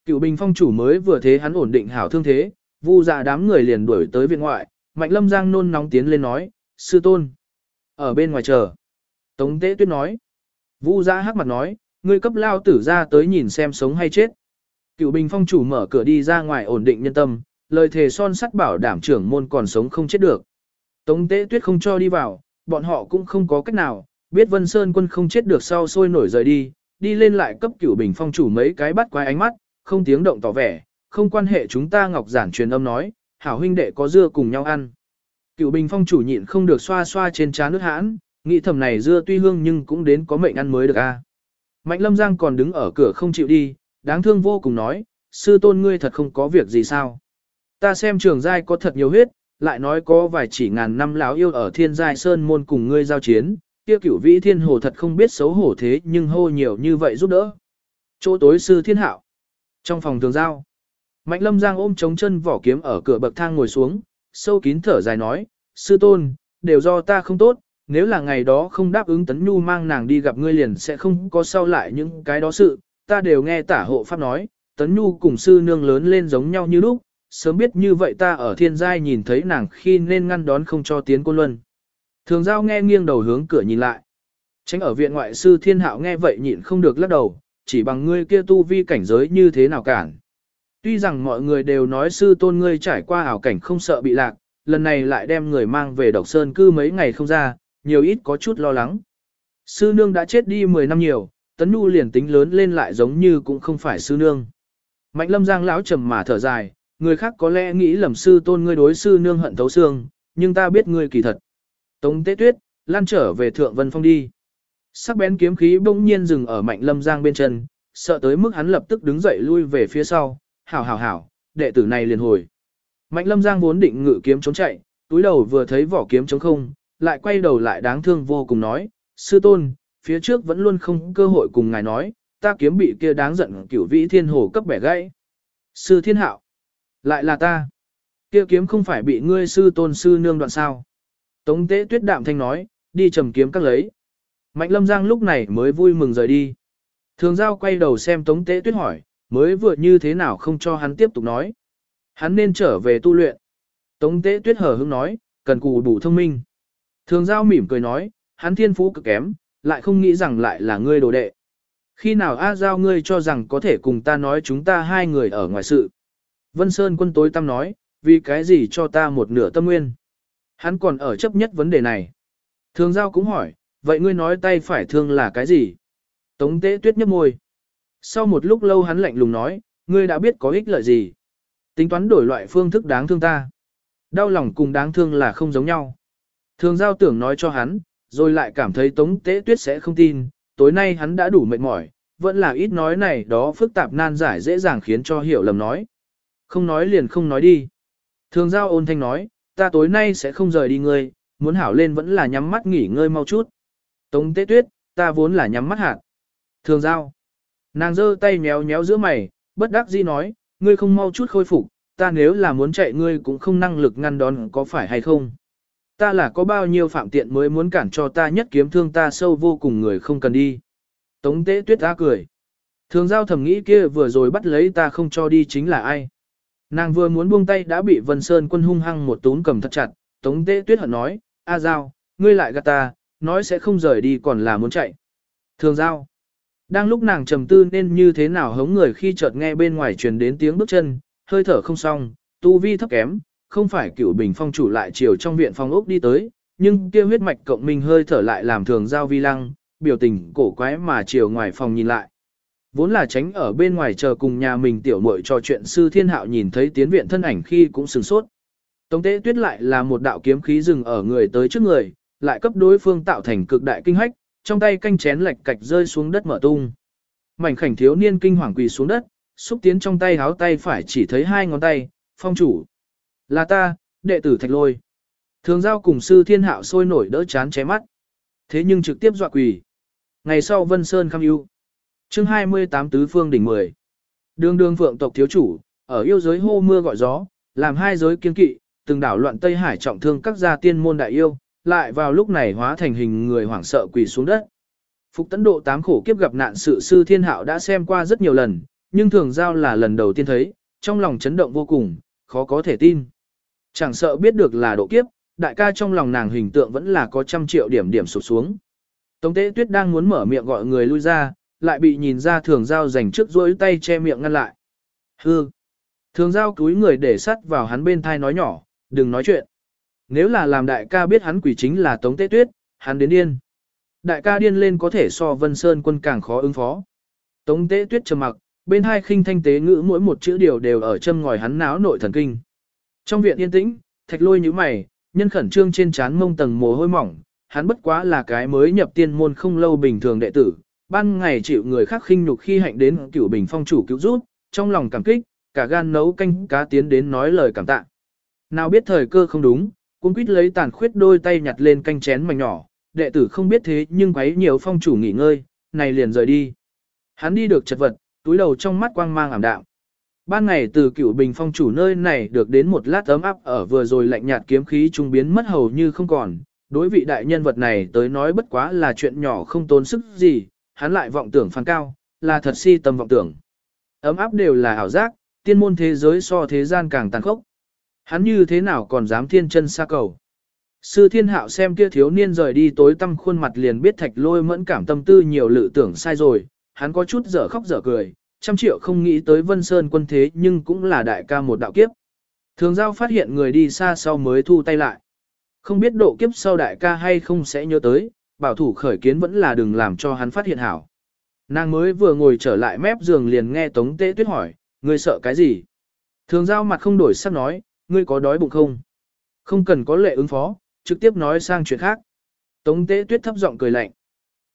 S1: Cựu bình phong chủ mới vừa thế hắn ổn định hảo thương thế, vu dạ đám người liền đuổi tới viện ngoại, mạnh lâm giang nôn nóng tiến lên nói, sư tôn. Ở bên ngoài chờ. Tống tế tuyết nói. Vu giã hắc mặt nói, ngươi cấp lao tử ra tới nhìn xem sống hay chết. Cựu bình phong chủ mở cửa đi ra ngoài ổn định nhân tâm, lời thề son sắt bảo đảm trưởng môn còn sống không chết được. Tống tế tuyết không cho đi vào, bọn họ cũng không có cách nào, biết Vân Sơn quân không chết được sau sôi nổi rời đi, đi lên lại cấp cửu bình phong chủ mấy cái bắt quái ánh mắt, không tiếng động tỏ vẻ, không quan hệ chúng ta ngọc giản truyền âm nói, hảo huynh đệ có dưa cùng nhau ăn. Cựu bình phong chủ nhịn không được xoa xoa trên trán nước hãn, nghĩ thầm này dưa tuy hương nhưng cũng đến có mệnh ăn mới được a. Mạnh lâm giang còn đứng ở cửa không chịu đi, đáng thương vô cùng nói, sư tôn ngươi thật không có việc gì sao. Ta xem trường giai có thật nhiều huyết, lại nói có vài chỉ ngàn năm lão yêu ở thiên giai sơn môn cùng ngươi giao chiến, kia cửu vĩ thiên hồ thật không biết xấu hổ thế nhưng hô nhiều như vậy giúp đỡ. Chỗ tối sư thiên hạo. Trong phòng thường giao, Mạnh lâm giang ôm chống chân vỏ kiếm ở cửa bậc thang ngồi xuống, sâu kín thở dài nói, sư tôn, đều do ta không tốt, nếu là ngày đó không đáp ứng tấn nhu mang nàng đi gặp ngươi liền sẽ không có sau lại những cái đó sự, ta đều nghe tả hộ pháp nói, tấn nhu cùng sư nương lớn lên giống nhau như lúc, sớm biết như vậy ta ở thiên giai nhìn thấy nàng khi nên ngăn đón không cho tiến côn luân. Thường giao nghe nghiêng đầu hướng cửa nhìn lại. Tránh ở viện ngoại sư thiên hạo nghe vậy nhịn không được lắc đầu, chỉ bằng ngươi kia tu vi cảnh giới như thế nào cản. Tuy rằng mọi người đều nói sư tôn ngươi trải qua ảo cảnh không sợ bị lạc, lần này lại đem người mang về độc sơn cư mấy ngày không ra, nhiều ít có chút lo lắng. Sư nương đã chết đi 10 năm nhiều, tấn nu liền tính lớn lên lại giống như cũng không phải sư nương. Mạnh lâm giang lão trầm mà thở dài, người khác có lẽ nghĩ lầm sư tôn ngươi đối sư nương hận thấu xương, nhưng ta biết ngươi kỳ thật. Tống tế tuyết, lan trở về thượng vân phong đi. Sắc bén kiếm khí bỗng nhiên dừng ở mạnh lâm giang bên chân, sợ tới mức hắn lập tức đứng dậy lui về phía sau, hảo hảo hảo, đệ tử này liền hồi. Mạnh lâm giang vốn định ngự kiếm trốn chạy, túi đầu vừa thấy vỏ kiếm trống không, lại quay đầu lại đáng thương vô cùng nói, sư tôn, phía trước vẫn luôn không cơ hội cùng ngài nói, ta kiếm bị kia đáng giận cửu vĩ thiên hồ cấp bẻ gãy. Sư thiên hạo, lại là ta. Kia kiếm không phải bị ngươi sư tôn sư nương đoạn sao. Tống tế tuyết đạm thanh nói, đi trầm kiếm các lấy. Mạnh lâm giang lúc này mới vui mừng rời đi. Thường giao quay đầu xem tống tế tuyết hỏi, mới vừa như thế nào không cho hắn tiếp tục nói. Hắn nên trở về tu luyện. Tống tế tuyết hở hứng nói, cần cù đủ thông minh. Thường giao mỉm cười nói, hắn thiên phú cực kém, lại không nghĩ rằng lại là ngươi đồ đệ. Khi nào A Giao ngươi cho rằng có thể cùng ta nói chúng ta hai người ở ngoài sự. Vân Sơn quân tối tâm nói, vì cái gì cho ta một nửa tâm nguyên. Hắn còn ở chấp nhất vấn đề này. Thường giao cũng hỏi, vậy ngươi nói tay phải thương là cái gì? Tống tế tuyết nhấp môi. Sau một lúc lâu hắn lạnh lùng nói, ngươi đã biết có ích lợi gì. Tính toán đổi loại phương thức đáng thương ta. Đau lòng cùng đáng thương là không giống nhau. Thường giao tưởng nói cho hắn, rồi lại cảm thấy tống tế tuyết sẽ không tin. Tối nay hắn đã đủ mệt mỏi, vẫn là ít nói này đó phức tạp nan giải dễ dàng khiến cho hiểu lầm nói. Không nói liền không nói đi. Thường giao ôn thanh nói, ta tối nay sẽ không rời đi ngươi, muốn hảo lên vẫn là nhắm mắt nghỉ ngơi mau chút. Tống tế tuyết, ta vốn là nhắm mắt hạt. Thường giao. Nàng giơ tay méo méo giữa mày, bất đắc dĩ nói, ngươi không mau chút khôi phục, ta nếu là muốn chạy ngươi cũng không năng lực ngăn đón có phải hay không. Ta là có bao nhiêu phạm tiện mới muốn cản cho ta nhất kiếm thương ta sâu vô cùng người không cần đi. Tống tế tuyết ta cười. Thường giao thầm nghĩ kia vừa rồi bắt lấy ta không cho đi chính là ai. Nàng vừa muốn buông tay đã bị Vân Sơn quân hung hăng một tún cầm thật chặt, Tống Tế Tuyết hận nói, A Giao, ngươi lại gạt ta, nói sẽ không rời đi còn là muốn chạy. Thường Giao. Đang lúc nàng trầm tư nên như thế nào hống người khi chợt nghe bên ngoài truyền đến tiếng bước chân, hơi thở không xong, tu vi thấp kém, không phải cựu bình phong chủ lại chiều trong viện phong ốc đi tới, nhưng kia huyết mạch cộng minh hơi thở lại làm thường giao vi lăng, biểu tình cổ quái mà chiều ngoài phòng nhìn lại. Vốn là tránh ở bên ngoài chờ cùng nhà mình tiểu muội trò chuyện sư thiên hạo nhìn thấy tiến viện thân ảnh khi cũng sừng sốt. Tống tế tuyết lại là một đạo kiếm khí dừng ở người tới trước người, lại cấp đối phương tạo thành cực đại kinh hách, trong tay canh chén lệch cạch rơi xuống đất mở tung. Mảnh khảnh thiếu niên kinh hoàng quỳ xuống đất, xúc tiến trong tay háo tay phải chỉ thấy hai ngón tay, phong chủ. Là ta, đệ tử thạch lôi. Thường giao cùng sư thiên hạo sôi nổi đỡ chán ché mắt. Thế nhưng trực tiếp dọa quỳ. Ngày sau Vân Sơn khăm ưu. chương 28 tứ phương đỉnh 10. Đường đường phượng tộc thiếu chủ, ở yêu giới hô mưa gọi gió, làm hai giới kiên kỵ, từng đảo loạn Tây Hải trọng thương các gia tiên môn đại yêu, lại vào lúc này hóa thành hình người hoảng sợ quỳ xuống đất. Phục tấn độ tám khổ kiếp gặp nạn sự sư thiên hạo đã xem qua rất nhiều lần, nhưng thường giao là lần đầu tiên thấy, trong lòng chấn động vô cùng, khó có thể tin. Chẳng sợ biết được là độ kiếp, đại ca trong lòng nàng hình tượng vẫn là có trăm triệu điểm điểm sụp xuống. Tống tế tuyết đang muốn mở miệng gọi người lui ra, lại bị nhìn ra thường giao dành trước rối tay che miệng ngăn lại. Hư! Thường giao cúi người để sắt vào hắn bên thai nói nhỏ, đừng nói chuyện. Nếu là làm đại ca biết hắn quỷ chính là Tống Tế Tuyết, hắn đến điên. Đại ca điên lên có thể so Vân Sơn quân càng khó ứng phó. Tống Tế Tuyết trầm mặc, bên hai khinh thanh tế ngữ mỗi một chữ điều đều ở châm ngòi hắn náo nội thần kinh. Trong viện yên tĩnh, thạch lôi nhíu mày, nhân khẩn trương trên trán mông tầng mồ hôi mỏng, hắn bất quá là cái mới nhập tiên môn không lâu bình thường đệ tử, ban ngày chịu người khác khinh nhục khi hạnh đến cửu bình phong chủ cứu giúp, trong lòng cảm kích, cả gan nấu canh cá tiến đến nói lời cảm tạ. Nào biết thời cơ không đúng, Cuốn quýt lấy tàn khuyết đôi tay nhặt lên canh chén mảnh nhỏ, đệ tử không biết thế nhưng quấy nhiều phong chủ nghỉ ngơi, này liền rời đi. Hắn đi được chật vật, túi đầu trong mắt quang mang ảm đạm. Ban ngày từ cựu bình phong chủ nơi này được đến một lát ấm áp ở vừa rồi lạnh nhạt kiếm khí trung biến mất hầu như không còn. Đối vị đại nhân vật này tới nói bất quá là chuyện nhỏ không tốn sức gì, hắn lại vọng tưởng phán cao, là thật si tâm vọng tưởng. Ấm áp đều là ảo giác, tiên môn thế giới so thế gian càng tàn khốc. Hắn như thế nào còn dám thiên chân xa cầu. Sư thiên hạo xem kia thiếu niên rời đi tối tăm khuôn mặt liền biết thạch lôi mẫn cảm tâm tư nhiều lự tưởng sai rồi, hắn có chút dở khóc dở cười, trăm triệu không nghĩ tới Vân Sơn quân thế nhưng cũng là đại ca một đạo kiếp. Thường giao phát hiện người đi xa sau mới thu tay lại. Không biết độ kiếp sau đại ca hay không sẽ nhớ tới, bảo thủ khởi kiến vẫn là đừng làm cho hắn phát hiện hảo. Nàng mới vừa ngồi trở lại mép giường liền nghe Tống Tế Tuyết hỏi, ngươi sợ cái gì? Thường giao mặt không đổi sắc nói, ngươi có đói bụng không? Không cần có lệ ứng phó, trực tiếp nói sang chuyện khác. Tống Tế Tuyết thấp giọng cười lạnh.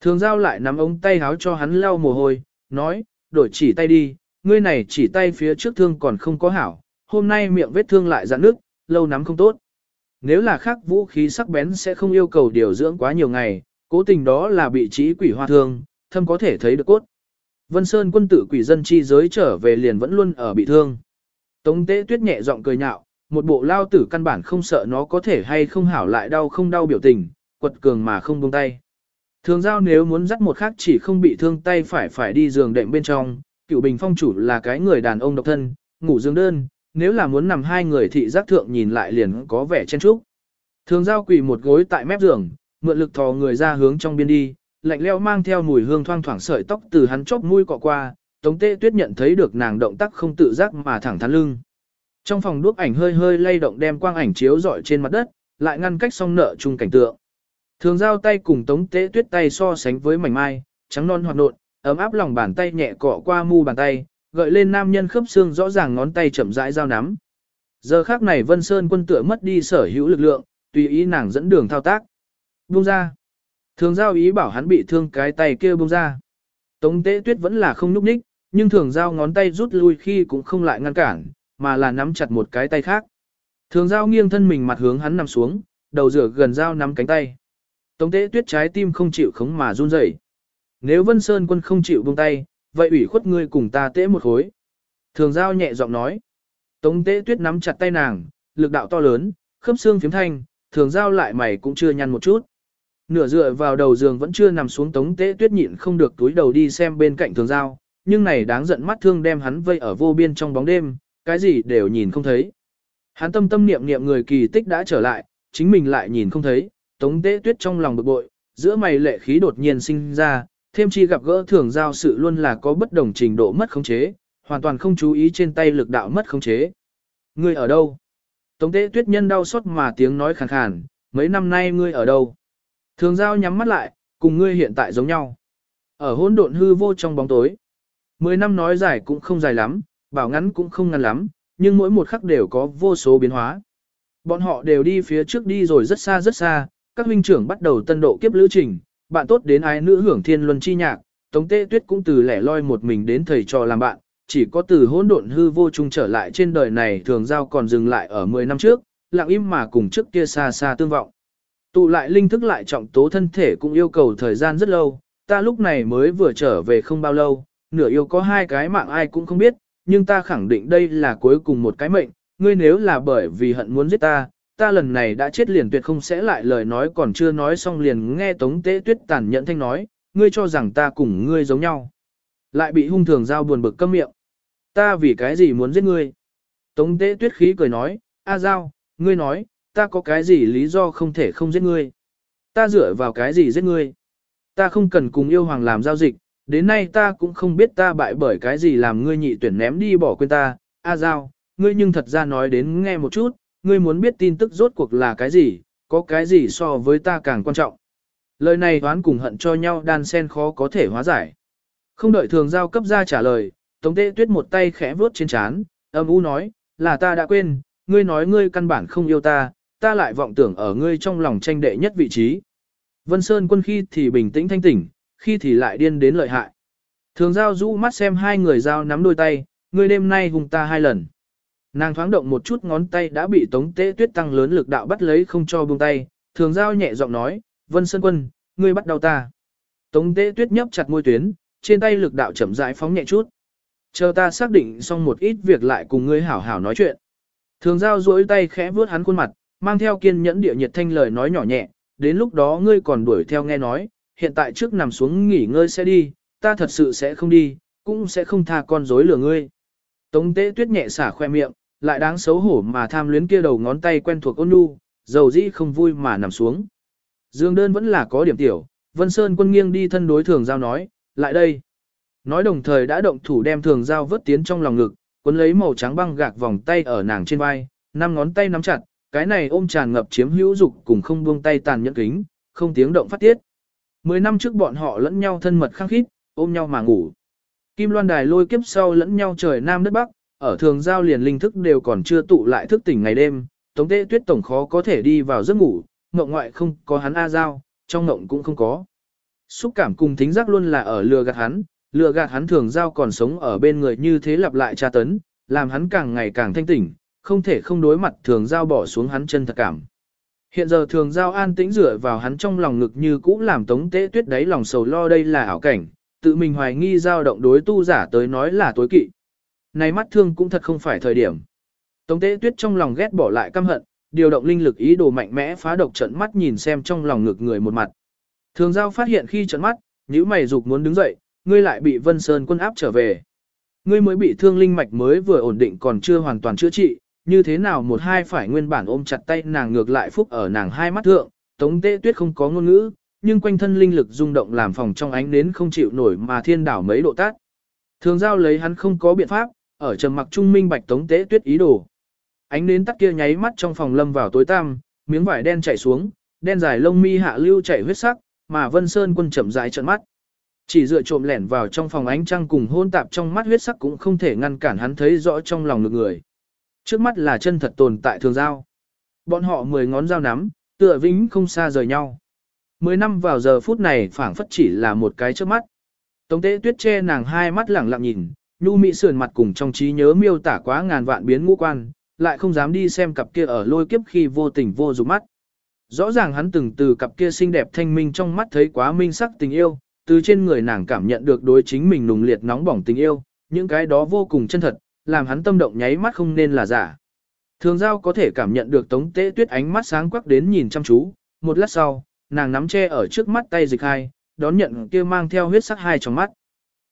S1: Thường giao lại nắm ống tay háo cho hắn lau mồ hôi, nói, đổi chỉ tay đi, ngươi này chỉ tay phía trước thương còn không có hảo, hôm nay miệng vết thương lại dạn nước, lâu nắm không tốt. Nếu là khác vũ khí sắc bén sẽ không yêu cầu điều dưỡng quá nhiều ngày, cố tình đó là bị trí quỷ hoa thương, thâm có thể thấy được cốt. Vân Sơn quân tử quỷ dân chi giới trở về liền vẫn luôn ở bị thương. Tống tế tuyết nhẹ giọng cười nhạo, một bộ lao tử căn bản không sợ nó có thể hay không hảo lại đau không đau biểu tình, quật cường mà không buông tay. Thường giao nếu muốn dắt một khác chỉ không bị thương tay phải phải đi giường đệm bên trong, cựu bình phong chủ là cái người đàn ông độc thân, ngủ giường đơn, nếu là muốn nằm hai người thị giác thượng nhìn lại liền có vẻ chen trúc. Thường giao quỳ một gối tại mép giường, mượn lực thò người ra hướng trong biên đi, lạnh leo mang theo mùi hương thoang thoảng sợi tóc từ hắn chóp mũi cọ qua, Tống Tê Tuyết nhận thấy được nàng động tác không tự giác mà thẳng thắn lưng. Trong phòng đuốc ảnh hơi hơi lay động đem quang ảnh chiếu rọi trên mặt đất, lại ngăn cách song nợ chung cảnh tượng. Thường giao tay cùng Tống Tế Tuyết tay so sánh với mảnh mai, trắng non hoạt nộn, ấm áp lòng bàn tay nhẹ cọ qua mu bàn tay, gợi lên nam nhân khớp xương rõ ràng ngón tay chậm rãi giao nắm. Giờ khác này Vân Sơn quân tựa mất đi sở hữu lực lượng, tùy ý nàng dẫn đường thao tác. Buông ra. Thường giao ý bảo hắn bị thương cái tay kia buông ra. Tống Tế Tuyết vẫn là không núp ních, nhưng thường giao ngón tay rút lui khi cũng không lại ngăn cản, mà là nắm chặt một cái tay khác. Thường giao nghiêng thân mình mặt hướng hắn nằm xuống, đầu rửa gần dao nắm cánh tay. Tống tế tuyết trái tim không chịu khống mà run rẩy. Nếu Vân Sơn quân không chịu buông tay, vậy ủy khuất ngươi cùng ta tế một khối. Thường giao nhẹ giọng nói. Tống tế tuyết nắm chặt tay nàng, lực đạo to lớn, khớp xương phiếm thanh, thường giao lại mày cũng chưa nhăn một chút. Nửa dựa vào đầu giường vẫn chưa nằm xuống tống tế tuyết nhịn không được túi đầu đi xem bên cạnh thường giao, nhưng này đáng giận mắt thương đem hắn vây ở vô biên trong bóng đêm, cái gì đều nhìn không thấy. Hắn tâm tâm niệm niệm người kỳ tích đã trở lại, chính mình lại nhìn không thấy, tống tế tuyết trong lòng bực bội, giữa mày lệ khí đột nhiên sinh ra, thêm chi gặp gỡ thường giao sự luôn là có bất đồng trình độ mất khống chế, hoàn toàn không chú ý trên tay lực đạo mất khống chế. Ngươi ở đâu? Tống tế tuyết nhân đau xót mà tiếng nói khàn khàn, mấy năm nay ngươi ở đâu? Thường giao nhắm mắt lại, cùng ngươi hiện tại giống nhau. Ở hỗn độn hư vô trong bóng tối. Mười năm nói dài cũng không dài lắm, bảo ngắn cũng không ngắn lắm, nhưng mỗi một khắc đều có vô số biến hóa. Bọn họ đều đi phía trước đi rồi rất xa rất xa, các huynh trưởng bắt đầu tân độ kiếp lữ trình, bạn tốt đến ái nữ hưởng thiên luân chi nhạc, Tống tê Tuyết cũng từ lẻ loi một mình đến thầy trò làm bạn, chỉ có từ hỗn độn hư vô trung trở lại trên đời này thường giao còn dừng lại ở 10 năm trước, lặng im mà cùng trước kia xa xa tương vọng. Tụ lại linh thức lại trọng tố thân thể cũng yêu cầu thời gian rất lâu, ta lúc này mới vừa trở về không bao lâu, nửa yêu có hai cái mạng ai cũng không biết, nhưng ta khẳng định đây là cuối cùng một cái mệnh, ngươi nếu là bởi vì hận muốn giết ta, ta lần này đã chết liền tuyệt không sẽ lại lời nói còn chưa nói xong liền nghe Tống Tế Tuyết tàn nhẫn thanh nói, ngươi cho rằng ta cùng ngươi giống nhau. Lại bị hung thường giao buồn bực câm miệng. Ta vì cái gì muốn giết ngươi? Tống Tế Tuyết khí cười nói, A Giao, ngươi nói, ta có cái gì lý do không thể không giết ngươi? Ta dựa vào cái gì giết ngươi? Ta không cần cùng yêu hoàng làm giao dịch, đến nay ta cũng không biết ta bại bởi cái gì làm ngươi nhị tuyển ném đi bỏ quên ta. A Giao, ngươi nhưng thật ra nói đến nghe một chút, ngươi muốn biết tin tức rốt cuộc là cái gì, có cái gì so với ta càng quan trọng. Lời này đoán cùng hận cho nhau đan sen khó có thể hóa giải. Không đợi thường giao cấp ra trả lời, Tống Tế Tuyết một tay khẽ vuốt trên chán, âm u nói, là ta đã quên, ngươi nói ngươi căn bản không yêu ta, ta lại vọng tưởng ở ngươi trong lòng tranh đệ nhất vị trí. Vân Sơn quân khi thì bình tĩnh thanh tỉnh, khi thì lại điên đến lợi hại. Thường giao rũ mắt xem hai người giao nắm đôi tay, ngươi đêm nay hùng ta hai lần. Nàng thoáng động một chút ngón tay đã bị tống tế tuyết tăng lớn lực đạo bắt lấy không cho buông tay, thường giao nhẹ giọng nói, Vân Sơn quân, ngươi bắt đầu ta. Tống tế tuyết nhấp chặt môi tuyến, trên tay lực đạo chậm rãi phóng nhẹ chút. Chờ ta xác định xong một ít việc lại cùng ngươi hảo hảo nói chuyện. Thường giao duỗi tay khẽ vuốt hắn khuôn mặt, mang theo kiên nhẫn địa nhiệt thanh lời nói nhỏ nhẹ, đến lúc đó ngươi còn đuổi theo nghe nói, hiện tại trước nằm xuống nghỉ ngơi sẽ đi, ta thật sự sẽ không đi, cũng sẽ không tha con dối lừa ngươi. Tống tế tuyết nhẹ xả khoe miệng, lại đáng xấu hổ mà tham luyến kia đầu ngón tay quen thuộc ôn nhu, dầu dĩ không vui mà nằm xuống. Dương đơn vẫn là có điểm tiểu, Vân Sơn quân nghiêng đi thân đối thường giao nói, lại đây. Nói đồng thời đã động thủ đem thường giao vớt tiến trong lòng ngực, cuốn lấy màu trắng băng gạc vòng tay ở nàng trên vai, năm ngón tay nắm chặt, cái này ôm tràn ngập chiếm hữu dục cùng không buông tay tàn nhẫn kính, không tiếng động phát tiết. Mười năm trước bọn họ lẫn nhau thân mật khăng khít, ôm nhau mà ngủ. Kim Loan Đài lôi kiếp sau lẫn nhau trời nam đất bắc, ở thường giao liền linh thức đều còn chưa tụ lại thức tỉnh ngày đêm, Tống Tế Tuyết tổng khó có thể đi vào giấc ngủ, ngộng ngoại không có hắn a giao, trong ngộng cũng không có. Xúc cảm cùng thính giác luôn là ở lừa gạt hắn, lừa gạt hắn thường giao còn sống ở bên người như thế lặp lại tra tấn, làm hắn càng ngày càng thanh tỉnh, không thể không đối mặt thường giao bỏ xuống hắn chân thật cảm. Hiện giờ thường giao an tĩnh rửa vào hắn trong lòng ngực như cũ làm tống tế tuyết đáy lòng sầu lo đây là ảo cảnh, tự mình hoài nghi giao động đối tu giả tới nói là tối kỵ. Này mắt thương cũng thật không phải thời điểm. Tống tế tuyết trong lòng ghét bỏ lại căm hận, điều động linh lực ý đồ mạnh mẽ phá độc trận mắt nhìn xem trong lòng ngực người một mặt. Thường giao phát hiện khi trận mắt, nếu mày dục muốn đứng dậy, ngươi lại bị Vân Sơn quân áp trở về. Ngươi mới bị thương linh mạch mới vừa ổn định còn chưa hoàn toàn chữa trị, như thế nào một hai phải nguyên bản ôm chặt tay nàng ngược lại phúc ở nàng hai mắt thượng, tống tế tuyết không có ngôn ngữ, nhưng quanh thân linh lực rung động làm phòng trong ánh nến không chịu nổi mà thiên đảo mấy độ tát. Thường giao lấy hắn không có biện pháp, ở trầm mặc trung minh bạch tống tế tuyết ý đồ. Ánh nến tắt kia nháy mắt trong phòng lâm vào tối tăm, miếng vải đen chảy xuống, đen dài lông mi hạ lưu chảy huyết sắc, mà Vân Sơn quân chậm rãi trợn mắt. Chỉ dựa trộm lẻn vào trong phòng ánh trăng cùng hôn tạp trong mắt huyết sắc cũng không thể ngăn cản hắn thấy rõ trong lòng ngực người. Trước mắt là chân thật tồn tại thường giao. Bọn họ mười ngón dao nắm, tựa vĩnh không xa rời nhau. Mười năm vào giờ phút này phảng phất chỉ là một cái trước mắt. Tống tế tuyết che nàng hai mắt lẳng lặng nhìn, nhu mị sườn mặt cùng trong trí nhớ miêu tả quá ngàn vạn biến ngũ quan, lại không dám đi xem cặp kia ở lôi kiếp khi vô tình vô dụng mắt. Rõ ràng hắn từng từ cặp kia xinh đẹp thanh minh trong mắt thấy quá minh sắc tình yêu, từ trên người nàng cảm nhận được đối chính mình nùng liệt nóng bỏng tình yêu, những cái đó vô cùng chân thật, làm hắn tâm động nháy mắt không nên là giả. Thường giao có thể cảm nhận được tống tế tuyết ánh mắt sáng quắc đến nhìn chăm chú, một lát sau, nàng nắm che ở trước mắt tay dịch hai, đón nhận kia mang theo huyết sắc hai trong mắt.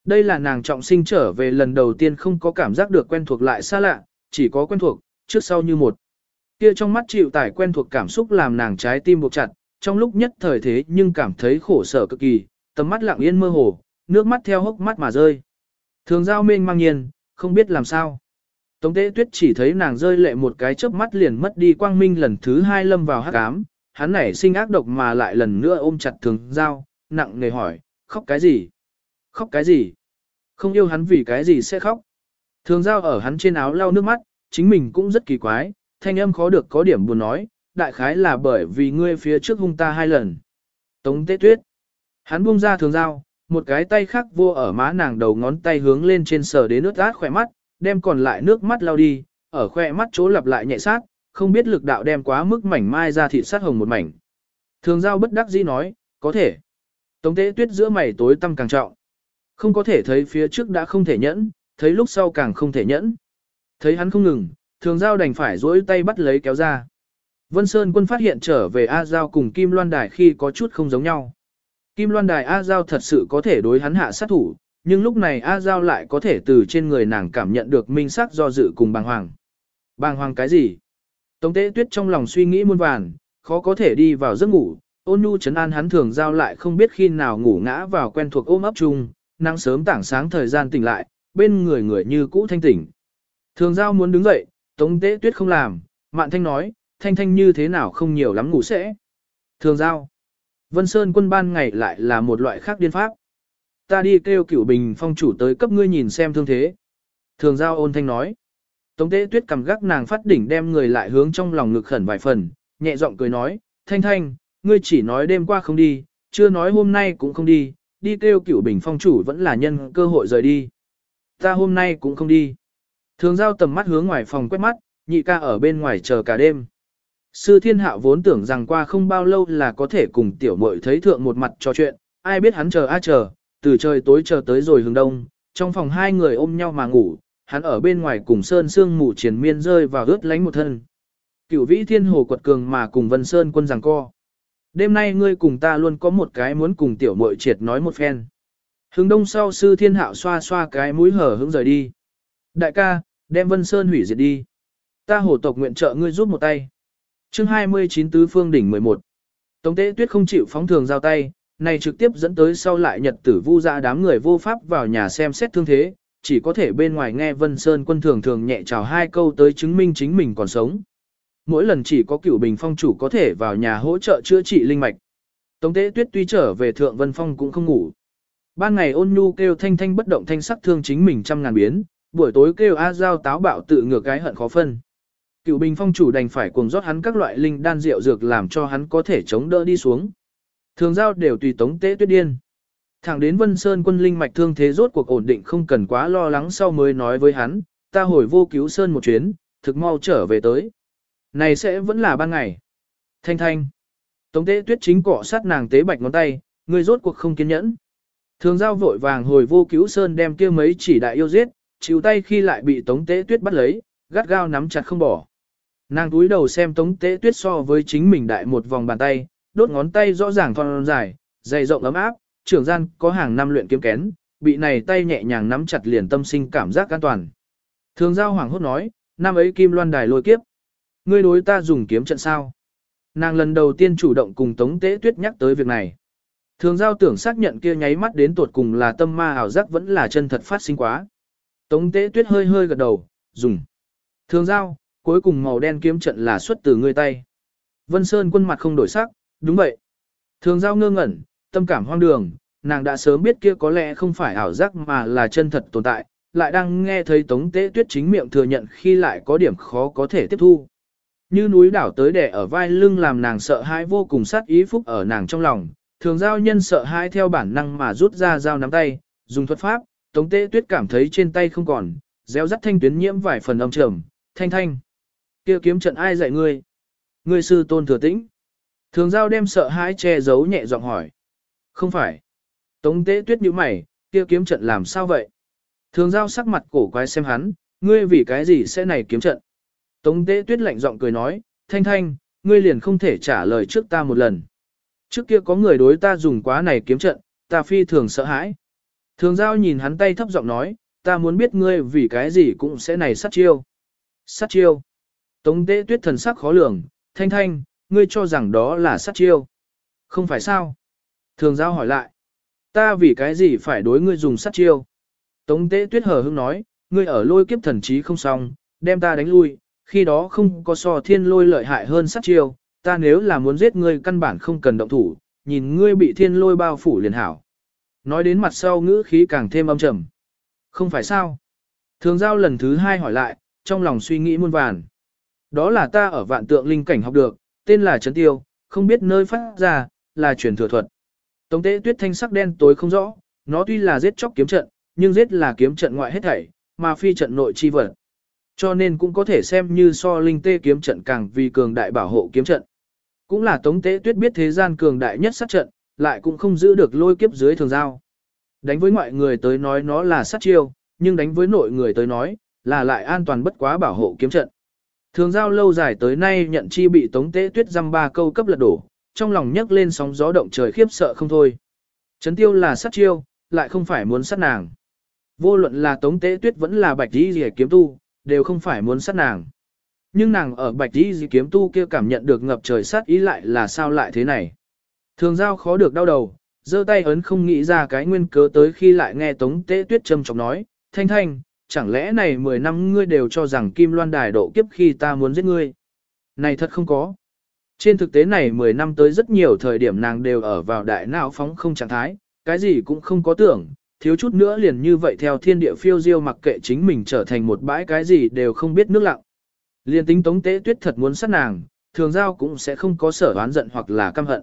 S1: Đây là nàng trọng sinh trở về lần đầu tiên không có cảm giác được quen thuộc lại xa lạ, chỉ có quen thuộc, trước sau như một. Kia trong mắt chịu tải quen thuộc cảm xúc làm nàng trái tim buộc chặt, trong lúc nhất thời thế nhưng cảm thấy khổ sở cực kỳ, tầm mắt lặng yên mơ hồ, nước mắt theo hốc mắt mà rơi. Thường giao mênh mang nhiên, không biết làm sao. Tống tế tuyết chỉ thấy nàng rơi lệ một cái chớp mắt liền mất đi quang minh lần thứ hai lâm vào hắc ám, hắn nảy sinh ác độc mà lại lần nữa ôm chặt thường giao, nặng nề hỏi, khóc cái gì? Khóc cái gì? Không yêu hắn vì cái gì sẽ khóc? Thường giao ở hắn trên áo lau nước mắt, chính mình cũng rất kỳ quái, thanh âm khó được có điểm buồn nói, đại khái là bởi vì ngươi phía trước hung ta hai lần. Tống tế tuyết. Hắn buông ra thường giao, một cái tay khác vô ở má nàng đầu ngón tay hướng lên trên sờ đến nước át khỏe mắt, đem còn lại nước mắt lao đi, ở khỏe mắt chỗ lặp lại nhẹ sát, không biết lực đạo đem quá mức mảnh mai ra thịt sát hồng một mảnh. Thường giao bất đắc dĩ nói, có thể. Tống tế tuyết giữa mày tối tăm càng trọng. Không có thể thấy phía trước đã không thể nhẫn, thấy lúc sau càng không thể nhẫn. Thấy hắn không ngừng, thường giao đành phải duỗi tay bắt lấy kéo ra. Vân Sơn quân phát hiện trở về A Giao cùng Kim Loan Đài khi có chút không giống nhau. Kim Loan Đài A Giao thật sự có thể đối hắn hạ sát thủ, nhưng lúc này A Giao lại có thể từ trên người nàng cảm nhận được minh sắc do dự cùng bàng hoàng. Bàng hoàng cái gì? Tống tế tuyết trong lòng suy nghĩ muôn vàn, khó có thể đi vào giấc ngủ, ôn nhu chấn an hắn thường giao lại không biết khi nào ngủ ngã vào quen thuộc ôm ấp chung, nắng sớm tảng sáng thời gian tỉnh lại, bên người người như cũ thanh tỉnh. Thường giao muốn đứng dậy, tống tế tuyết không làm, mạn thanh nói, thanh thanh như thế nào không nhiều lắm ngủ sẽ. Thường giao. Vân Sơn quân ban ngày lại là một loại khác điên pháp. Ta đi kêu cửu bình phong chủ tới cấp ngươi nhìn xem thương thế. Thường giao ôn thanh nói. Tống tế tuyết cầm gác nàng phát đỉnh đem người lại hướng trong lòng ngực khẩn vài phần, nhẹ giọng cười nói, thanh thanh, ngươi chỉ nói đêm qua không đi, chưa nói hôm nay cũng không đi, đi kêu cửu bình phong chủ vẫn là nhân cơ hội rời đi. Ta hôm nay cũng không đi. Thường giao tầm mắt hướng ngoài phòng quét mắt, nhị ca ở bên ngoài chờ cả đêm. Sư thiên hạo vốn tưởng rằng qua không bao lâu là có thể cùng tiểu muội thấy thượng một mặt trò chuyện, ai biết hắn chờ a chờ, từ trời tối chờ tới rồi hướng đông, trong phòng hai người ôm nhau mà ngủ, hắn ở bên ngoài cùng sơn sương mù triển miên rơi vào ướt lánh một thân. Cửu vĩ thiên hồ quật cường mà cùng vân sơn quân rằng co. Đêm nay ngươi cùng ta luôn có một cái muốn cùng tiểu muội triệt nói một phen. Hướng đông sau sư thiên hạo xoa xoa cái mũi hở hướng rời đi. Đại ca, đem vân sơn hủy diệt đi. Ta hồ tộc nguyện trợ ngươi giúp một tay chương 29 tứ phương đỉnh 11. Tống tế tuyết không chịu phóng thường giao tay, này trực tiếp dẫn tới sau lại nhật tử vu ra đám người vô pháp vào nhà xem xét thương thế, chỉ có thể bên ngoài nghe Vân Sơn quân thường thường nhẹ chào hai câu tới chứng minh chính mình còn sống. Mỗi lần chỉ có cựu bình phong chủ có thể vào nhà hỗ trợ chữa trị linh mạch. Tống tế tuyết tuy trở về thượng vân phong cũng không ngủ. Ban ngày ôn nhu kêu thanh thanh bất động thanh sắc thương chính mình trăm ngàn biến, buổi tối kêu A Giao táo bạo tự ngược cái hận khó phân. Cựu bình phong chủ đành phải cuồng rót hắn các loại linh đan rượu dược làm cho hắn có thể chống đỡ đi xuống. Thường giao đều tùy tống tế tuyết điên. Thẳng đến Vân Sơn quân linh mạch thương thế rốt cuộc ổn định không cần quá lo lắng sau mới nói với hắn, ta hồi vô cứu Sơn một chuyến, thực mau trở về tới. Này sẽ vẫn là ban ngày. Thanh thanh. Tống tế tuyết chính cọ sát nàng tế bạch ngón tay, người rốt cuộc không kiên nhẫn. Thường giao vội vàng hồi vô cứu Sơn đem kia mấy chỉ đại yêu giết, chịu tay khi lại bị tống tế tuyết bắt lấy, gắt gao nắm chặt không bỏ. Nàng túi đầu xem tống tế tuyết so với chính mình đại một vòng bàn tay, đốt ngón tay rõ ràng thon dài, dày rộng ấm áp, trưởng gian có hàng năm luyện kiếm kén, bị này tay nhẹ nhàng nắm chặt liền tâm sinh cảm giác an toàn. Thường giao hoàng hốt nói, năm ấy kim loan đài lôi kiếp. Ngươi đối ta dùng kiếm trận sao? Nàng lần đầu tiên chủ động cùng Tống Tế Tuyết nhắc tới việc này. Thường giao tưởng xác nhận kia nháy mắt đến tuột cùng là tâm ma ảo giác vẫn là chân thật phát sinh quá. Tống Tế Tuyết hơi hơi gật đầu, dùng. Thường giao, cuối cùng màu đen kiếm trận là xuất từ ngươi tay. Vân Sơn quân mặt không đổi sắc, đúng vậy. Thường giao ngơ ngẩn, tâm cảm hoang đường, nàng đã sớm biết kia có lẽ không phải ảo giác mà là chân thật tồn tại, lại đang nghe thấy Tống Tế Tuyết chính miệng thừa nhận khi lại có điểm khó có thể tiếp thu. Như núi đảo tới đè ở vai lưng làm nàng sợ hãi vô cùng sát ý phúc ở nàng trong lòng, thường giao nhân sợ hãi theo bản năng mà rút ra dao nắm tay, dùng thuật pháp, Tống Tế Tuyết cảm thấy trên tay không còn, réo rắt thanh tuyến nhiễm vài phần âm trầm, thanh thanh kia kiếm trận ai dạy ngươi? Ngươi sư tôn thừa tĩnh. Thường giao đem sợ hãi che giấu nhẹ giọng hỏi. Không phải. Tống tế tuyết như mày, kia kiếm trận làm sao vậy? Thường giao sắc mặt cổ quái xem hắn, ngươi vì cái gì sẽ này kiếm trận? Tống tế tuyết lạnh giọng cười nói, thanh thanh, ngươi liền không thể trả lời trước ta một lần. Trước kia có người đối ta dùng quá này kiếm trận, ta phi thường sợ hãi. Thường giao nhìn hắn tay thấp giọng nói, ta muốn biết ngươi vì cái gì cũng sẽ này sát chiêu. Sát chiêu. Tống tế tuyết thần sắc khó lường, thanh thanh, ngươi cho rằng đó là sát chiêu. Không phải sao? Thường giao hỏi lại. Ta vì cái gì phải đối ngươi dùng sát chiêu? Tống tế tuyết hờ hững nói, ngươi ở lôi kiếp thần trí không xong, đem ta đánh lui, khi đó không có so thiên lôi lợi hại hơn sát chiêu, ta nếu là muốn giết ngươi căn bản không cần động thủ, nhìn ngươi bị thiên lôi bao phủ liền hảo. Nói đến mặt sau ngữ khí càng thêm âm trầm. Không phải sao? Thường giao lần thứ hai hỏi lại, trong lòng suy nghĩ muôn vàn. Đó là ta ở vạn tượng linh cảnh học được, tên là Trấn Tiêu, không biết nơi phát ra, là truyền thừa thuật. Tống tế tuyết thanh sắc đen tối không rõ, nó tuy là giết chóc kiếm trận, nhưng giết là kiếm trận ngoại hết thảy, mà phi trận nội chi vật. Cho nên cũng có thể xem như so linh tê kiếm trận càng vì cường đại bảo hộ kiếm trận. Cũng là tống tế tuyết biết thế gian cường đại nhất sát trận, lại cũng không giữ được lôi kiếp dưới thường giao. Đánh với ngoại người tới nói nó là sát chiêu, nhưng đánh với nội người tới nói, là lại an toàn bất quá bảo hộ kiếm trận. Thường giao lâu dài tới nay nhận chi bị tống tế tuyết dăm ba câu cấp lật đổ, trong lòng nhấc lên sóng gió động trời khiếp sợ không thôi. Trấn tiêu là sát chiêu, lại không phải muốn sát nàng. Vô luận là tống tế tuyết vẫn là bạch đi Dì kiếm tu, đều không phải muốn sát nàng. Nhưng nàng ở bạch đi Dì kiếm tu kia cảm nhận được ngập trời sát ý lại là sao lại thế này. Thường giao khó được đau đầu, giơ tay ấn không nghĩ ra cái nguyên cớ tới khi lại nghe tống tế tuyết trầm trọng nói, thanh thanh, chẳng lẽ này 10 năm ngươi đều cho rằng kim loan đài độ kiếp khi ta muốn giết ngươi. Này thật không có. Trên thực tế này 10 năm tới rất nhiều thời điểm nàng đều ở vào đại não phóng không trạng thái, cái gì cũng không có tưởng, thiếu chút nữa liền như vậy theo thiên địa phiêu diêu mặc kệ chính mình trở thành một bãi cái gì đều không biết nước lặng. Liên tính tống tế tuyết thật muốn sát nàng, thường giao cũng sẽ không có sở oán giận hoặc là căm hận.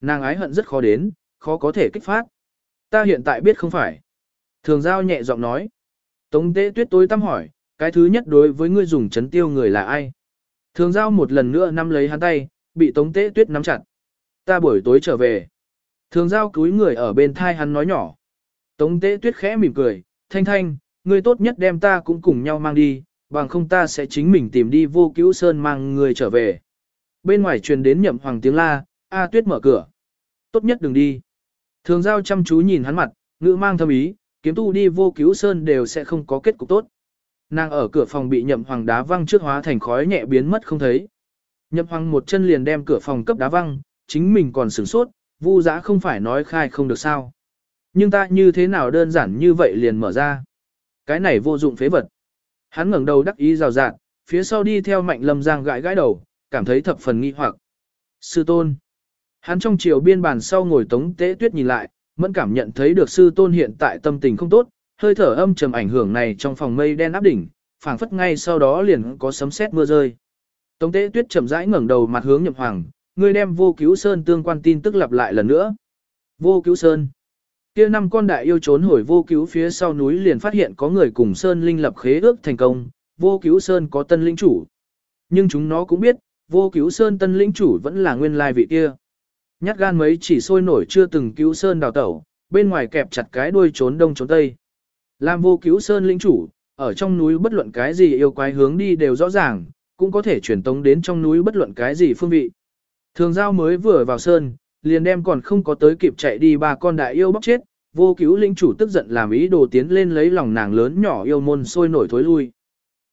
S1: Nàng ái hận rất khó đến, khó có thể kích phát. Ta hiện tại biết không phải. Thường giao nhẹ giọng nói. Tống tế tuyết tối tăm hỏi, cái thứ nhất đối với ngươi dùng chấn tiêu người là ai? Thường giao một lần nữa nắm lấy hắn tay, bị tống tế tuyết nắm chặt. Ta buổi tối trở về. Thường giao cúi người ở bên thai hắn nói nhỏ. Tống tế tuyết khẽ mỉm cười, thanh thanh, ngươi tốt nhất đem ta cũng cùng nhau mang đi, bằng không ta sẽ chính mình tìm đi vô cứu sơn mang người trở về. Bên ngoài truyền đến nhậm hoàng tiếng la, A tuyết mở cửa. Tốt nhất đừng đi. Thường giao chăm chú nhìn hắn mặt, ngữ mang thâm ý, kiếm tu đi vô cứu sơn đều sẽ không có kết cục tốt. Nàng ở cửa phòng bị nhậm hoàng đá văng trước hóa thành khói nhẹ biến mất không thấy. Nhậm hoàng một chân liền đem cửa phòng cấp đá văng, chính mình còn sửng sốt, vu giã không phải nói khai không được sao. Nhưng ta như thế nào đơn giản như vậy liền mở ra. Cái này vô dụng phế vật. Hắn ngẩng đầu đắc ý rào rạt, phía sau đi theo mạnh lâm giang gãi gãi đầu, cảm thấy thập phần nghi hoặc. Sư tôn. Hắn trong chiều biên bàn sau ngồi tống tế tuyết nhìn lại, mẫn cảm nhận thấy được sư tôn hiện tại tâm tình không tốt, hơi thở âm trầm ảnh hưởng này trong phòng mây đen áp đỉnh, phảng phất ngay sau đó liền có sấm sét mưa rơi. Tống tế tuyết chậm rãi ngẩng đầu mặt hướng nhậm hoàng, người đem vô cứu sơn tương quan tin tức lặp lại lần nữa. Vô cứu sơn. Kia năm con đại yêu trốn hồi vô cứu phía sau núi liền phát hiện có người cùng Sơn Linh lập khế ước thành công, vô cứu Sơn có tân linh chủ. Nhưng chúng nó cũng biết, vô cứu Sơn tân lĩnh chủ vẫn là nguyên lai vị kia. Nhát gan mấy chỉ sôi nổi chưa từng cứu Sơn đào tẩu, bên ngoài kẹp chặt cái đuôi trốn đông trốn tây. Làm vô cứu Sơn lĩnh chủ, ở trong núi bất luận cái gì yêu quái hướng đi đều rõ ràng, cũng có thể truyền tống đến trong núi bất luận cái gì phương vị. Thường giao mới vừa vào Sơn, liền đem còn không có tới kịp chạy đi ba con đại yêu bóc chết, vô cứu linh chủ tức giận làm ý đồ tiến lên lấy lòng nàng lớn nhỏ yêu môn sôi nổi thối lui.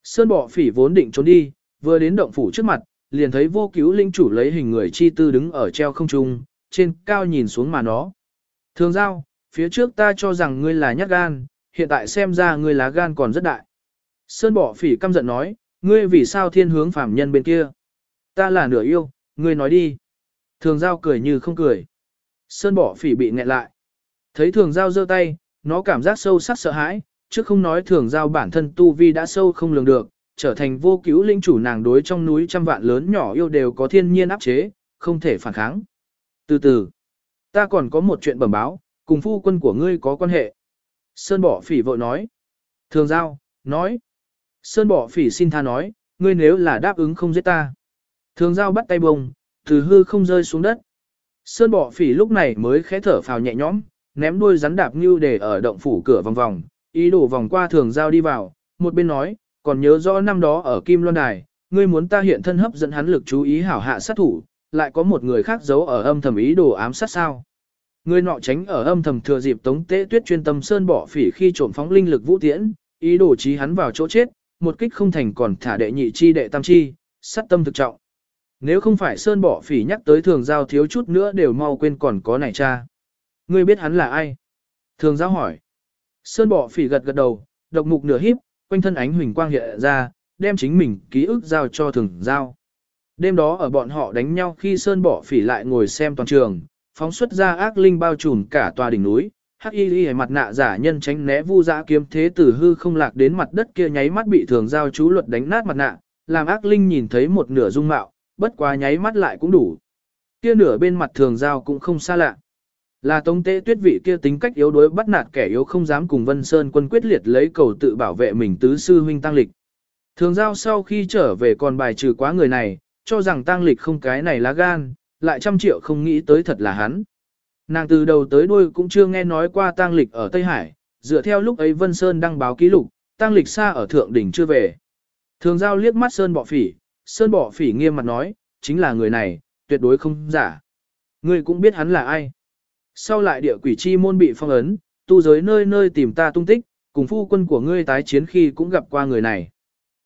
S1: Sơn bọ phỉ vốn định trốn đi, vừa đến động phủ trước mặt, liền thấy vô cứu linh chủ lấy hình người chi tư đứng ở treo không trung, trên cao nhìn xuống mà nó. Thường giao, phía trước ta cho rằng ngươi là nhát gan, hiện tại xem ra ngươi lá gan còn rất đại. Sơn bọ phỉ căm giận nói, ngươi vì sao thiên hướng phạm nhân bên kia? Ta là nửa yêu, ngươi nói đi. Thường giao cười như không cười. Sơn bỏ phỉ bị nghẹn lại. Thấy thường giao giơ tay, nó cảm giác sâu sắc sợ hãi, chứ không nói thường giao bản thân tu vi đã sâu không lường được, trở thành vô cứu linh chủ nàng đối trong núi trăm vạn lớn nhỏ yêu đều có thiên nhiên áp chế, không thể phản kháng. Từ từ, ta còn có một chuyện bẩm báo, cùng phu quân của ngươi có quan hệ. Sơn bỏ phỉ vội nói. Thường giao, nói. Sơn bỏ phỉ xin tha nói, ngươi nếu là đáp ứng không giết ta. Thường giao bắt tay bông, từ hư không rơi xuống đất. Sơn bỏ phỉ lúc này mới khẽ thở phào nhẹ nhõm, ném đuôi rắn đạp như để ở động phủ cửa vòng vòng, ý đồ vòng qua thường giao đi vào, một bên nói, còn nhớ rõ năm đó ở Kim Loan Đài, ngươi muốn ta hiện thân hấp dẫn hắn lực chú ý hảo hạ sát thủ, lại có một người khác giấu ở âm thầm ý đồ ám sát sao. ngươi nọ tránh ở âm thầm thừa dịp tống tế tuyết chuyên tâm sơn bỏ phỉ khi trộm phóng linh lực vũ tiễn, ý đồ trí hắn vào chỗ chết, một kích không thành còn thả đệ nhị chi đệ tam chi, sát tâm thực trọng. Nếu không phải Sơn bỏ phỉ nhắc tới thường giao thiếu chút nữa đều mau quên còn có này cha. Ngươi biết hắn là ai? Thường giao hỏi. Sơn bỏ phỉ gật gật đầu, độc mục nửa híp, quanh thân ánh huỳnh quang hiện ra, đem chính mình ký ức giao cho thường giao. Đêm đó ở bọn họ đánh nhau khi Sơn bỏ phỉ lại ngồi xem toàn trường, phóng xuất ra ác linh bao trùm cả tòa đỉnh núi, hắc y y mặt nạ giả nhân tránh né vu dã kiếm thế tử hư không lạc đến mặt đất kia nháy mắt bị thường giao chú luật đánh nát mặt nạ, làm ác linh nhìn thấy một nửa dung mạo, bất quá nháy mắt lại cũng đủ. Kia nửa bên mặt thường giao cũng không xa lạ. Là tống tế tuyết vị kia tính cách yếu đuối bắt nạt kẻ yếu không dám cùng Vân Sơn quân quyết liệt lấy cầu tự bảo vệ mình tứ sư huynh tăng lịch. Thường giao sau khi trở về còn bài trừ quá người này, cho rằng tăng lịch không cái này lá gan, lại trăm triệu không nghĩ tới thật là hắn. Nàng từ đầu tới đuôi cũng chưa nghe nói qua tăng lịch ở Tây Hải, dựa theo lúc ấy Vân Sơn đăng báo ký lục, tăng lịch xa ở thượng đỉnh chưa về. Thường giao liếc mắt Sơn Bọ Phỉ, Sơn Bọ Phỉ nghiêm mặt nói, chính là người này, tuyệt đối không giả. Ngươi cũng biết hắn là ai. Sau lại địa quỷ chi môn bị phong ấn, tu giới nơi nơi tìm ta tung tích, cùng phu quân của ngươi tái chiến khi cũng gặp qua người này.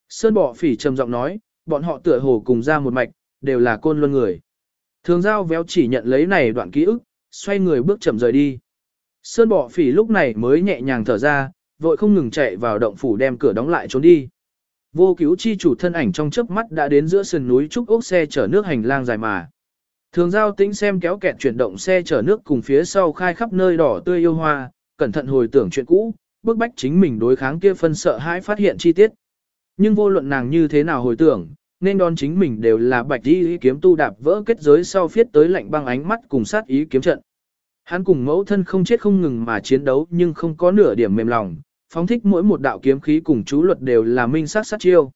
S1: Sơn Bọ Phỉ trầm giọng nói, bọn họ tựa hồ cùng ra một mạch, đều là côn luân người. Thường giao véo chỉ nhận lấy này đoạn ký ức, xoay người bước chậm rời đi. Sơn bọ phỉ lúc này mới nhẹ nhàng thở ra, vội không ngừng chạy vào động phủ đem cửa đóng lại trốn đi. Vô cứu chi chủ thân ảnh trong chớp mắt đã đến giữa sườn núi trúc ốc xe chở nước hành lang dài mà. Thường giao tĩnh xem kéo kẹt chuyển động xe chở nước cùng phía sau khai khắp nơi đỏ tươi yêu hoa, cẩn thận hồi tưởng chuyện cũ, bức bách chính mình đối kháng kia phân sợ hãi phát hiện chi tiết. Nhưng vô luận nàng như thế nào hồi tưởng, nên đón chính mình đều là bạch đi kiếm tu đạp vỡ kết giới sau phiết tới lạnh băng ánh mắt cùng sát ý kiếm trận. Hắn cùng mẫu thân không chết không ngừng mà chiến đấu nhưng không có nửa điểm mềm lòng, phóng thích mỗi một đạo kiếm khí cùng chú luật đều là minh sát sát chiêu.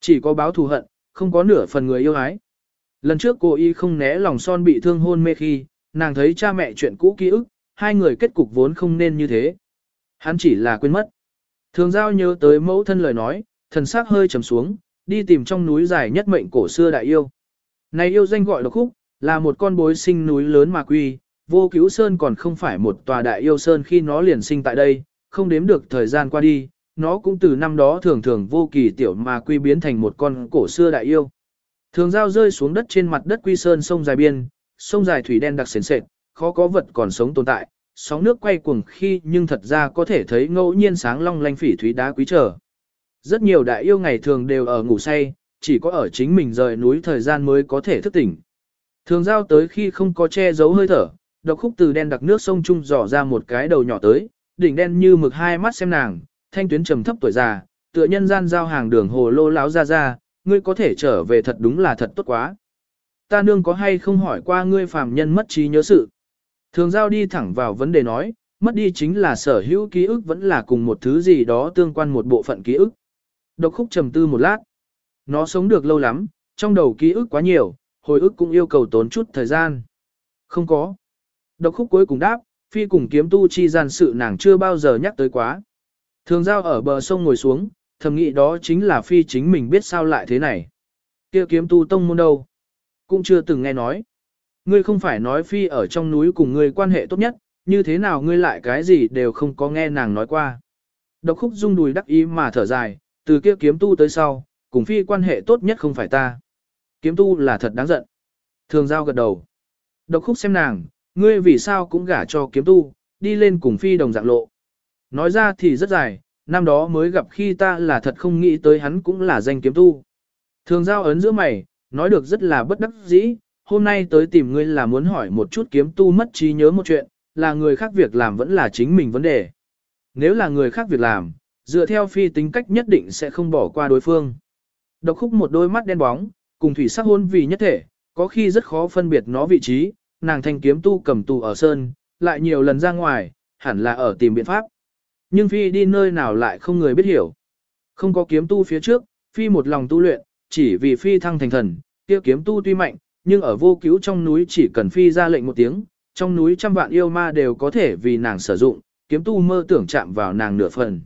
S1: Chỉ có báo thù hận, không có nửa phần người yêu ái. Lần trước cô y không né lòng son bị thương hôn mê khi, nàng thấy cha mẹ chuyện cũ ký ức, hai người kết cục vốn không nên như thế. Hắn chỉ là quên mất. Thường giao nhớ tới mẫu thân lời nói, thần sắc hơi trầm xuống, đi tìm trong núi dài nhất mệnh cổ xưa đại yêu. Này yêu danh gọi là khúc, là một con bối sinh núi lớn mà quy, vô cứu sơn còn không phải một tòa đại yêu sơn khi nó liền sinh tại đây, không đếm được thời gian qua đi, nó cũng từ năm đó thường thường vô kỳ tiểu mà quy biến thành một con cổ xưa đại yêu. Thường giao rơi xuống đất trên mặt đất quy sơn sông dài biên, sông dài thủy đen đặc sền sệt, khó có vật còn sống tồn tại, sóng nước quay cuồng khi nhưng thật ra có thể thấy ngẫu nhiên sáng long lanh phỉ thúy đá quý trở. Rất nhiều đại yêu ngày thường đều ở ngủ say, chỉ có ở chính mình rời núi thời gian mới có thể thức tỉnh. Thường giao tới khi không có che giấu hơi thở, độc khúc từ đen đặc nước sông trung dò ra một cái đầu nhỏ tới, đỉnh đen như mực hai mắt xem nàng, thanh tuyến trầm thấp tuổi già, tựa nhân gian giao hàng đường hồ lô láo ra ra, ngươi có thể trở về thật đúng là thật tốt quá. Ta nương có hay không hỏi qua ngươi phàm nhân mất trí nhớ sự. Thường giao đi thẳng vào vấn đề nói, mất đi chính là sở hữu ký ức vẫn là cùng một thứ gì đó tương quan một bộ phận ký ức. Độc khúc trầm tư một lát. Nó sống được lâu lắm, trong đầu ký ức quá nhiều, hồi ức cũng yêu cầu tốn chút thời gian. Không có. Độc khúc cuối cùng đáp, phi cùng kiếm tu chi gian sự nàng chưa bao giờ nhắc tới quá. Thường giao ở bờ sông ngồi xuống, thầm nghĩ đó chính là phi chính mình biết sao lại thế này. kia kiếm tu tông môn đâu? Cũng chưa từng nghe nói. Ngươi không phải nói phi ở trong núi cùng ngươi quan hệ tốt nhất, như thế nào ngươi lại cái gì đều không có nghe nàng nói qua. Độc khúc rung đùi đắc ý mà thở dài, từ kia kiếm tu tới sau, cùng phi quan hệ tốt nhất không phải ta. Kiếm tu là thật đáng giận. Thường giao gật đầu. Độc khúc xem nàng, ngươi vì sao cũng gả cho kiếm tu, đi lên cùng phi đồng dạng lộ. Nói ra thì rất dài, năm đó mới gặp khi ta là thật không nghĩ tới hắn cũng là danh kiếm tu. Thường giao ấn giữa mày, nói được rất là bất đắc dĩ, hôm nay tới tìm ngươi là muốn hỏi một chút kiếm tu mất trí nhớ một chuyện, là người khác việc làm vẫn là chính mình vấn đề. Nếu là người khác việc làm, dựa theo phi tính cách nhất định sẽ không bỏ qua đối phương. Độc khúc một đôi mắt đen bóng, cùng thủy sắc hôn vì nhất thể, có khi rất khó phân biệt nó vị trí, nàng thanh kiếm tu cầm tù ở sơn, lại nhiều lần ra ngoài, hẳn là ở tìm biện pháp. Nhưng phi đi nơi nào lại không người biết hiểu. Không có kiếm tu phía trước, phi một lòng tu luyện, chỉ vì phi thăng thành thần, kia kiếm tu tuy mạnh, nhưng ở vô cứu trong núi chỉ cần phi ra lệnh một tiếng, trong núi trăm vạn yêu ma đều có thể vì nàng sử dụng, kiếm tu mơ tưởng chạm vào nàng nửa phần.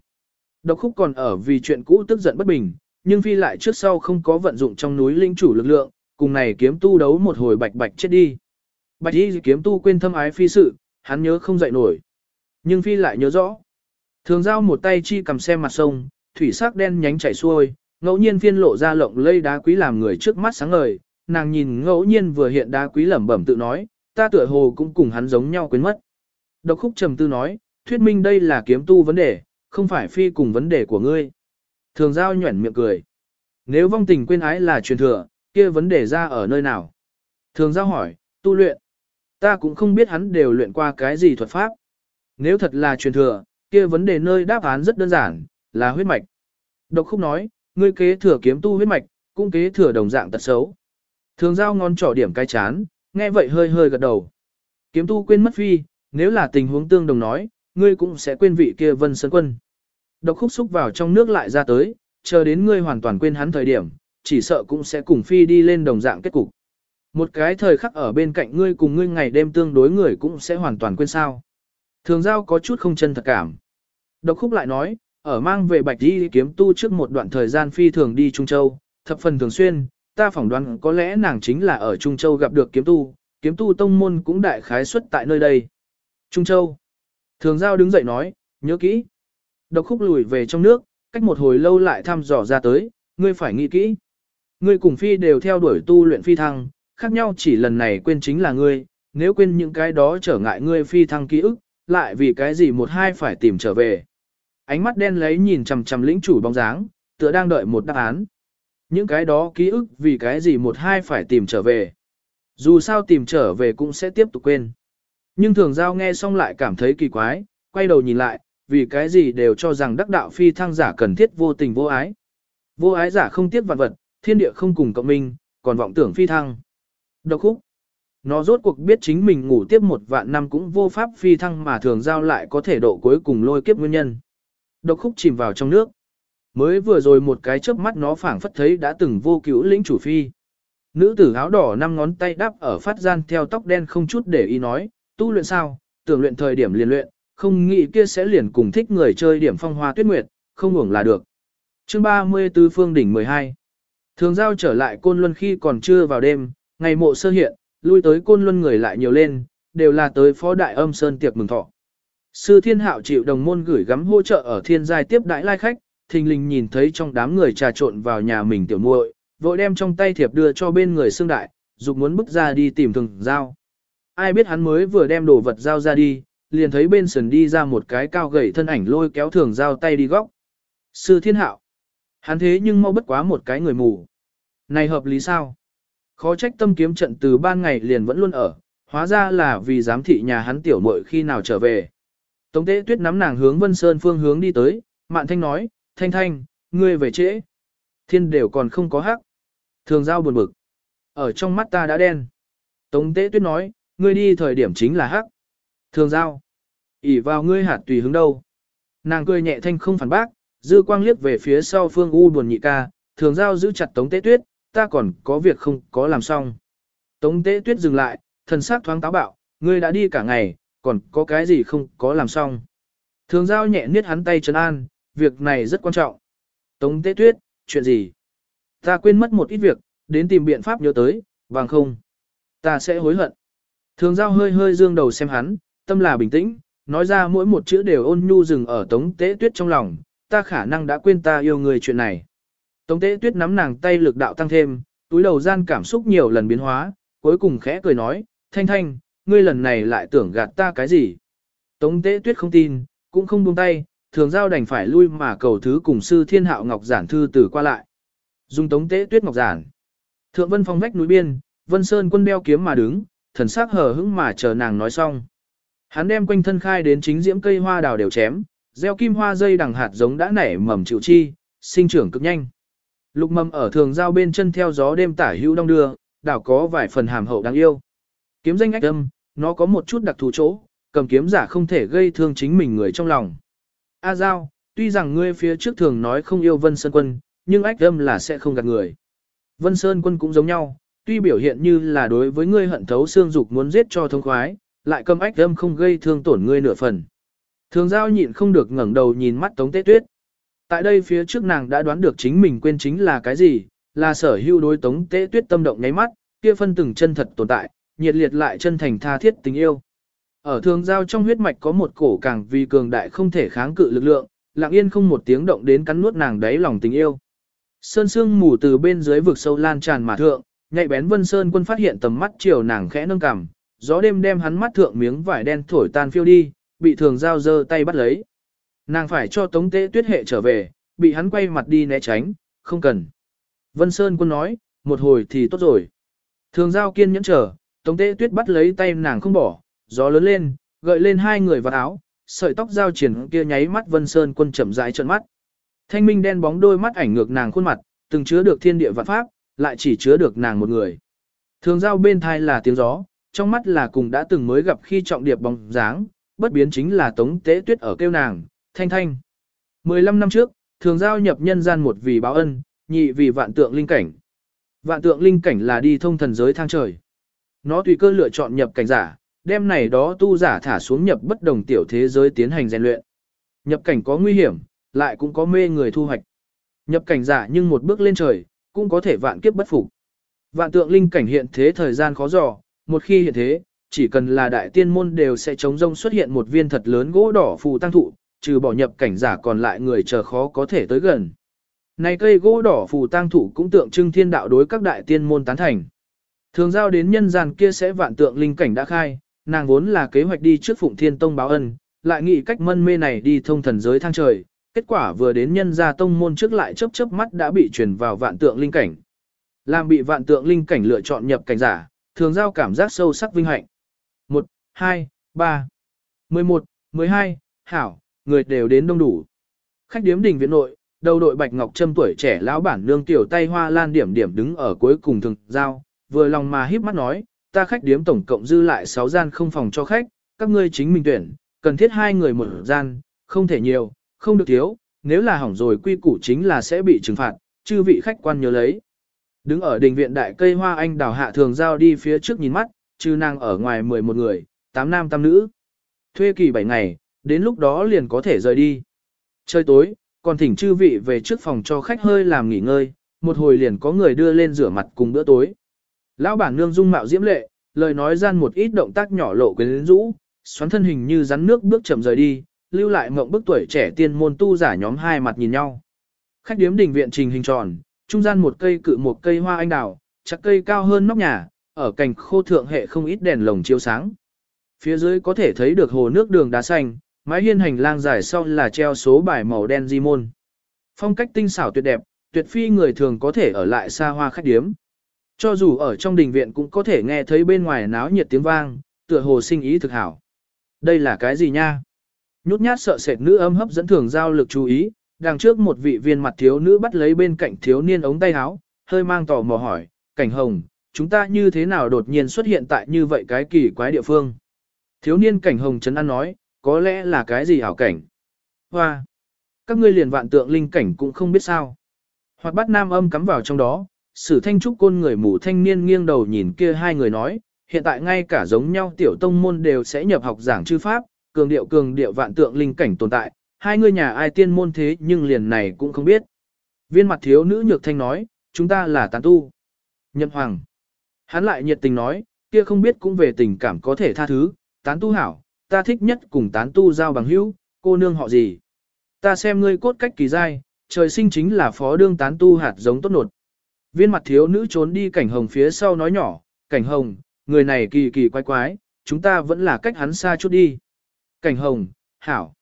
S1: Độc khúc còn ở vì chuyện cũ tức giận bất bình, nhưng phi lại trước sau không có vận dụng trong núi linh chủ lực lượng, cùng này kiếm tu đấu một hồi bạch bạch chết đi. Bạch y kiếm tu quên thâm ái phi sự, hắn nhớ không dậy nổi. Nhưng phi lại nhớ rõ. Thường giao một tay chi cầm xem mặt sông, thủy sắc đen nhánh chảy xuôi, ngẫu nhiên phiên lộ ra lộng lây đá quý làm người trước mắt sáng ngời, nàng nhìn ngẫu nhiên vừa hiện đá quý lẩm bẩm tự nói, ta tựa hồ cũng cùng hắn giống nhau quên mất. Độc khúc trầm tư nói, thuyết minh đây là kiếm tu vấn đề, không phải phi cùng vấn đề của ngươi. Thường giao nhuẩn miệng cười. Nếu vong tình quên ái là truyền thừa, kia vấn đề ra ở nơi nào? Thường giao hỏi, tu luyện. Ta cũng không biết hắn đều luyện qua cái gì thuật pháp. Nếu thật là truyền thừa, kia vấn đề nơi đáp án rất đơn giản, là huyết mạch. Độc khúc nói, ngươi kế thừa kiếm tu huyết mạch, cũng kế thừa đồng dạng tật xấu. Thường giao ngon trỏ điểm cái chán, nghe vậy hơi hơi gật đầu. Kiếm tu quên mất phi, nếu là tình huống tương đồng nói, ngươi cũng sẽ quên vị kia vân sơn quân. Độc khúc xúc vào trong nước lại ra tới, chờ đến ngươi hoàn toàn quên hắn thời điểm, chỉ sợ cũng sẽ cùng phi đi lên đồng dạng kết cục. Một cái thời khắc ở bên cạnh ngươi cùng ngươi ngày đêm tương đối người cũng sẽ hoàn toàn quên sao. Thường giao có chút không chân thật cảm. Độc khúc lại nói, ở mang về bạch đi kiếm tu trước một đoạn thời gian phi thường đi Trung Châu, thập phần thường xuyên, ta phỏng đoán có lẽ nàng chính là ở Trung Châu gặp được kiếm tu, kiếm tu tông môn cũng đại khái xuất tại nơi đây. Trung Châu. Thường giao đứng dậy nói, nhớ kỹ. Độc khúc lùi về trong nước, cách một hồi lâu lại thăm dò ra tới, ngươi phải nghĩ kỹ. Ngươi cùng phi đều theo đuổi tu luyện phi thăng, khác nhau chỉ lần này quên chính là ngươi, nếu quên những cái đó trở ngại ngươi phi thăng ký ức, lại vì cái gì một hai phải tìm trở về. Ánh mắt đen lấy nhìn chằm chằm lĩnh chủ bóng dáng, tựa đang đợi một đáp án. Những cái đó ký ức vì cái gì một hai phải tìm trở về. Dù sao tìm trở về cũng sẽ tiếp tục quên. Nhưng thường giao nghe xong lại cảm thấy kỳ quái, quay đầu nhìn lại, vì cái gì đều cho rằng đắc đạo phi thăng giả cần thiết vô tình vô ái. Vô ái giả không tiếc vạn vật, thiên địa không cùng cộng minh, còn vọng tưởng phi thăng. Độc khúc. Nó rốt cuộc biết chính mình ngủ tiếp một vạn năm cũng vô pháp phi thăng mà thường giao lại có thể độ cuối cùng lôi kiếp nguyên nhân. Độc khúc chìm vào trong nước. Mới vừa rồi một cái chớp mắt nó phảng phất thấy đã từng vô cứu lĩnh chủ phi. Nữ tử áo đỏ năm ngón tay đắp ở phát gian theo tóc đen không chút để ý nói, tu luyện sao, tưởng luyện thời điểm liền luyện, không nghĩ kia sẽ liền cùng thích người chơi điểm phong hoa tuyết nguyệt, không ngủng là được. Chương 34 Phương đỉnh 12 Thường giao trở lại côn luân khi còn chưa vào đêm, ngày mộ sơ hiện, lui tới côn luân người lại nhiều lên, đều là tới phó đại âm sơn tiệc mừng thọ. Sư thiên hạo chịu đồng môn gửi gắm hỗ trợ ở thiên giai tiếp đãi lai khách, thình lình nhìn thấy trong đám người trà trộn vào nhà mình tiểu muội, vội đem trong tay thiệp đưa cho bên người xương đại, dục muốn bước ra đi tìm thường giao. Ai biết hắn mới vừa đem đồ vật giao ra đi, liền thấy bên sườn đi ra một cái cao gầy thân ảnh lôi kéo thường giao tay đi góc. Sư thiên hạo. Hắn thế nhưng mau bất quá một cái người mù. Này hợp lý sao? Khó trách tâm kiếm trận từ ban ngày liền vẫn luôn ở, hóa ra là vì giám thị nhà hắn tiểu muội khi nào trở về. Tống tế tuyết nắm nàng hướng Vân Sơn phương hướng đi tới, Mạn Thanh nói, Thanh Thanh, ngươi về trễ. Thiên đều còn không có hắc. Thường giao buồn bực. Ở trong mắt ta đã đen. Tống tế tuyết nói, ngươi đi thời điểm chính là hắc. Thường giao. ỉ vào ngươi hạt tùy hướng đâu. Nàng cười nhẹ thanh không phản bác, dư quang liếc về phía sau phương u buồn nhị ca, thường giao giữ chặt tống tế tuyết, ta còn có việc không có làm xong. Tống tế tuyết dừng lại, thần sắc thoáng táo bạo, ngươi đã đi cả ngày, còn có cái gì không có làm xong. Thường giao nhẹ niết hắn tay trấn an, việc này rất quan trọng. Tống tế tuyết, chuyện gì? Ta quên mất một ít việc, đến tìm biện pháp nhớ tới, vàng không? Ta sẽ hối hận. Thường giao hơi hơi dương đầu xem hắn, tâm là bình tĩnh, nói ra mỗi một chữ đều ôn nhu dừng ở tống tế tuyết trong lòng, ta khả năng đã quên ta yêu người chuyện này. Tống tế tuyết nắm nàng tay lực đạo tăng thêm, túi đầu gian cảm xúc nhiều lần biến hóa, cuối cùng khẽ cười nói, thanh thanh, ngươi lần này lại tưởng gạt ta cái gì. Tống tế tuyết không tin, cũng không buông tay, thường giao đành phải lui mà cầu thứ cùng sư thiên hạo ngọc giản thư từ qua lại. Dùng tống tế tuyết ngọc giản. Thượng vân phong vách núi biên, vân sơn quân đeo kiếm mà đứng, thần sắc hờ hững mà chờ nàng nói xong. Hắn đem quanh thân khai đến chính diễm cây hoa đào đều chém, gieo kim hoa dây đằng hạt giống đã nảy mầm chịu chi, sinh trưởng cực nhanh. Lục mầm ở thường giao bên chân theo gió đêm tả hữu đông đưa, đảo có vài phần hàm hậu đáng yêu. Kiếm danh ách âm, nó có một chút đặc thù chỗ, cầm kiếm giả không thể gây thương chính mình người trong lòng. A Giao, tuy rằng ngươi phía trước thường nói không yêu Vân Sơn Quân, nhưng ách âm là sẽ không gạt người. Vân Sơn Quân cũng giống nhau, tuy biểu hiện như là đối với ngươi hận thấu xương dục muốn giết cho thông khoái, lại cầm ách âm không gây thương tổn ngươi nửa phần. Thường Giao nhịn không được ngẩng đầu nhìn mắt Tống Tế Tuyết. Tại đây phía trước nàng đã đoán được chính mình quên chính là cái gì, là sở hữu đối Tống Tế Tuyết tâm động nháy mắt, kia phân từng chân thật tồn tại, nhiệt liệt lại chân thành tha thiết tình yêu. Ở thường giao trong huyết mạch có một cổ càng vì cường đại không thể kháng cự lực lượng, lặng yên không một tiếng động đến cắn nuốt nàng đáy lòng tình yêu. Sơn sương mù từ bên dưới vực sâu lan tràn mà thượng, nhạy bén Vân Sơn quân phát hiện tầm mắt chiều nàng khẽ nâng cằm, gió đêm đem hắn mắt thượng miếng vải đen thổi tan phiêu đi, bị thường giao giơ tay bắt lấy. Nàng phải cho Tống Tế Tuyết hệ trở về, bị hắn quay mặt đi né tránh, không cần. Vân Sơn quân nói, một hồi thì tốt rồi. Thường giao kiên nhẫn chờ, Tống Tế Tuyết bắt lấy tay nàng không bỏ, gió lớn lên, gợi lên hai người vào áo, sợi tóc giao triển kia nháy mắt Vân Sơn quân chậm rãi trợn mắt. Thanh minh đen bóng đôi mắt ảnh ngược nàng khuôn mặt, từng chứa được thiên địa vạn pháp, lại chỉ chứa được nàng một người. Thường giao bên thai là tiếng gió, trong mắt là cùng đã từng mới gặp khi trọng điệp bóng dáng, bất biến chính là tống tế tuyết ở kêu nàng, thanh thanh. 15 năm trước, thường giao nhập nhân gian một vì báo ân, nhị vì vạn tượng linh cảnh. Vạn tượng linh cảnh là đi thông thần giới thang trời. Nó tùy cơ lựa chọn nhập cảnh giả, đem này đó tu giả thả xuống nhập bất đồng tiểu thế giới tiến hành rèn luyện. Nhập cảnh có nguy hiểm, lại cũng có mê người thu hoạch. Nhập cảnh giả nhưng một bước lên trời, cũng có thể vạn kiếp bất phục. Vạn tượng linh cảnh hiện thế thời gian khó dò, một khi hiện thế, chỉ cần là đại tiên môn đều sẽ chống rông xuất hiện một viên thật lớn gỗ đỏ phù tăng thụ, trừ bỏ nhập cảnh giả còn lại người chờ khó có thể tới gần. Này cây gỗ đỏ phù tang thủ cũng tượng trưng thiên đạo đối các đại tiên môn tán thành. Thường giao đến nhân gian kia sẽ vạn tượng linh cảnh đã khai, nàng vốn là kế hoạch đi trước Phụng Thiên Tông báo ân, lại nghĩ cách mân mê này đi thông thần giới thang trời, kết quả vừa đến nhân gia tông môn trước lại chớp chớp mắt đã bị truyền vào vạn tượng linh cảnh. Làm bị vạn tượng linh cảnh lựa chọn nhập cảnh giả, thường giao cảm giác sâu sắc vinh hạnh. 1, 2, 3, 11, 12, hảo, người đều đến đông đủ. Khách điếm đình viện nội, đầu đội bạch ngọc trâm tuổi trẻ lão bản nương tiểu tay hoa lan điểm điểm đứng ở cuối cùng thường giao, vừa lòng mà híp mắt nói, ta khách điếm tổng cộng dư lại 6 gian không phòng cho khách, các ngươi chính mình tuyển, cần thiết hai người một gian, không thể nhiều, không được thiếu, nếu là hỏng rồi quy củ chính là sẽ bị trừng phạt, chư vị khách quan nhớ lấy. Đứng ở đình viện đại cây hoa anh đào hạ thường giao đi phía trước nhìn mắt, chư nàng ở ngoài 11 người, 8 nam 8 nữ. Thuê kỳ 7 ngày, đến lúc đó liền có thể rời đi. Trời tối, còn thỉnh chư vị về trước phòng cho khách hơi làm nghỉ ngơi, một hồi liền có người đưa lên rửa mặt cùng bữa tối. Lão bản nương dung mạo diễm lệ, lời nói gian một ít động tác nhỏ lộ quyến rũ, xoắn thân hình như rắn nước bước chậm rời đi, lưu lại mộng bức tuổi trẻ tiên môn tu giả nhóm hai mặt nhìn nhau. Khách điếm đình viện trình hình tròn, trung gian một cây cự một cây hoa anh đào, chắc cây cao hơn nóc nhà, ở cành khô thượng hệ không ít đèn lồng chiếu sáng. Phía dưới có thể thấy được hồ nước đường đá xanh, mái hiên hành lang dài sau là treo số bài màu đen di môn. Phong cách tinh xảo tuyệt đẹp, tuyệt phi người thường có thể ở lại xa hoa khách điếm. Cho dù ở trong đình viện cũng có thể nghe thấy bên ngoài náo nhiệt tiếng vang, tựa hồ sinh ý thực hảo. Đây là cái gì nha? Nhút nhát sợ sệt nữ âm hấp dẫn thường giao lực chú ý, đằng trước một vị viên mặt thiếu nữ bắt lấy bên cạnh thiếu niên ống tay áo, hơi mang tò mò hỏi, cảnh hồng, chúng ta như thế nào đột nhiên xuất hiện tại như vậy cái kỳ quái địa phương? Thiếu niên cảnh hồng chấn an nói, có lẽ là cái gì hảo cảnh? Hoa! Các ngươi liền vạn tượng linh cảnh cũng không biết sao. Hoặc bắt nam âm cắm vào trong đó, sử thanh trúc côn người mù thanh niên nghiêng đầu nhìn kia hai người nói, hiện tại ngay cả giống nhau tiểu tông môn đều sẽ nhập học giảng chư pháp, cường điệu cường điệu vạn tượng linh cảnh tồn tại, hai người nhà ai tiên môn thế nhưng liền này cũng không biết. Viên mặt thiếu nữ nhược thanh nói, chúng ta là tán tu. Nhậm hoàng. Hắn lại nhiệt tình nói, kia không biết cũng về tình cảm có thể tha thứ, tán tu hảo, ta thích nhất cùng tán tu giao bằng hữu, cô nương họ gì. Ta xem ngươi cốt cách kỳ dai, trời sinh chính là phó đương tán tu hạt giống tốt nột. Viên mặt thiếu nữ trốn đi cảnh hồng phía sau nói nhỏ, cảnh hồng, người này kỳ kỳ quái quái, chúng ta vẫn là cách hắn xa chút đi. Cảnh hồng, hảo.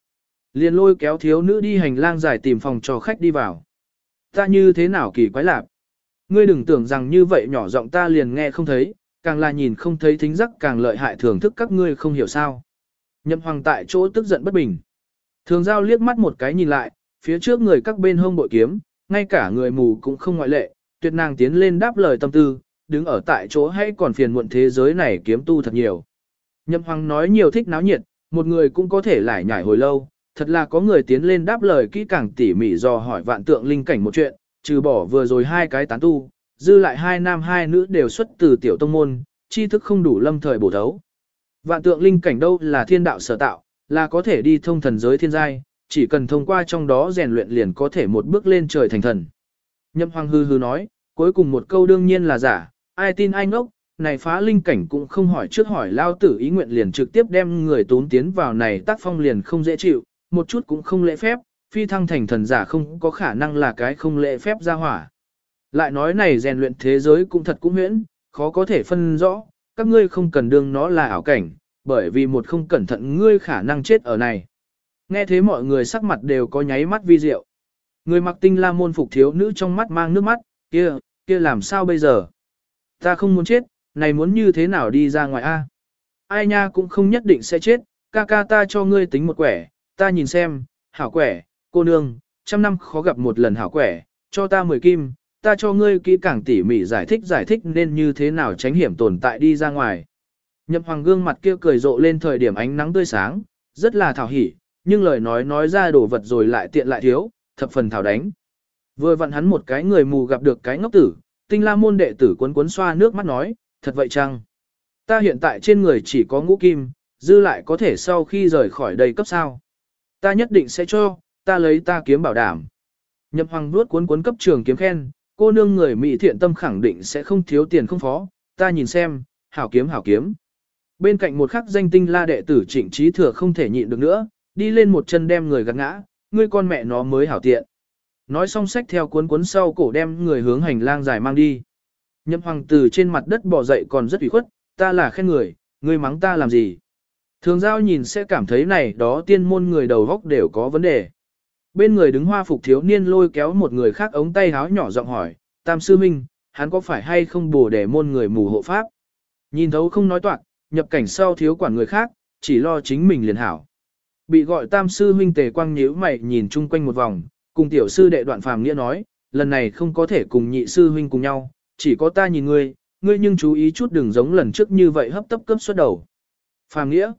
S1: Liền lôi kéo thiếu nữ đi hành lang dài tìm phòng cho khách đi vào. Ta như thế nào kỳ quái lạp. Ngươi đừng tưởng rằng như vậy nhỏ giọng ta liền nghe không thấy, càng là nhìn không thấy thính giác càng lợi hại thưởng thức các ngươi không hiểu sao. Nhậm hoàng tại chỗ tức giận bất bình. Thường giao liếc mắt một cái nhìn lại, phía trước người các bên hông bội kiếm, ngay cả người mù cũng không ngoại lệ, tuyệt nàng tiến lên đáp lời tâm tư, đứng ở tại chỗ hay còn phiền muộn thế giới này kiếm tu thật nhiều. Nhậm hoàng nói nhiều thích náo nhiệt, một người cũng có thể lải nhải hồi lâu, thật là có người tiến lên đáp lời kỹ càng tỉ mỉ dò hỏi vạn tượng linh cảnh một chuyện, trừ bỏ vừa rồi hai cái tán tu, dư lại hai nam hai nữ đều xuất từ tiểu tông môn, tri thức không đủ lâm thời bổ thấu. Vạn tượng linh cảnh đâu là thiên đạo sở tạo, là có thể đi thông thần giới thiên giai, chỉ cần thông qua trong đó rèn luyện liền có thể một bước lên trời thành thần. Nhậm Hoàng hư hư nói, cuối cùng một câu đương nhiên là giả, ai tin ai ngốc, này phá linh cảnh cũng không hỏi trước hỏi lao tử ý nguyện liền trực tiếp đem người tốn tiến vào này tác phong liền không dễ chịu, một chút cũng không lễ phép, phi thăng thành thần giả không có khả năng là cái không lễ phép ra hỏa. Lại nói này rèn luyện thế giới cũng thật cũng huyễn, khó có thể phân rõ, các ngươi không cần đương nó là ảo cảnh, bởi vì một không cẩn thận ngươi khả năng chết ở này. Nghe thế mọi người sắc mặt đều có nháy mắt vi diệu. Người mặc tinh la môn phục thiếu nữ trong mắt mang nước mắt, kia, kia làm sao bây giờ? Ta không muốn chết, này muốn như thế nào đi ra ngoài a? Ai nha cũng không nhất định sẽ chết, ca ca ta cho ngươi tính một quẻ, ta nhìn xem, hảo quẻ, cô nương, trăm năm khó gặp một lần hảo quẻ, cho ta mười kim, ta cho ngươi kỹ càng tỉ mỉ giải thích giải thích nên như thế nào tránh hiểm tồn tại đi ra ngoài. Nhậm hoàng gương mặt kia cười rộ lên thời điểm ánh nắng tươi sáng, rất là thảo hỉ, nhưng lời nói nói ra đồ vật rồi lại tiện lại thiếu, thập phần thảo đánh. Vừa vặn hắn một cái người mù gặp được cái ngốc tử, tinh la môn đệ tử cuốn cuốn xoa nước mắt nói, thật vậy chăng? Ta hiện tại trên người chỉ có ngũ kim, dư lại có thể sau khi rời khỏi đây cấp sao. Ta nhất định sẽ cho, ta lấy ta kiếm bảo đảm. Nhậm hoàng vuốt cuốn cuốn cấp trường kiếm khen, cô nương người mỹ thiện tâm khẳng định sẽ không thiếu tiền không phó, ta nhìn xem, hảo kiếm hảo kiếm. Bên cạnh một khắc danh tinh la đệ tử trịnh trí thừa không thể nhịn được nữa, đi lên một chân đem người gạt ngã, ngươi con mẹ nó mới hảo tiện. Nói xong sách theo cuốn cuốn sau cổ đem người hướng hành lang dài mang đi. Nhậm hoàng từ trên mặt đất bò dậy còn rất ủy khuất, ta là khen người, ngươi mắng ta làm gì. Thường giao nhìn sẽ cảm thấy này đó tiên môn người đầu góc đều có vấn đề. Bên người đứng hoa phục thiếu niên lôi kéo một người khác ống tay háo nhỏ giọng hỏi, Tam Sư Minh, hắn có phải hay không bổ để môn người mù hộ pháp? Nhìn thấu không nói toạc, nhập cảnh sau thiếu quản người khác, chỉ lo chính mình liền hảo. Bị gọi Tam Sư Minh tề quang nhíu mày nhìn chung quanh một vòng, cùng tiểu sư đệ đoạn phàm nghĩa nói, lần này không có thể cùng nhị sư huynh cùng nhau, chỉ có ta nhìn ngươi, ngươi nhưng chú ý chút đừng giống lần trước như vậy hấp tấp cấp xuất đầu. Phàm nghĩa.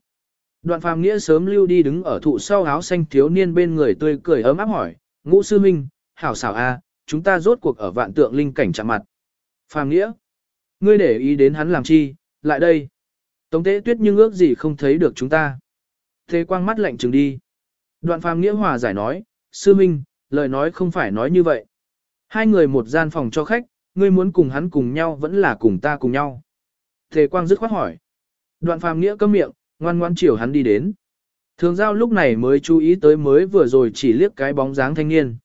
S1: Đoạn phàm nghĩa sớm lưu đi đứng ở thụ sau áo xanh thiếu niên bên người tươi cười ấm áp hỏi, ngũ sư minh, hảo xảo a, chúng ta rốt cuộc ở vạn tượng linh cảnh chạm mặt. Phàm nghĩa. Ngươi để ý đến hắn làm chi, lại đây. Tống tế tuyết nhưng ước gì không thấy được chúng ta. Thế quang mắt lạnh chừng đi. Đoạn phàm nghĩa hòa giải nói, sư minh, lời nói không phải nói như vậy. Hai người một gian phòng cho khách, ngươi muốn cùng hắn cùng nhau vẫn là cùng ta cùng nhau. Thế quang dứt khoát hỏi. Đoạn phàm nghĩa câm miệng, ngoan ngoan chiều hắn đi đến. Thường giao lúc này mới chú ý tới mới vừa rồi chỉ liếc cái bóng dáng thanh niên.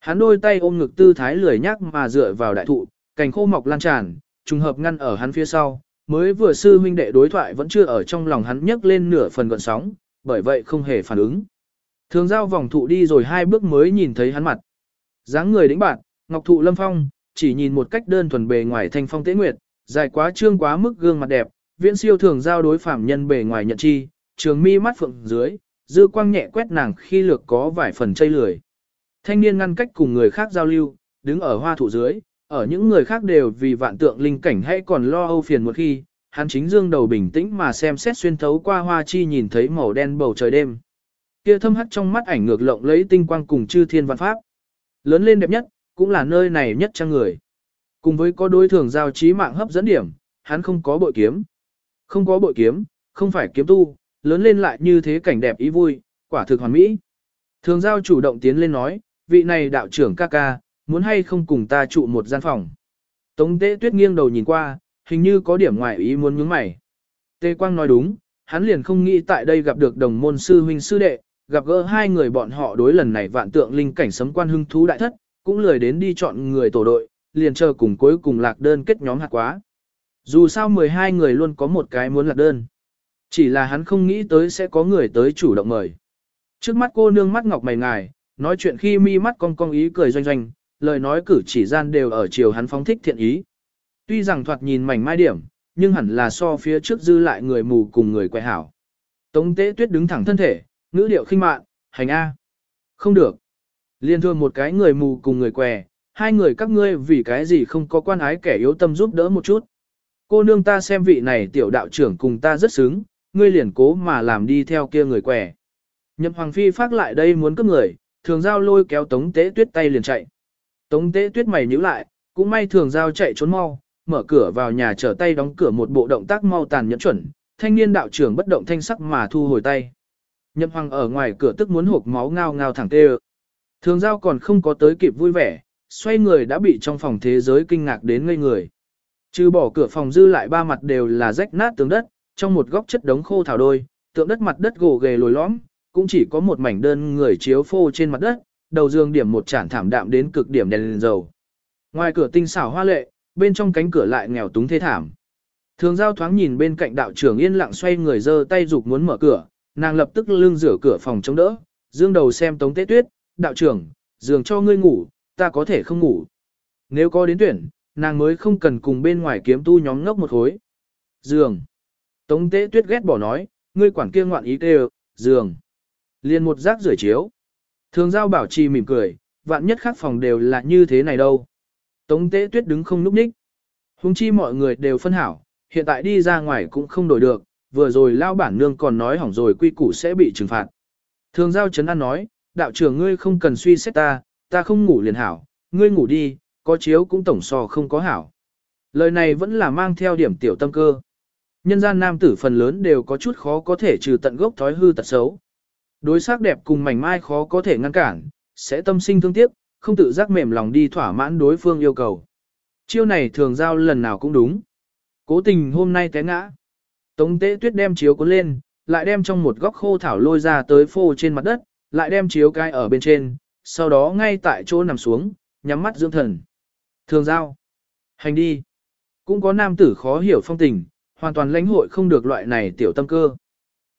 S1: Hắn đôi tay ôm ngực tư thái lười nhắc mà dựa vào đại thụ, cành khô mọc lan tràn, trùng hợp ngăn ở hắn phía sau, mới vừa sư huynh đệ đối thoại vẫn chưa ở trong lòng hắn nhấc lên nửa phần gọn sóng, bởi vậy không hề phản ứng. Thường giao vòng thụ đi rồi hai bước mới nhìn thấy hắn mặt. dáng người đĩnh bạn, ngọc thụ lâm phong, chỉ nhìn một cách đơn thuần bề ngoài thanh phong tế nguyệt, dài quá trương quá mức gương mặt đẹp, viễn siêu thường giao đối phạm nhân bề ngoài nhận chi, trường mi mắt phượng dưới, dư quang nhẹ quét nàng khi lược có vài phần chây lười. Thanh niên ngăn cách cùng người khác giao lưu, đứng ở hoa thụ dưới, ở những người khác đều vì vạn tượng linh cảnh hay còn lo âu phiền một khi, hắn chính dương đầu bình tĩnh mà xem xét xuyên thấu qua hoa chi nhìn thấy màu đen bầu trời đêm. Kia thâm hắt trong mắt ảnh ngược lộng lấy tinh quang cùng chư thiên văn pháp. Lớn lên đẹp nhất, cũng là nơi này nhất trang người. Cùng với có đối thường giao trí mạng hấp dẫn điểm, hắn không có bội kiếm. Không có bội kiếm, không phải kiếm tu, lớn lên lại như thế cảnh đẹp ý vui, quả thực hoàn mỹ. Thường giao chủ động tiến lên nói, vị này đạo trưởng ca ca, muốn hay không cùng ta trụ một gian phòng. Tống tế tuyết nghiêng đầu nhìn qua, hình như có điểm ngoài ý muốn nhướng mày. Tê Quang nói đúng, hắn liền không nghĩ tại đây gặp được đồng môn sư huynh sư đệ, gặp gỡ hai người bọn họ đối lần này vạn tượng linh cảnh sấm quan hưng thú đại thất, cũng lười đến đi chọn người tổ đội, liền chờ cùng cuối cùng lạc đơn kết nhóm hạt quá. Dù sao 12 người luôn có một cái muốn lạc đơn. Chỉ là hắn không nghĩ tới sẽ có người tới chủ động mời. Trước mắt cô nương mắt ngọc mày ngài, nói chuyện khi mi mắt cong cong ý cười doanh doanh, lời nói cử chỉ gian đều ở chiều hắn phóng thích thiện ý. Tuy rằng thoạt nhìn mảnh mai điểm, nhưng hẳn là so phía trước dư lại người mù cùng người quay hảo. Tống tế tuyết đứng thẳng thân thể, ngữ điệu khinh mạn, hành A. Không được. Liên thương một cái người mù cùng người què, hai người các ngươi vì cái gì không có quan ái kẻ yếu tâm giúp đỡ một chút. Cô nương ta xem vị này tiểu đạo trưởng cùng ta rất xứng, ngươi liền cố mà làm đi theo kia người què. Nhậm Hoàng Phi phát lại đây muốn cướp người, thường giao lôi kéo Tống Tế Tuyết tay liền chạy. Tống Tế Tuyết mày nhíu lại, cũng may thường giao chạy trốn mau, mở cửa vào nhà trở tay đóng cửa một bộ động tác mau tàn nhẫn chuẩn, thanh niên đạo trưởng bất động thanh sắc mà thu hồi tay. Nhậm Hoàng ở ngoài cửa tức muốn hộp máu ngao ngao thẳng tê Thường giao còn không có tới kịp vui vẻ, xoay người đã bị trong phòng thế giới kinh ngạc đến ngây người. Trừ bỏ cửa phòng dư lại ba mặt đều là rách nát tường đất, trong một góc chất đống khô thảo đôi, tượng đất mặt đất gồ ghề lồi lõm, cũng chỉ có một mảnh đơn người chiếu phô trên mặt đất, đầu giường điểm một chản thảm đạm đến cực điểm đèn lên dầu. Ngoài cửa tinh xảo hoa lệ, bên trong cánh cửa lại nghèo túng thế thảm. Thường giao thoáng nhìn bên cạnh đạo trưởng yên lặng xoay người giơ tay dục muốn mở cửa, nàng lập tức lưng rửa cửa phòng chống đỡ, dương đầu xem tống tế tuyết, đạo trưởng, giường cho ngươi ngủ, ta có thể không ngủ. Nếu có đến tuyển, nàng mới không cần cùng bên ngoài kiếm tu nhóm ngốc một khối. Giường. Tống tế tuyết ghét bỏ nói, ngươi quản kia ngoạn ý kêu, giường. Liền một rác rưởi chiếu. Thường giao bảo trì mỉm cười, vạn nhất khác phòng đều là như thế này đâu. Tống tế tuyết đứng không núp ních. Hùng chi mọi người đều phân hảo, hiện tại đi ra ngoài cũng không đổi được, vừa rồi lao bản nương còn nói hỏng rồi quy củ sẽ bị trừng phạt. Thường giao chấn an nói, đạo trưởng ngươi không cần suy xét ta, ta không ngủ liền hảo, ngươi ngủ đi, có chiếu cũng tổng so không có hảo. Lời này vẫn là mang theo điểm tiểu tâm cơ. Nhân gian nam tử phần lớn đều có chút khó có thể trừ tận gốc thói hư tật xấu. Đối sắc đẹp cùng mảnh mai khó có thể ngăn cản, sẽ tâm sinh thương tiếc, không tự giác mềm lòng đi thỏa mãn đối phương yêu cầu. Chiêu này thường giao lần nào cũng đúng. Cố tình hôm nay té ngã. Tống tế tuyết đem chiếu cuốn lên, lại đem trong một góc khô thảo lôi ra tới phô trên mặt đất, lại đem chiếu cai ở bên trên, sau đó ngay tại chỗ nằm xuống, nhắm mắt dưỡng thần. Thường giao. Hành đi. Cũng có nam tử khó hiểu phong tình, hoàn toàn lãnh hội không được loại này tiểu tâm cơ.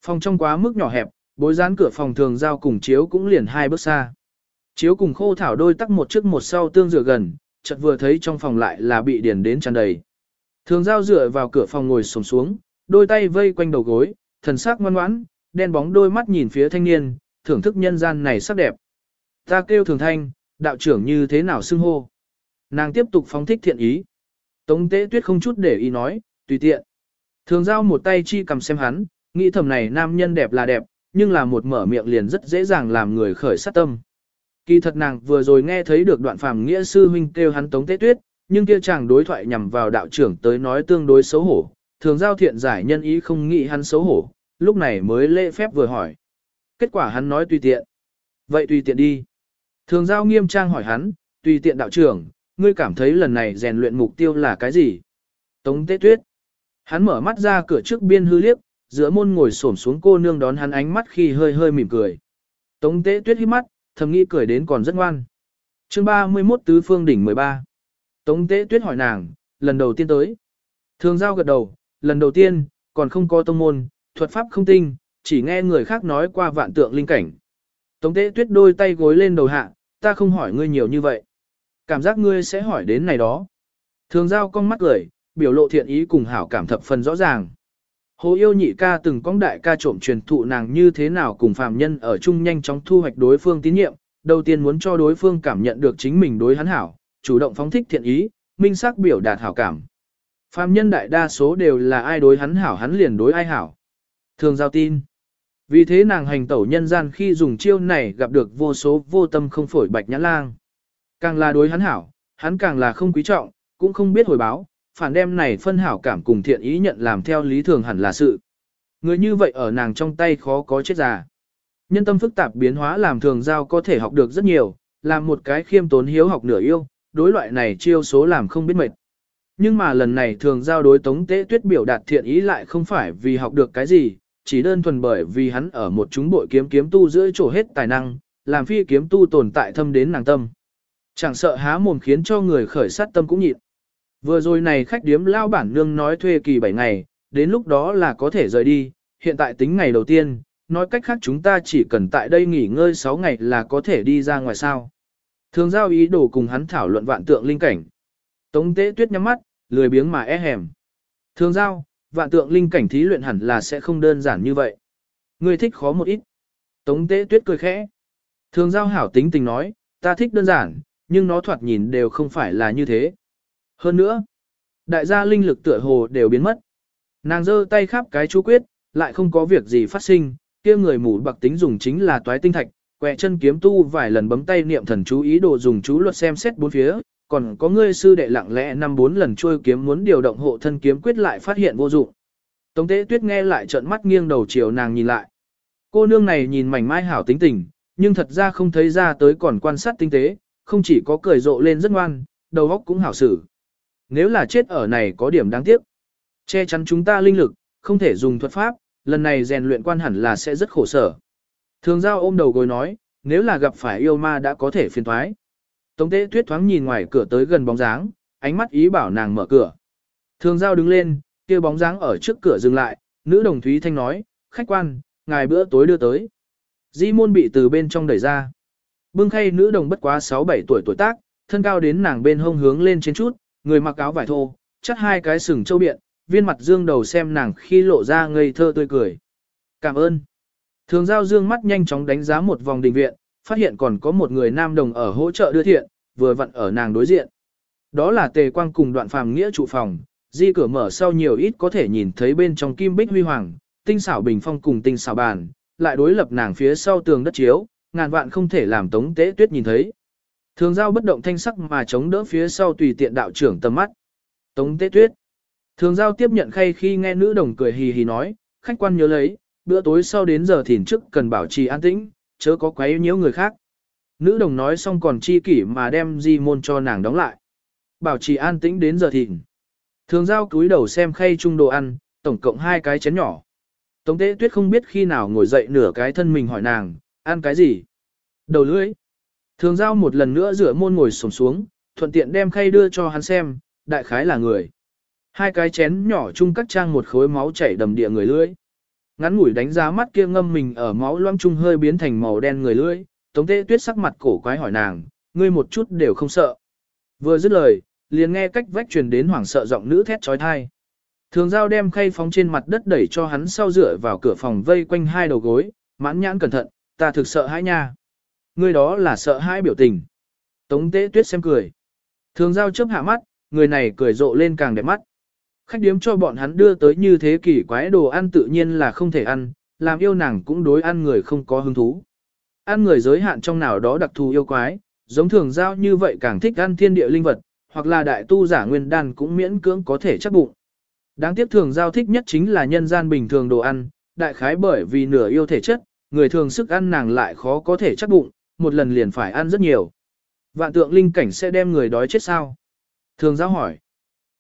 S1: Phòng trong quá mức nhỏ hẹp, bối rán cửa phòng thường giao cùng chiếu cũng liền hai bước xa. Chiếu cùng khô thảo đôi tắc một trước một sau tương dựa gần, chợt vừa thấy trong phòng lại là bị điền đến tràn đầy. Thường giao dựa vào cửa phòng ngồi sồm xuống, đôi tay vây quanh đầu gối, thần sắc ngoan ngoãn, đen bóng đôi mắt nhìn phía thanh niên, thưởng thức nhân gian này sắc đẹp. Ta kêu thường thanh, đạo trưởng như thế nào xưng hô. Nàng tiếp tục phóng thích thiện ý. Tống tế tuyết không chút để ý nói, tùy tiện. Thường giao một tay chi cầm xem hắn, nghĩ thầm này nam nhân đẹp là đẹp, nhưng là một mở miệng liền rất dễ dàng làm người khởi sát tâm. Kỳ thật nàng vừa rồi nghe thấy được đoạn phàm nghĩa sư huynh kêu hắn tống tế tuyết, nhưng kia chàng đối thoại nhằm vào đạo trưởng tới nói tương đối xấu hổ, thường giao thiện giải nhân ý không nghĩ hắn xấu hổ, lúc này mới lễ phép vừa hỏi. Kết quả hắn nói tùy tiện. Vậy tùy tiện đi. Thường giao nghiêm trang hỏi hắn, tùy tiện đạo trưởng, ngươi cảm thấy lần này rèn luyện mục tiêu là cái gì? Tống tế tuyết. Hắn mở mắt ra cửa trước biên hư liếc, giữa môn ngồi xổm xuống cô nương đón hắn ánh mắt khi hơi hơi mỉm cười. Tống tế tuyết hít mắt, thầm nghĩ cười đến còn rất ngoan. chương 31 tứ phương đỉnh 13. Tống tế tuyết hỏi nàng, lần đầu tiên tới. Thường giao gật đầu, lần đầu tiên, còn không có tông môn, thuật pháp không tinh, chỉ nghe người khác nói qua vạn tượng linh cảnh. Tống tế tuyết đôi tay gối lên đầu hạ, ta không hỏi ngươi nhiều như vậy. Cảm giác ngươi sẽ hỏi đến này đó. Thường giao con mắt cười, biểu lộ thiện ý cùng hảo cảm thập phần rõ ràng. Hồ yêu nhị ca từng cong đại ca trộm truyền thụ nàng như thế nào cùng phàm nhân ở chung nhanh chóng thu hoạch đối phương tín nhiệm, đầu tiên muốn cho đối phương cảm nhận được chính mình đối hắn hảo, chủ động phóng thích thiện ý, minh sắc biểu đạt hảo cảm. Phàm nhân đại đa số đều là ai đối hắn hảo hắn liền đối ai hảo. Thường giao tin. Vì thế nàng hành tẩu nhân gian khi dùng chiêu này gặp được vô số vô tâm không phổi bạch nhã lang. Càng là đối hắn hảo, hắn càng là không quý trọng, cũng không biết hồi báo, phản đem này phân hảo cảm cùng thiện ý nhận làm theo lý thường hẳn là sự. Người như vậy ở nàng trong tay khó có chết già. Nhân tâm phức tạp biến hóa làm thường giao có thể học được rất nhiều, làm một cái khiêm tốn hiếu học nửa yêu, đối loại này chiêu số làm không biết mệt. Nhưng mà lần này thường giao đối tống tế tuyết biểu đạt thiện ý lại không phải vì học được cái gì, chỉ đơn thuần bởi vì hắn ở một chúng bội kiếm kiếm tu giữa chỗ hết tài năng, làm phi kiếm tu tồn tại thâm đến nàng tâm. Chẳng sợ há mồm khiến cho người khởi sát tâm cũng nhịn. Vừa rồi này khách điếm lao bản nương nói thuê kỳ 7 ngày, đến lúc đó là có thể rời đi, hiện tại tính ngày đầu tiên, nói cách khác chúng ta chỉ cần tại đây nghỉ ngơi 6 ngày là có thể đi ra ngoài sao. Thường giao ý đồ cùng hắn thảo luận vạn tượng linh cảnh. Tống tế tuyết nhắm mắt, lười biếng mà e hèm. Thường giao, vạn tượng linh cảnh thí luyện hẳn là sẽ không đơn giản như vậy. Ngươi thích khó một ít. Tống tế tuyết cười khẽ. Thường giao hảo tính tình nói, ta thích đơn giản, nhưng nó thoạt nhìn đều không phải là như thế. Hơn nữa, đại gia linh lực tựa hồ đều biến mất. Nàng giơ tay khắp cái chú quyết, lại không có việc gì phát sinh, kia người mù bạc tính dùng chính là toái tinh thạch, quẹ chân kiếm tu vài lần bấm tay niệm thần chú ý đồ dùng chú luật xem xét bốn phía, còn có ngươi sư đệ lặng lẽ năm bốn lần trôi kiếm muốn điều động hộ thân kiếm quyết lại phát hiện vô dụng. Tống tế tuyết nghe lại trợn mắt nghiêng đầu chiều nàng nhìn lại. Cô nương này nhìn mảnh mai hảo tính tình, nhưng thật ra không thấy ra tới còn quan sát tinh tế, không chỉ có cười rộ lên rất ngoan, đầu óc cũng hảo xử. Nếu là chết ở này có điểm đáng tiếc. Che chắn chúng ta linh lực, không thể dùng thuật pháp, lần này rèn luyện quan hẳn là sẽ rất khổ sở. Thường giao ôm đầu gối nói, nếu là gặp phải yêu ma đã có thể phiền thoái. Tống tế tuyết thoáng nhìn ngoài cửa tới gần bóng dáng, ánh mắt ý bảo nàng mở cửa. Thường giao đứng lên, kia bóng dáng ở trước cửa dừng lại, nữ đồng thúy thanh nói, khách quan, ngài bữa tối đưa tới. Di môn bị từ bên trong đẩy ra. Bưng khay nữ đồng bất quá 6-7 tuổi tuổi tác, thân cao đến nàng bên hông hướng lên trên chút, người mặc áo vải thô, chắc hai cái sừng châu biện, viên mặt dương đầu xem nàng khi lộ ra ngây thơ tươi cười. Cảm ơn. Thường giao dương mắt nhanh chóng đánh giá một vòng đình viện, phát hiện còn có một người nam đồng ở hỗ trợ đưa thiện, vừa vặn ở nàng đối diện. Đó là tề quang cùng đoạn phàm nghĩa trụ phòng, di cửa mở sau nhiều ít có thể nhìn thấy bên trong kim bích huy hoàng, tinh xảo bình phong cùng tinh xảo bàn, lại đối lập nàng phía sau tường đất chiếu, ngàn vạn không thể làm tống tế tuyết nhìn thấy. Thường giao bất động thanh sắc mà chống đỡ phía sau tùy tiện đạo trưởng tầm mắt. Tống tế tuyết. Thường giao tiếp nhận khay khi nghe nữ đồng cười hì hì nói, khách quan nhớ lấy, bữa tối sau đến giờ thìn trước cần bảo trì an tĩnh, chớ có quấy nhiễu người khác. Nữ đồng nói xong còn chi kỷ mà đem di môn cho nàng đóng lại. Bảo trì an tĩnh đến giờ thìn. Thường giao cúi đầu xem khay chung đồ ăn, tổng cộng hai cái chén nhỏ. Tống tế tuyết không biết khi nào ngồi dậy nửa cái thân mình hỏi nàng, ăn cái gì? Đầu lưỡi. Thường giao một lần nữa rửa môn ngồi sổm xuống, thuận tiện đem khay đưa cho hắn xem, đại khái là người. Hai cái chén nhỏ chung cắt trang một khối máu chảy đầm địa người lưỡi. Ngắn ngủi đánh giá mắt kia ngâm mình ở máu loang chung hơi biến thành màu đen người lưỡi, tống tế tuyết sắc mặt cổ quái hỏi nàng, ngươi một chút đều không sợ. Vừa dứt lời, liền nghe cách vách truyền đến hoảng sợ giọng nữ thét trói thai. Thường giao đem khay phóng trên mặt đất đẩy cho hắn sau rửa vào cửa phòng vây quanh hai đầu gối, mãn nhãn cẩn thận, ta thực sợ hãi nha. Ngươi đó là sợ hãi biểu tình. Tống tế tuyết xem cười. Thường giao chớp hạ mắt, người này cười rộ lên càng đẹp mắt. Khách điếm cho bọn hắn đưa tới như thế kỷ quái đồ ăn tự nhiên là không thể ăn, làm yêu nàng cũng đối ăn người không có hứng thú. Ăn người giới hạn trong nào đó đặc thù yêu quái, giống thường giao như vậy càng thích ăn thiên địa linh vật, hoặc là đại tu giả nguyên đan cũng miễn cưỡng có thể chắc bụng. Đáng tiếc thường giao thích nhất chính là nhân gian bình thường đồ ăn, đại khái bởi vì nửa yêu thể chất, người thường sức ăn nàng lại khó có thể chắc bụng, một lần liền phải ăn rất nhiều. Vạn tượng linh cảnh sẽ đem người đói chết sao? Thường giao hỏi.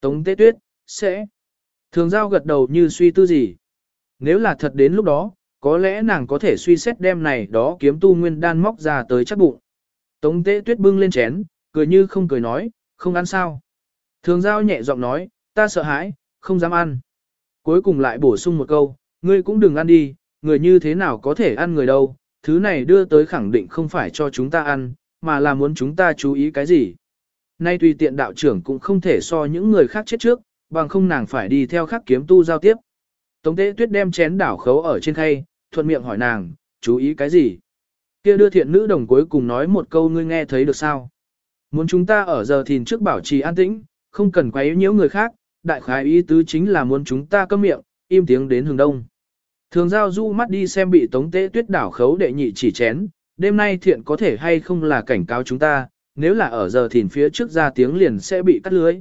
S1: Tống tế tuyết, sẽ. Thường giao gật đầu như suy tư gì. Nếu là thật đến lúc đó, có lẽ nàng có thể suy xét đem này đó kiếm tu nguyên đan móc ra tới chắc bụng. Tống tế tuyết bưng lên chén, cười như không cười nói, không ăn sao. Thường giao nhẹ giọng nói, ta sợ hãi, không dám ăn. Cuối cùng lại bổ sung một câu, ngươi cũng đừng ăn đi, người như thế nào có thể ăn người đâu, thứ này đưa tới khẳng định không phải cho chúng ta ăn, mà là muốn chúng ta chú ý cái gì. Nay tùy tiện đạo trưởng cũng không thể so những người khác chết trước, bằng không nàng phải đi theo khắc kiếm tu giao tiếp. Tống tế tuyết đem chén đảo khấu ở trên khay, thuận miệng hỏi nàng, chú ý cái gì? Kia đưa thiện nữ đồng cuối cùng nói một câu ngươi nghe thấy được sao? Muốn chúng ta ở giờ thìn trước bảo trì an tĩnh, không cần quấy nhiễu người khác, đại khái ý tứ chính là muốn chúng ta câm miệng, im tiếng đến hướng đông. Thường giao du mắt đi xem bị tống tế tuyết đảo khấu đệ nhị chỉ chén, đêm nay thiện có thể hay không là cảnh cáo chúng ta, nếu là ở giờ thìn phía trước ra tiếng liền sẽ bị cắt lưới.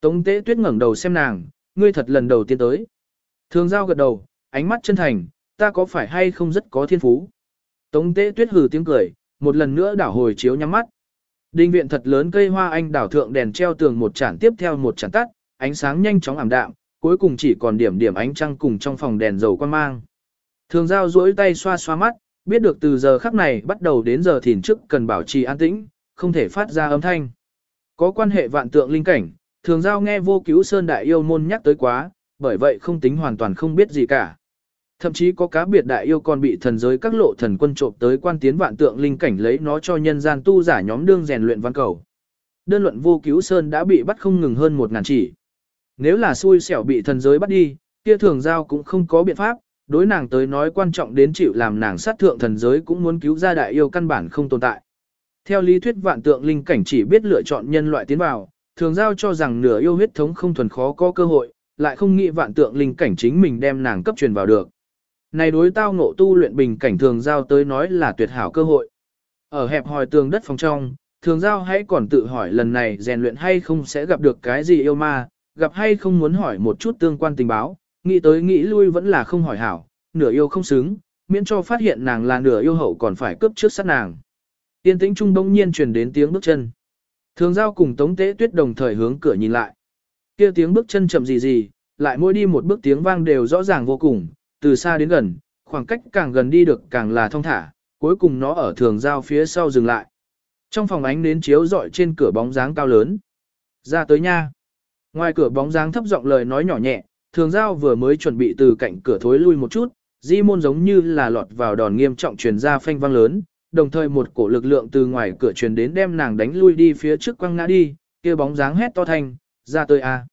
S1: Tống tế tuyết ngẩng đầu xem nàng, ngươi thật lần đầu tiên tới. Thường giao gật đầu, ánh mắt chân thành, ta có phải hay không rất có thiên phú. Tống tế tuyết hừ tiếng cười, một lần nữa đảo hồi chiếu nhắm mắt. Đinh viện thật lớn cây hoa anh đảo thượng đèn treo tường một chản tiếp theo một chản tắt, ánh sáng nhanh chóng ảm đạm, cuối cùng chỉ còn điểm điểm ánh trăng cùng trong phòng đèn dầu quan mang. Thường giao duỗi tay xoa xoa mắt, biết được từ giờ khắc này bắt đầu đến giờ thìn trước cần bảo trì an tĩnh, không thể phát ra âm thanh. Có quan hệ vạn tượng linh cảnh, thường giao nghe vô cứu sơn đại yêu môn nhắc tới quá, bởi vậy không tính hoàn toàn không biết gì cả. Thậm chí có cá biệt đại yêu còn bị thần giới các lộ thần quân trộm tới quan tiến vạn tượng linh cảnh lấy nó cho nhân gian tu giả nhóm đương rèn luyện văn cầu. Đơn luận vô cứu sơn đã bị bắt không ngừng hơn một ngàn chỉ. Nếu là xui xẻo bị thần giới bắt đi, kia thường giao cũng không có biện pháp, đối nàng tới nói quan trọng đến chịu làm nàng sát thượng thần giới cũng muốn cứu ra đại yêu căn bản không tồn tại. Theo lý thuyết vạn tượng linh cảnh chỉ biết lựa chọn nhân loại tiến vào, thường giao cho rằng nửa yêu huyết thống không thuần khó có cơ hội, lại không nghĩ vạn tượng linh cảnh chính mình đem nàng cấp truyền vào được. Này đối tao ngộ tu luyện bình cảnh thường giao tới nói là tuyệt hảo cơ hội. Ở hẹp hòi tường đất phòng trong, thường giao hãy còn tự hỏi lần này rèn luyện hay không sẽ gặp được cái gì yêu ma, gặp hay không muốn hỏi một chút tương quan tình báo, nghĩ tới nghĩ lui vẫn là không hỏi hảo, nửa yêu không xứng, miễn cho phát hiện nàng là nửa yêu hậu còn phải cướp trước sát nàng. Tiên tĩnh trung đông nhiên truyền đến tiếng bước chân. Thường giao cùng tống tế tuyết đồng thời hướng cửa nhìn lại. kia tiếng bước chân chậm gì gì, lại mỗi đi một bước tiếng vang đều rõ ràng vô cùng, từ xa đến gần, khoảng cách càng gần đi được càng là thông thả, cuối cùng nó ở thường giao phía sau dừng lại. Trong phòng ánh nến chiếu rọi trên cửa bóng dáng cao lớn. Ra tới nha. Ngoài cửa bóng dáng thấp giọng lời nói nhỏ nhẹ, thường giao vừa mới chuẩn bị từ cạnh cửa thối lui một chút, di môn giống như là lọt vào đòn nghiêm trọng truyền ra phanh vang lớn, đồng thời một cổ lực lượng từ ngoài cửa truyền đến đem nàng đánh lui đi phía trước quăng ngã đi, kia bóng dáng hét to thanh, ra tới a.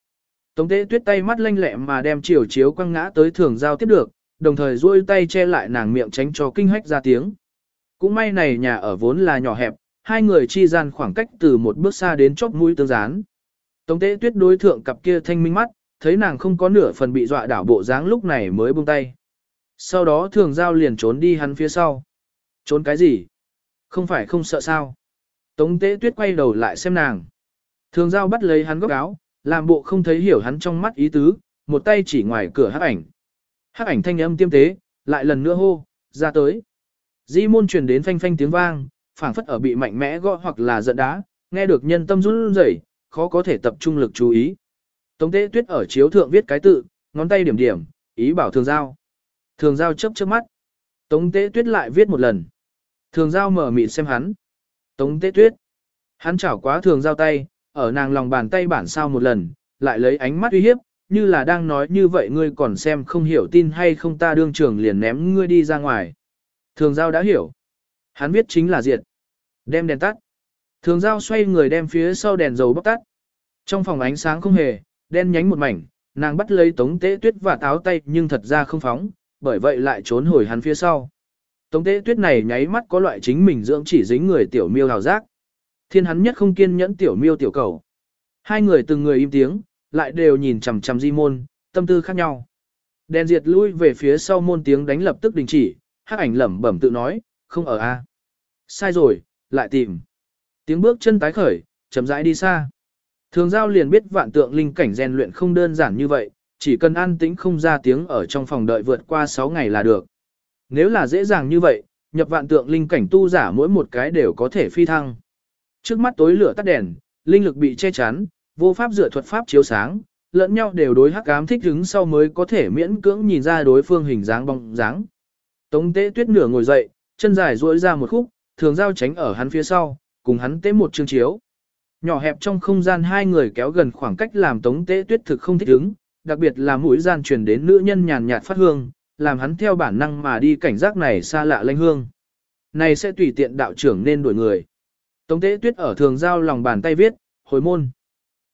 S1: Tống tế tuyết tay mắt lanh lẹ mà đem chiều chiếu quăng ngã tới thường giao tiếp được, đồng thời duỗi tay che lại nàng miệng tránh cho kinh hách ra tiếng. Cũng may này nhà ở vốn là nhỏ hẹp, hai người chi gian khoảng cách từ một bước xa đến chóp mũi tương gián. Tống tế tuyết đối thượng cặp kia thanh minh mắt, thấy nàng không có nửa phần bị dọa đảo bộ dáng lúc này mới buông tay. Sau đó thường giao liền trốn đi hắn phía sau. Trốn cái gì? Không phải không sợ sao? Tống tế tuyết quay đầu lại xem nàng. Thường giao bắt lấy hắn góc áo, làm bộ không thấy hiểu hắn trong mắt ý tứ, một tay chỉ ngoài cửa hắc ảnh. Hắc ảnh thanh âm tiêm tế, lại lần nữa hô, ra tới. Di môn truyền đến phanh phanh tiếng vang, phảng phất ở bị mạnh mẽ gõ hoặc là giận đá, nghe được nhân tâm run rẩy, khó có thể tập trung lực chú ý. Tống tế tuyết ở chiếu thượng viết cái tự, ngón tay điểm điểm, ý bảo thường giao. Thường giao chớp chớp mắt. Tống tế tuyết lại viết một lần. Thường giao mở mịt xem hắn. Tống tế tuyết. Hắn chảo quá thường giao tay, ở nàng lòng bàn tay bản sao một lần, lại lấy ánh mắt uy hiếp, như là đang nói như vậy ngươi còn xem không hiểu tin hay không ta đương trường liền ném ngươi đi ra ngoài. Thường giao đã hiểu. Hắn viết chính là diệt. Đem đèn tắt. Thường giao xoay người đem phía sau đèn dầu bóc tắt. Trong phòng ánh sáng không hề, đen nhánh một mảnh, nàng bắt lấy tống tế tuyết và táo tay nhưng thật ra không phóng, bởi vậy lại trốn hồi hắn phía sau. Tống tế tuyết này nháy mắt có loại chính mình dưỡng chỉ dính người tiểu miêu hào giác. Thiên hắn nhất không kiên nhẫn tiểu miêu tiểu cầu. Hai người từng người im tiếng, lại đều nhìn chằm chằm di môn, tâm tư khác nhau. Đèn diệt lui về phía sau môn tiếng đánh lập tức đình chỉ, hắc ảnh lẩm bẩm tự nói, không ở a. Sai rồi, lại tìm. Tiếng bước chân tái khởi, chậm rãi đi xa. Thường giao liền biết vạn tượng linh cảnh rèn luyện không đơn giản như vậy, chỉ cần an tĩnh không ra tiếng ở trong phòng đợi vượt qua 6 ngày là được. Nếu là dễ dàng như vậy, nhập vạn tượng linh cảnh tu giả mỗi một cái đều có thể phi thăng. Trước mắt tối lửa tắt đèn, linh lực bị che chắn, vô pháp dựa thuật pháp chiếu sáng, lẫn nhau đều đối hắc ám thích ứng sau mới có thể miễn cưỡng nhìn ra đối phương hình dáng bóng dáng. Tống Tế Tuyết nửa ngồi dậy, chân dài duỗi ra một khúc, thường giao tránh ở hắn phía sau, cùng hắn tế một chương chiếu. Nhỏ hẹp trong không gian hai người kéo gần khoảng cách làm Tống Tế Tuyết thực không thích ứng, đặc biệt là mũi gian truyền đến nữ nhân nhàn nhạt phát hương, làm hắn theo bản năng mà đi cảnh giác này xa lạ lanh hương. Này sẽ tùy tiện đạo trưởng nên đuổi người. Tống tế tuyết ở thường giao lòng bàn tay viết, hồi môn.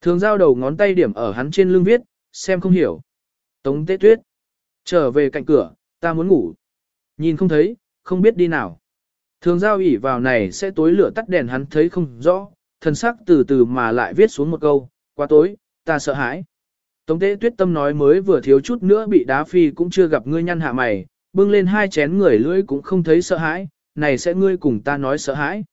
S1: Thường giao đầu ngón tay điểm ở hắn trên lưng viết, xem không hiểu. Tống tế tuyết. Trở về cạnh cửa, ta muốn ngủ. Nhìn không thấy, không biết đi nào. Thường giao ủy vào này sẽ tối lửa tắt đèn hắn thấy không rõ, thần sắc từ từ mà lại viết xuống một câu, quá tối, ta sợ hãi. Tống tế tuyết tâm nói mới vừa thiếu chút nữa bị đá phi cũng chưa gặp ngươi nhăn hạ mày, bưng lên hai chén người lưỡi cũng không thấy sợ hãi, này sẽ ngươi cùng ta nói sợ hãi.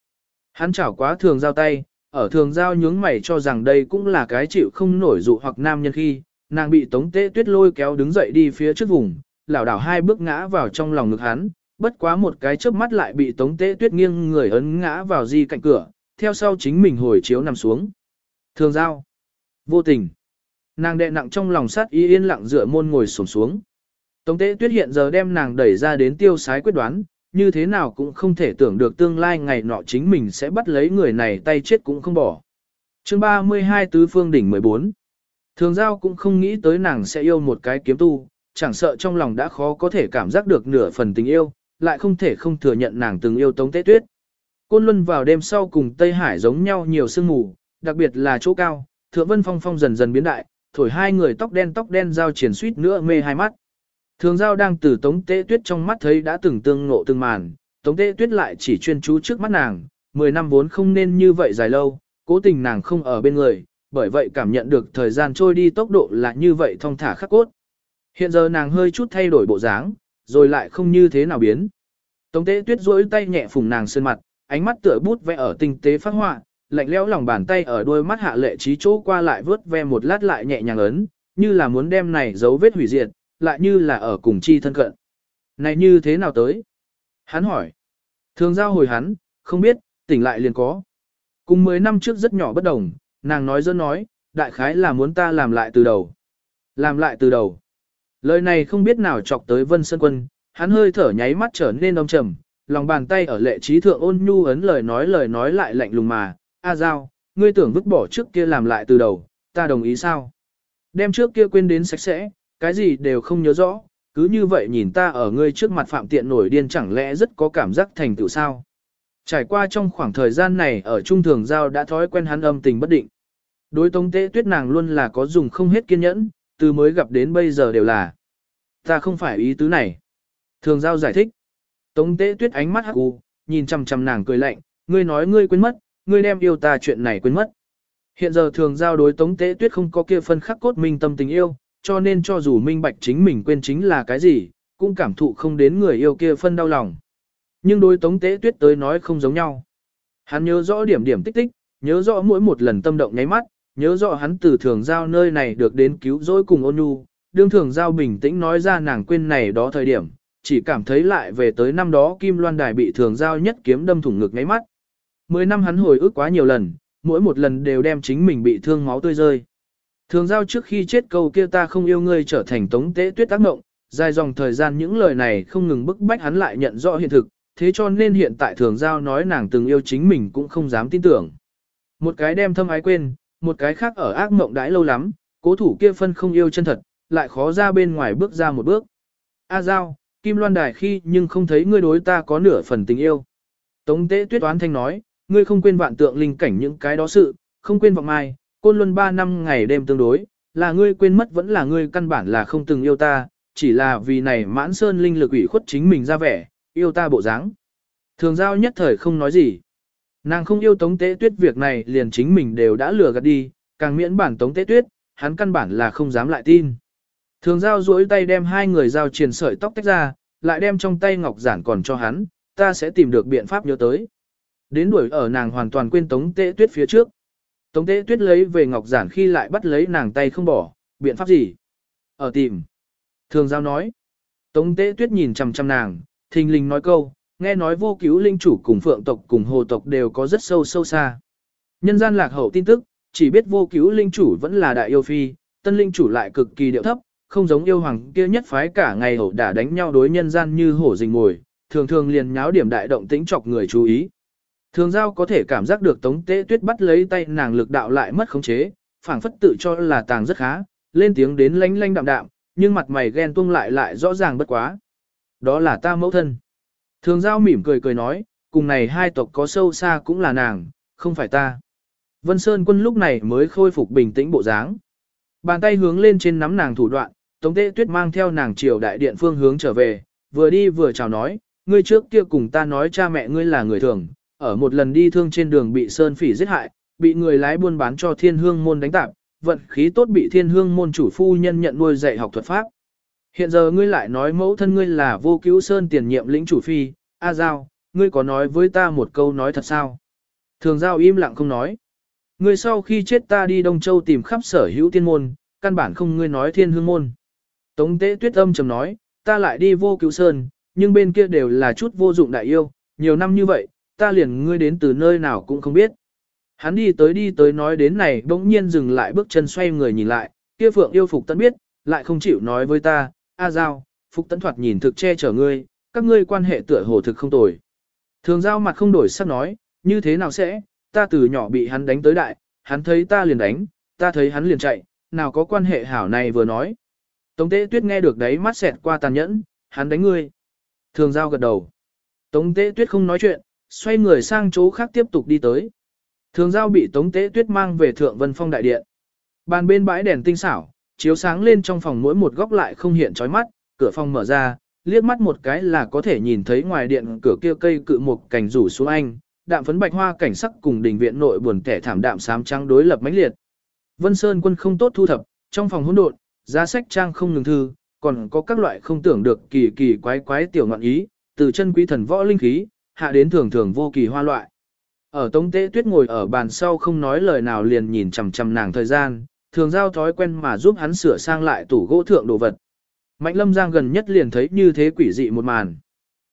S1: Hắn chảo quá thường giao tay, ở thường giao nhướng mày cho rằng đây cũng là cái chịu không nổi dụ hoặc nam nhân khi, nàng bị tống tế tuyết lôi kéo đứng dậy đi phía trước vùng, lảo đảo hai bước ngã vào trong lòng ngực hắn, bất quá một cái chớp mắt lại bị tống tế tuyết nghiêng người ấn ngã vào di cạnh cửa, theo sau chính mình hồi chiếu nằm xuống. Thường giao. Vô tình. Nàng đệ nặng trong lòng sát ý yên lặng dựa môn ngồi xổm xuống. Tống tế tuyết hiện giờ đem nàng đẩy ra đến tiêu sái quyết đoán, như thế nào cũng không thể tưởng được tương lai ngày nọ chính mình sẽ bắt lấy người này tay chết cũng không bỏ. chương 32 Tứ Phương Đỉnh 14 Thường giao cũng không nghĩ tới nàng sẽ yêu một cái kiếm tu, chẳng sợ trong lòng đã khó có thể cảm giác được nửa phần tình yêu, lại không thể không thừa nhận nàng từng yêu Tống Tế Tuyết. Côn Luân vào đêm sau cùng Tây Hải giống nhau nhiều sương mù, đặc biệt là chỗ cao, Thượng Vân Phong phong dần dần biến đại, thổi hai người tóc đen tóc đen giao triển suýt nữa mê hai mắt. Thường giao đang từ tống tế tuyết trong mắt thấy đã từng tương ngộ từng màn, tống tế tuyết lại chỉ chuyên chú trước mắt nàng, mười năm vốn không nên như vậy dài lâu, cố tình nàng không ở bên người, bởi vậy cảm nhận được thời gian trôi đi tốc độ là như vậy thong thả khắc cốt. Hiện giờ nàng hơi chút thay đổi bộ dáng, rồi lại không như thế nào biến. Tống tế tuyết rỗi tay nhẹ phùng nàng sơn mặt, ánh mắt tựa bút vẽ ở tinh tế phát họa, lạnh lẽo lòng bàn tay ở đôi mắt hạ lệ trí chỗ qua lại vớt ve một lát lại nhẹ nhàng ấn, như là muốn đem này dấu vết hủy diệt, lại như là ở cùng chi thân cận. Này như thế nào tới? Hắn hỏi. Thường giao hồi hắn, không biết, tỉnh lại liền có. Cùng 10 năm trước rất nhỏ bất đồng, nàng nói dân nói, đại khái là muốn ta làm lại từ đầu. Làm lại từ đầu. Lời này không biết nào chọc tới Vân Sơn Quân, hắn hơi thở nháy mắt trở nên âm trầm, lòng bàn tay ở lệ trí thượng ôn nhu ấn lời nói lời nói lại lạnh lùng mà, A Giao, ngươi tưởng vứt bỏ trước kia làm lại từ đầu, ta đồng ý sao? Đem trước kia quên đến sạch sẽ, cái gì đều không nhớ rõ, cứ như vậy nhìn ta ở ngươi trước mặt phạm tiện nổi điên chẳng lẽ rất có cảm giác thành tựu sao? Trải qua trong khoảng thời gian này ở trung thường giao đã thói quen hắn âm tình bất định. Đối tống tế tuyết nàng luôn là có dùng không hết kiên nhẫn, từ mới gặp đến bây giờ đều là. Ta không phải ý tứ này. Thường giao giải thích. Tống tế tuyết ánh mắt hắc u, nhìn chằm chằm nàng cười lạnh, ngươi nói ngươi quên mất, ngươi đem yêu ta chuyện này quên mất. Hiện giờ thường giao đối tống tế tuyết không có kia phân khắc cốt minh tâm tình yêu, cho nên cho dù minh bạch chính mình quên chính là cái gì, cũng cảm thụ không đến người yêu kia phân đau lòng. Nhưng đối tống tế tuyết tới nói không giống nhau. Hắn nhớ rõ điểm điểm tích tích, nhớ rõ mỗi một lần tâm động nháy mắt, nhớ rõ hắn từ thường giao nơi này được đến cứu rỗi cùng ôn nhu, đương thường giao bình tĩnh nói ra nàng quên này đó thời điểm, chỉ cảm thấy lại về tới năm đó Kim Loan Đài bị thường giao nhất kiếm đâm thủng ngực ngáy mắt. Mười năm hắn hồi ức quá nhiều lần, mỗi một lần đều đem chính mình bị thương máu tươi rơi. Thường giao trước khi chết câu kia ta không yêu ngươi trở thành tống tế tuyết tác động dài dòng thời gian những lời này không ngừng bức bách hắn lại nhận rõ hiện thực, thế cho nên hiện tại thường giao nói nàng từng yêu chính mình cũng không dám tin tưởng. Một cái đem thâm ái quên, một cái khác ở ác mộng đãi lâu lắm, cố thủ kia phân không yêu chân thật, lại khó ra bên ngoài bước ra một bước. A Giao, Kim Loan Đài khi nhưng không thấy ngươi đối ta có nửa phần tình yêu. Tống tế tuyết toán thanh nói, ngươi không quên vạn tượng linh cảnh những cái đó sự, không quên vọng mai, côn luân ba năm ngày đêm tương đối, là ngươi quên mất vẫn là ngươi căn bản là không từng yêu ta, chỉ là vì này mãn sơn linh lực ủy khuất chính mình ra vẻ, yêu ta bộ dáng. Thường giao nhất thời không nói gì. Nàng không yêu tống tế tuyết việc này liền chính mình đều đã lừa gạt đi, càng miễn bản tống tế tuyết, hắn căn bản là không dám lại tin. Thường giao duỗi tay đem hai người giao truyền sợi tóc tách ra, lại đem trong tay ngọc giản còn cho hắn, ta sẽ tìm được biện pháp nhớ tới. Đến đuổi ở nàng hoàn toàn quên tống tế tuyết phía trước. Tống tế tuyết lấy về ngọc giản khi lại bắt lấy nàng tay không bỏ, biện pháp gì? Ở tìm. Thường giao nói. Tống tế tuyết nhìn chằm chằm nàng, thình lình nói câu, nghe nói vô cứu linh chủ cùng phượng tộc cùng hồ tộc đều có rất sâu sâu xa. Nhân gian lạc hậu tin tức, chỉ biết vô cứu linh chủ vẫn là đại yêu phi, tân linh chủ lại cực kỳ điệu thấp, không giống yêu hoàng kia nhất phái cả ngày hổ đả đánh nhau đối nhân gian như hổ rình ngồi, thường thường liền nháo điểm đại động tĩnh chọc người chú ý. Thường giao có thể cảm giác được tống tế tuyết bắt lấy tay nàng lực đạo lại mất khống chế, phảng phất tự cho là tàng rất khá, lên tiếng đến lanh lanh đạm đạm, nhưng mặt mày ghen tuông lại lại rõ ràng bất quá. Đó là ta mẫu thân. Thường giao mỉm cười cười nói, cùng này hai tộc có sâu xa cũng là nàng, không phải ta. Vân Sơn quân lúc này mới khôi phục bình tĩnh bộ dáng. Bàn tay hướng lên trên nắm nàng thủ đoạn, Tống Tế Tuyết mang theo nàng triều đại điện phương hướng trở về, vừa đi vừa chào nói, ngươi trước kia cùng ta nói cha mẹ ngươi là người thường, ở một lần đi thương trên đường bị Sơn Phỉ giết hại, bị người lái buôn bán cho Thiên Hương môn đánh tạp, vận khí tốt bị Thiên Hương môn chủ phu nhân nhận nuôi dạy học thuật pháp. Hiện giờ ngươi lại nói mẫu thân ngươi là vô cứu Sơn tiền nhiệm lĩnh chủ phi, A Giao, ngươi có nói với ta một câu nói thật sao? Thường Giao im lặng không nói. Ngươi sau khi chết ta đi Đông Châu tìm khắp sở hữu tiên môn, căn bản không ngươi nói thiên hương môn. Tống tế tuyết âm trầm nói, ta lại đi vô cứu sơn, nhưng bên kia đều là chút vô dụng đại yêu, nhiều năm như vậy, ta liền ngươi đến từ nơi nào cũng không biết. Hắn đi tới đi tới nói đến này bỗng nhiên dừng lại bước chân xoay người nhìn lại, kia phượng yêu phục tận biết, lại không chịu nói với ta, A Giao, phục tấn thoạt nhìn thực che chở ngươi, các ngươi quan hệ tựa hồ thực không tồi. Thường giao mặt không đổi sắc nói, như thế nào sẽ, ta từ nhỏ bị hắn đánh tới đại, hắn thấy ta liền đánh, ta thấy hắn liền chạy, nào có quan hệ hảo này vừa nói. Tống tế tuyết nghe được đấy mắt xẹt qua tàn nhẫn, hắn đánh ngươi. Thường giao gật đầu. Tống tế tuyết không nói chuyện, xoay người sang chỗ khác tiếp tục đi tới. Thường giao bị tống tế tuyết mang về thượng vân phong đại điện. Bàn bên bãi đèn tinh xảo, chiếu sáng lên trong phòng mỗi một góc lại không hiện chói mắt, cửa phòng mở ra, liếc mắt một cái là có thể nhìn thấy ngoài điện cửa kia cây cự mục cảnh rủ xuống anh, đạm phấn bạch hoa cảnh sắc cùng đình viện nội buồn kẻ thảm đạm xám trắng đối lập mãnh liệt. Vân Sơn quân không tốt thu thập, trong phòng hỗn độn, giá sách trang không ngừng thư, còn có các loại không tưởng được kỳ kỳ quái quái tiểu ngọn ý, từ chân quý thần võ linh khí, hạ đến thường thường vô kỳ hoa loại. Ở Tống Tế Tuyết ngồi ở bàn sau không nói lời nào liền nhìn chằm chằm nàng thời gian, thường giao thói quen mà giúp hắn sửa sang lại tủ gỗ thượng đồ vật. Mạnh Lâm Giang gần nhất liền thấy như thế quỷ dị một màn.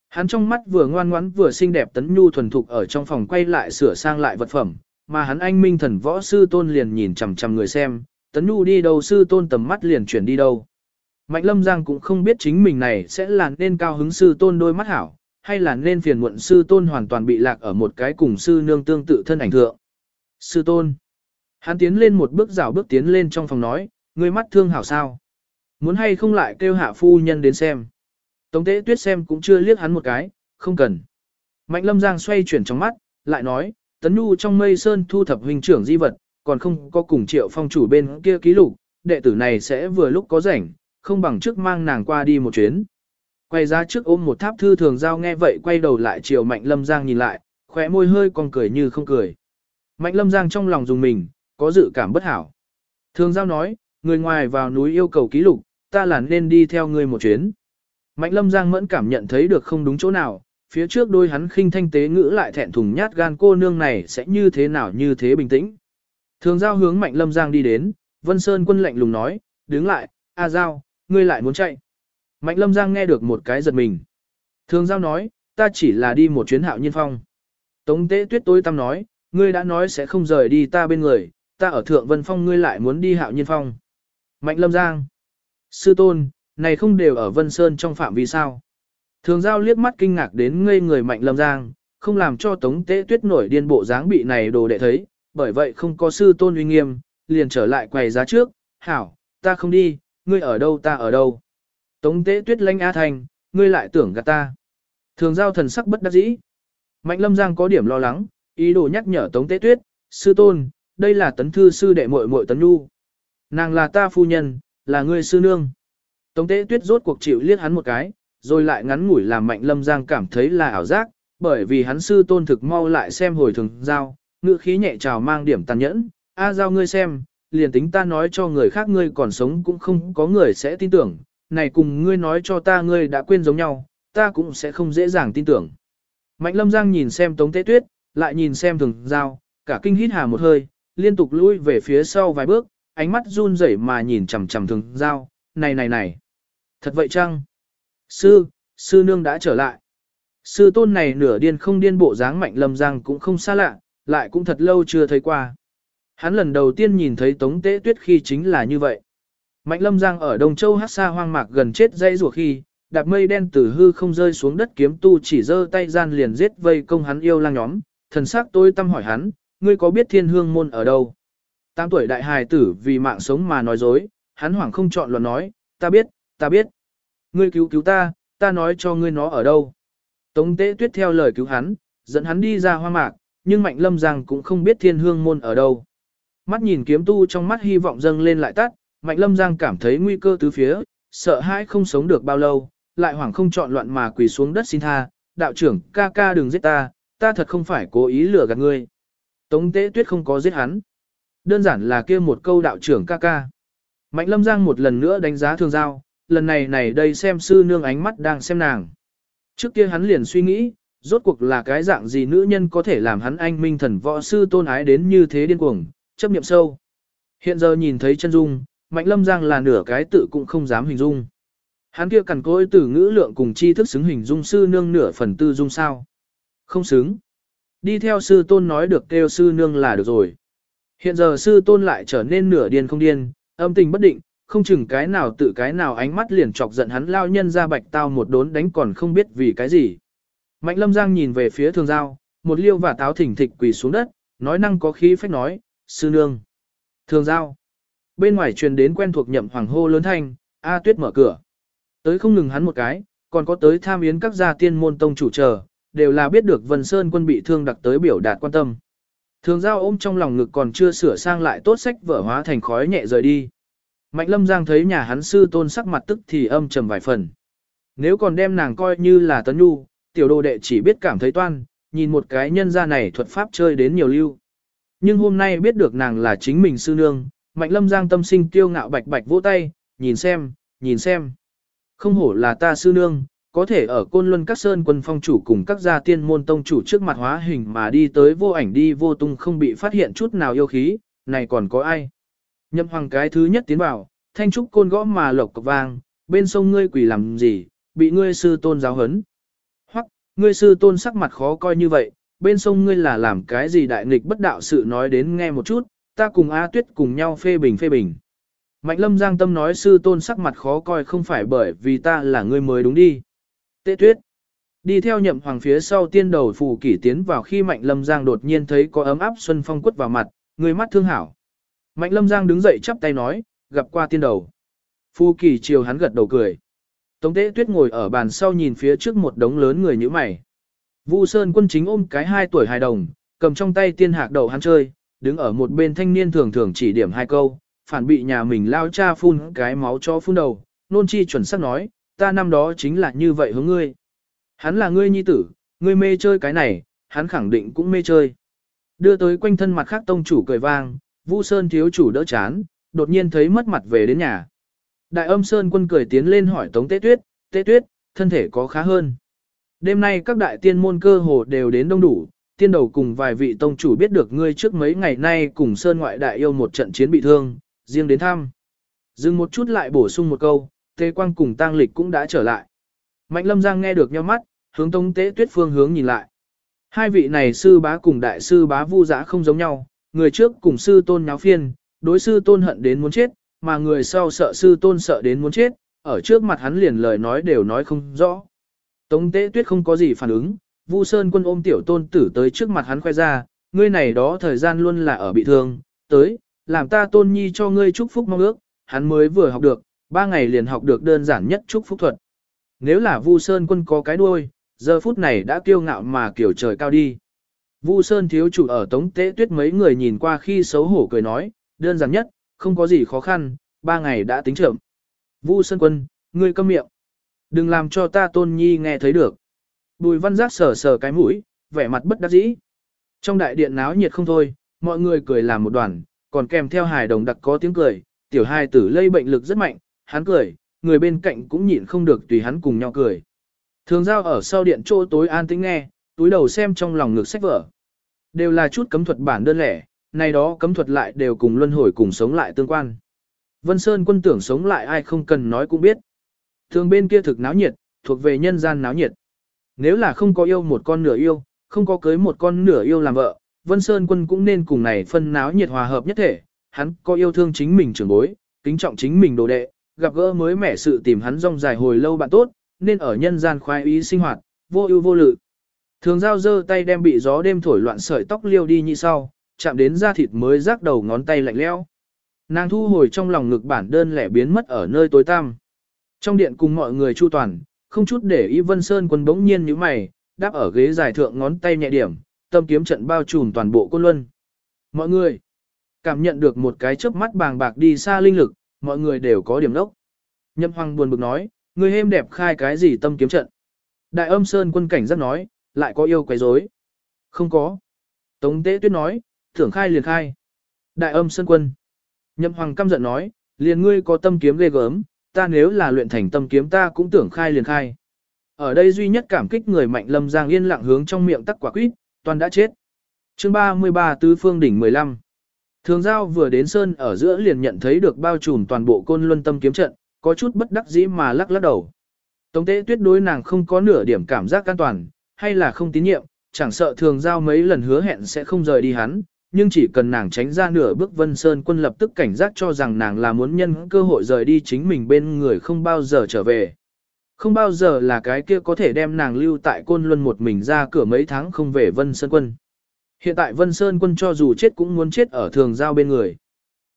S1: Hắn trong mắt vừa ngoan ngoãn vừa xinh đẹp tấn nhu thuần thục ở trong phòng quay lại sửa sang lại vật phẩm, mà hắn anh minh thần võ sư tôn liền nhìn chằm chằm người xem, tấn nhu đi đâu sư tôn tầm mắt liền chuyển đi đâu. Mạnh lâm giang cũng không biết chính mình này sẽ là nên cao hứng sư tôn đôi mắt hảo, hay là nên phiền muộn sư tôn hoàn toàn bị lạc ở một cái cùng sư nương tương tự thân ảnh thượng. Sư tôn. Hắn tiến lên một bước rào bước tiến lên trong phòng nói, ngươi mắt thương hảo sao. Muốn hay không lại kêu hạ phu nhân đến xem. Tống tế tuyết xem cũng chưa liếc hắn một cái, không cần. Mạnh lâm giang xoay chuyển trong mắt, lại nói, tấn nhu trong mây sơn thu thập huynh trưởng di vật, còn không có cùng triệu phong chủ bên kia ký lục, đệ tử này sẽ vừa lúc có rảnh, không bằng trước mang nàng qua đi một chuyến. Quay ra trước ôm một tháp thư thường giao nghe vậy quay đầu lại chiều mạnh lâm giang nhìn lại, khóe môi hơi còn cười như không cười. Mạnh lâm giang trong lòng dùng mình, có dự cảm bất hảo. Thường giao nói, người ngoài vào núi yêu cầu ký lục, ta là nên đi theo ngươi một chuyến. Mạnh lâm giang mẫn cảm nhận thấy được không đúng chỗ nào, phía trước đôi hắn khinh thanh tế ngữ lại thẹn thùng nhát gan cô nương này sẽ như thế nào như thế bình tĩnh. Thường giao hướng mạnh lâm giang đi đến, Vân Sơn quân lạnh lùng nói, đứng lại, A Giao, ngươi lại muốn chạy. Mạnh lâm giang nghe được một cái giật mình. Thường giao nói, ta chỉ là đi một chuyến hạo nhiên phong. Tống tế tuyết tối tâm nói, ngươi đã nói sẽ không rời đi ta bên người, ta ở thượng vân phong ngươi lại muốn đi hạo nhiên phong. Mạnh lâm giang. Sư tôn, này không đều ở Vân Sơn trong phạm vi sao. Thường giao liếc mắt kinh ngạc đến ngây người mạnh lâm giang, không làm cho tống tế tuyết nổi điên bộ dáng bị này đồ đệ thấy, bởi vậy không có sư tôn uy nghiêm, liền trở lại quầy giá trước, hảo, ta không đi, ngươi ở đâu ta ở đâu. Tống tế tuyết lanh A Thành, ngươi lại tưởng gạt ta. Thường giao thần sắc bất đắc dĩ. Mạnh lâm giang có điểm lo lắng, ý đồ nhắc nhở tống tế tuyết, sư tôn, đây là tấn thư sư đệ muội muội tấn nhu. Nàng là ta phu nhân, là ngươi sư nương. Tống tế tuyết rốt cuộc chịu liếc hắn một cái, rồi lại ngắn ngủi làm mạnh lâm giang cảm thấy là ảo giác, bởi vì hắn sư tôn thực mau lại xem hồi thường giao, ngữ khí nhẹ trào mang điểm tàn nhẫn, a giao ngươi xem, liền tính ta nói cho người khác ngươi còn sống cũng không có người sẽ tin tưởng, này cùng ngươi nói cho ta ngươi đã quên giống nhau, ta cũng sẽ không dễ dàng tin tưởng. Mạnh lâm giang nhìn xem tống tế tuyết, lại nhìn xem thường giao, cả kinh hít hà một hơi, liên tục lui về phía sau vài bước, ánh mắt run rẩy mà nhìn chằm chằm thường giao, này này này. Thật vậy chăng? Sư, sư nương đã trở lại. Sư tôn này nửa điên không điên bộ dáng mạnh lâm giang cũng không xa lạ, lại cũng thật lâu chưa thấy qua. Hắn lần đầu tiên nhìn thấy tống tế tuyết khi chính là như vậy. Mạnh lâm giang ở Đông Châu hát xa hoang mạc gần chết dây rùa khi, đạp mây đen từ hư không rơi xuống đất kiếm tu chỉ giơ tay gian liền giết vây công hắn yêu lang nhóm, thần sắc tôi tâm hỏi hắn, ngươi có biết thiên hương môn ở đâu? Tám tuổi đại hài tử vì mạng sống mà nói dối, hắn hoảng không chọn luận nói, ta biết, ta biết. Ngươi cứu cứu ta, ta nói cho ngươi nó ở đâu. Tống tế tuyết theo lời cứu hắn, dẫn hắn đi ra hoa mạc, nhưng mạnh lâm giang cũng không biết thiên hương môn ở đâu. Mắt nhìn kiếm tu trong mắt hy vọng dâng lên lại tắt, mạnh lâm giang cảm thấy nguy cơ tứ phía, sợ hãi không sống được bao lâu, lại hoảng không chọn loạn mà quỳ xuống đất xin tha, đạo trưởng ca ca đừng giết ta, ta thật không phải cố ý lừa gạt ngươi. Tống tế tuyết không có giết hắn. Đơn giản là kia một câu đạo trưởng ca ca. Mạnh lâm giang một lần nữa đánh giá thương giao, lần này này đây xem sư nương ánh mắt đang xem nàng. Trước kia hắn liền suy nghĩ, rốt cuộc là cái dạng gì nữ nhân có thể làm hắn anh minh thần võ sư tôn ái đến như thế điên cuồng, chấp niệm sâu. Hiện giờ nhìn thấy chân dung, Mạnh Lâm Giang là nửa cái tự cũng không dám hình dung. Hắn kia cằn cỗi từ ngữ lượng cùng tri thức xứng hình dung sư nương nửa phần tư dung sao. Không xứng. Đi theo sư tôn nói được kêu sư nương là được rồi. Hiện giờ sư tôn lại trở nên nửa điên không điên, âm tình bất định, không chừng cái nào tự cái nào ánh mắt liền chọc giận hắn lao nhân ra bạch tao một đốn đánh còn không biết vì cái gì. Mạnh lâm giang nhìn về phía thường giao, một liêu và táo thỉnh thịch quỳ xuống đất, nói năng có khí phách nói, sư nương. Thường giao. Bên ngoài truyền đến quen thuộc nhậm hoàng hô lớn thanh, A tuyết mở cửa. Tới không ngừng hắn một cái, còn có tới tham yến các gia tiên môn tông chủ chờ, đều là biết được Vân Sơn quân bị thương đặc tới biểu đạt quan tâm. Thường giao ôm trong lòng ngực còn chưa sửa sang lại tốt sách vở hóa thành khói nhẹ rời đi. Mạnh lâm giang thấy nhà hắn sư tôn sắc mặt tức thì âm trầm vài phần. Nếu còn đem nàng coi như là tấn nhu, tiểu đồ đệ chỉ biết cảm thấy toan, nhìn một cái nhân gia này thuật pháp chơi đến nhiều lưu. Nhưng hôm nay biết được nàng là chính mình sư nương, mạnh lâm giang tâm sinh kiêu ngạo bạch bạch vỗ tay, nhìn xem, nhìn xem. Không hổ là ta sư nương, có thể ở côn luân các sơn quân phong chủ cùng các gia tiên môn tông chủ trước mặt hóa hình mà đi tới vô ảnh đi vô tung không bị phát hiện chút nào yêu khí, này còn có ai. Nhậm hoàng cái thứ nhất tiến vào, thanh trúc côn gõ mà lộc cọc vang, bên sông ngươi quỷ làm gì, bị ngươi sư tôn giáo hấn. Hoặc, ngươi sư tôn sắc mặt khó coi như vậy, bên sông ngươi là làm cái gì đại nghịch bất đạo sự nói đến nghe một chút, ta cùng A Tuyết cùng nhau phê bình phê bình. Mạnh lâm giang tâm nói sư tôn sắc mặt khó coi không phải bởi vì ta là người mới đúng đi. Tế tuyết. Đi theo nhậm hoàng phía sau tiên đầu phù kỷ tiến vào khi mạnh lâm giang đột nhiên thấy có ấm áp xuân phong quất vào mặt, người mắt thương hảo. Mạnh lâm giang đứng dậy chắp tay nói, gặp qua tiên đầu. Phù kỷ chiều hắn gật đầu cười. Tống tế tuyết ngồi ở bàn sau nhìn phía trước một đống lớn người như mày. Vu Sơn quân chính ôm cái hai tuổi hài đồng, cầm trong tay tiên hạc đầu hắn chơi, đứng ở một bên thanh niên thường thường chỉ điểm hai câu, phản bị nhà mình lao cha phun cái máu cho phun đầu, nôn chi chuẩn xác nói, ta năm đó chính là như vậy hướng ngươi. Hắn là ngươi nhi tử, ngươi mê chơi cái này, hắn khẳng định cũng mê chơi. Đưa tới quanh thân mặt khác tông chủ cười vang, Vu Sơn thiếu chủ đỡ chán, đột nhiên thấy mất mặt về đến nhà. Đại âm Sơn quân cười tiến lên hỏi Tống Tế Tuyết, Tế Tuyết, thân thể có khá hơn. Đêm nay các đại tiên môn cơ hồ đều đến đông đủ, tiên đầu cùng vài vị tông chủ biết được ngươi trước mấy ngày nay cùng Sơn ngoại đại yêu một trận chiến bị thương, riêng đến thăm. Dừng một chút lại bổ sung một câu, Tế Quang cùng Tang Lịch cũng đã trở lại. Mạnh Lâm Giang nghe được nhau mắt, hướng Tống Tế Tuyết phương hướng nhìn lại. Hai vị này sư bá cùng đại sư bá vu Giá không giống nhau, người trước cùng sư tôn nháo phiên, đối sư tôn hận đến muốn chết, mà người sau sợ sư tôn sợ đến muốn chết, ở trước mặt hắn liền lời nói đều nói không rõ. Tống Tế Tuyết không có gì phản ứng, Vu Sơn Quân ôm tiểu tôn tử tới trước mặt hắn khoe ra, ngươi này đó thời gian luôn là ở bị thương, tới, làm ta tôn nhi cho ngươi chúc phúc mong ước, hắn mới vừa học được, ba ngày liền học được đơn giản nhất chúc phúc thuật. Nếu là Vu Sơn Quân có cái đuôi, giờ phút này đã kiêu ngạo mà kiểu trời cao đi. Vu Sơn thiếu chủ ở Tống Tế Tuyết mấy người nhìn qua khi xấu hổ cười nói, đơn giản nhất, không có gì khó khăn, ba ngày đã tính trưởng. Vu Sơn Quân, ngươi câm miệng. Đừng làm cho ta tôn nhi nghe thấy được. Bùi văn giác sờ sờ cái mũi, vẻ mặt bất đắc dĩ. Trong đại điện náo nhiệt không thôi, mọi người cười làm một đoàn, còn kèm theo hài đồng đặc có tiếng cười, tiểu hài tử lây bệnh lực rất mạnh, hắn cười, người bên cạnh cũng nhịn không được tùy hắn cùng nhau cười. Thường giao ở sau điện chỗ tối an tĩnh nghe, túi đầu xem trong lòng ngực sách vở. Đều là chút cấm thuật bản đơn lẻ, này đó cấm thuật lại đều cùng luân hồi cùng sống lại tương quan. Vân Sơn quân tưởng sống lại ai không cần nói cũng biết. Thường bên kia thực náo nhiệt, thuộc về nhân gian náo nhiệt. Nếu là không có yêu một con nửa yêu, không có cưới một con nửa yêu làm vợ, Vân Sơn quân cũng nên cùng này phân náo nhiệt hòa hợp nhất thể. Hắn có yêu thương chính mình trưởng bối, kính trọng chính mình đồ đệ, gặp gỡ mới mẻ sự tìm hắn rong dài hồi lâu bạn tốt, nên ở nhân gian khoái ý sinh hoạt, vô ưu vô lự. Thường giao dơ tay đem bị gió đêm thổi loạn sợi tóc liêu đi như sau, chạm đến da thịt mới rác đầu ngón tay lạnh lẽo. Nàng thu hồi trong lòng ngực bản đơn lẻ biến mất ở nơi tối tăm. Trong điện cùng mọi người chu toàn, không chút để ý Vân Sơn quân bỗng nhiên như mày, đáp ở ghế dài thượng ngón tay nhẹ điểm, tâm kiếm trận bao trùm toàn bộ côn luân. Mọi người cảm nhận được một cái chớp mắt bàng bạc đi xa linh lực, mọi người đều có điểm nốc. Nhậm Hoàng buồn bực nói, người hêm đẹp khai cái gì tâm kiếm trận. Đại âm Sơn quân cảnh giác nói, lại có yêu quấy rối. Không có. Tống Tế Tuyết nói, thưởng khai liền khai. Đại âm Sơn quân. Nhậm Hoàng căm giận nói, liền ngươi có tâm kiếm ghê gớm, ta nếu là luyện thành tâm kiếm ta cũng tưởng khai liền khai. Ở đây duy nhất cảm kích người mạnh lâm giang yên lặng hướng trong miệng tắc quả quýt, toàn đã chết. chương 33 Tứ Phương Đỉnh 15 Thường giao vừa đến sơn ở giữa liền nhận thấy được bao trùm toàn bộ côn luân tâm kiếm trận, có chút bất đắc dĩ mà lắc lắc đầu. Tống tế tuyết đối nàng không có nửa điểm cảm giác an toàn, hay là không tín nhiệm, chẳng sợ thường giao mấy lần hứa hẹn sẽ không rời đi hắn, nhưng chỉ cần nàng tránh ra nửa bước Vân Sơn quân lập tức cảnh giác cho rằng nàng là muốn nhân cơ hội rời đi chính mình bên người không bao giờ trở về. Không bao giờ là cái kia có thể đem nàng lưu tại côn luân một mình ra cửa mấy tháng không về Vân Sơn quân. Hiện tại Vân Sơn quân cho dù chết cũng muốn chết ở thường giao bên người.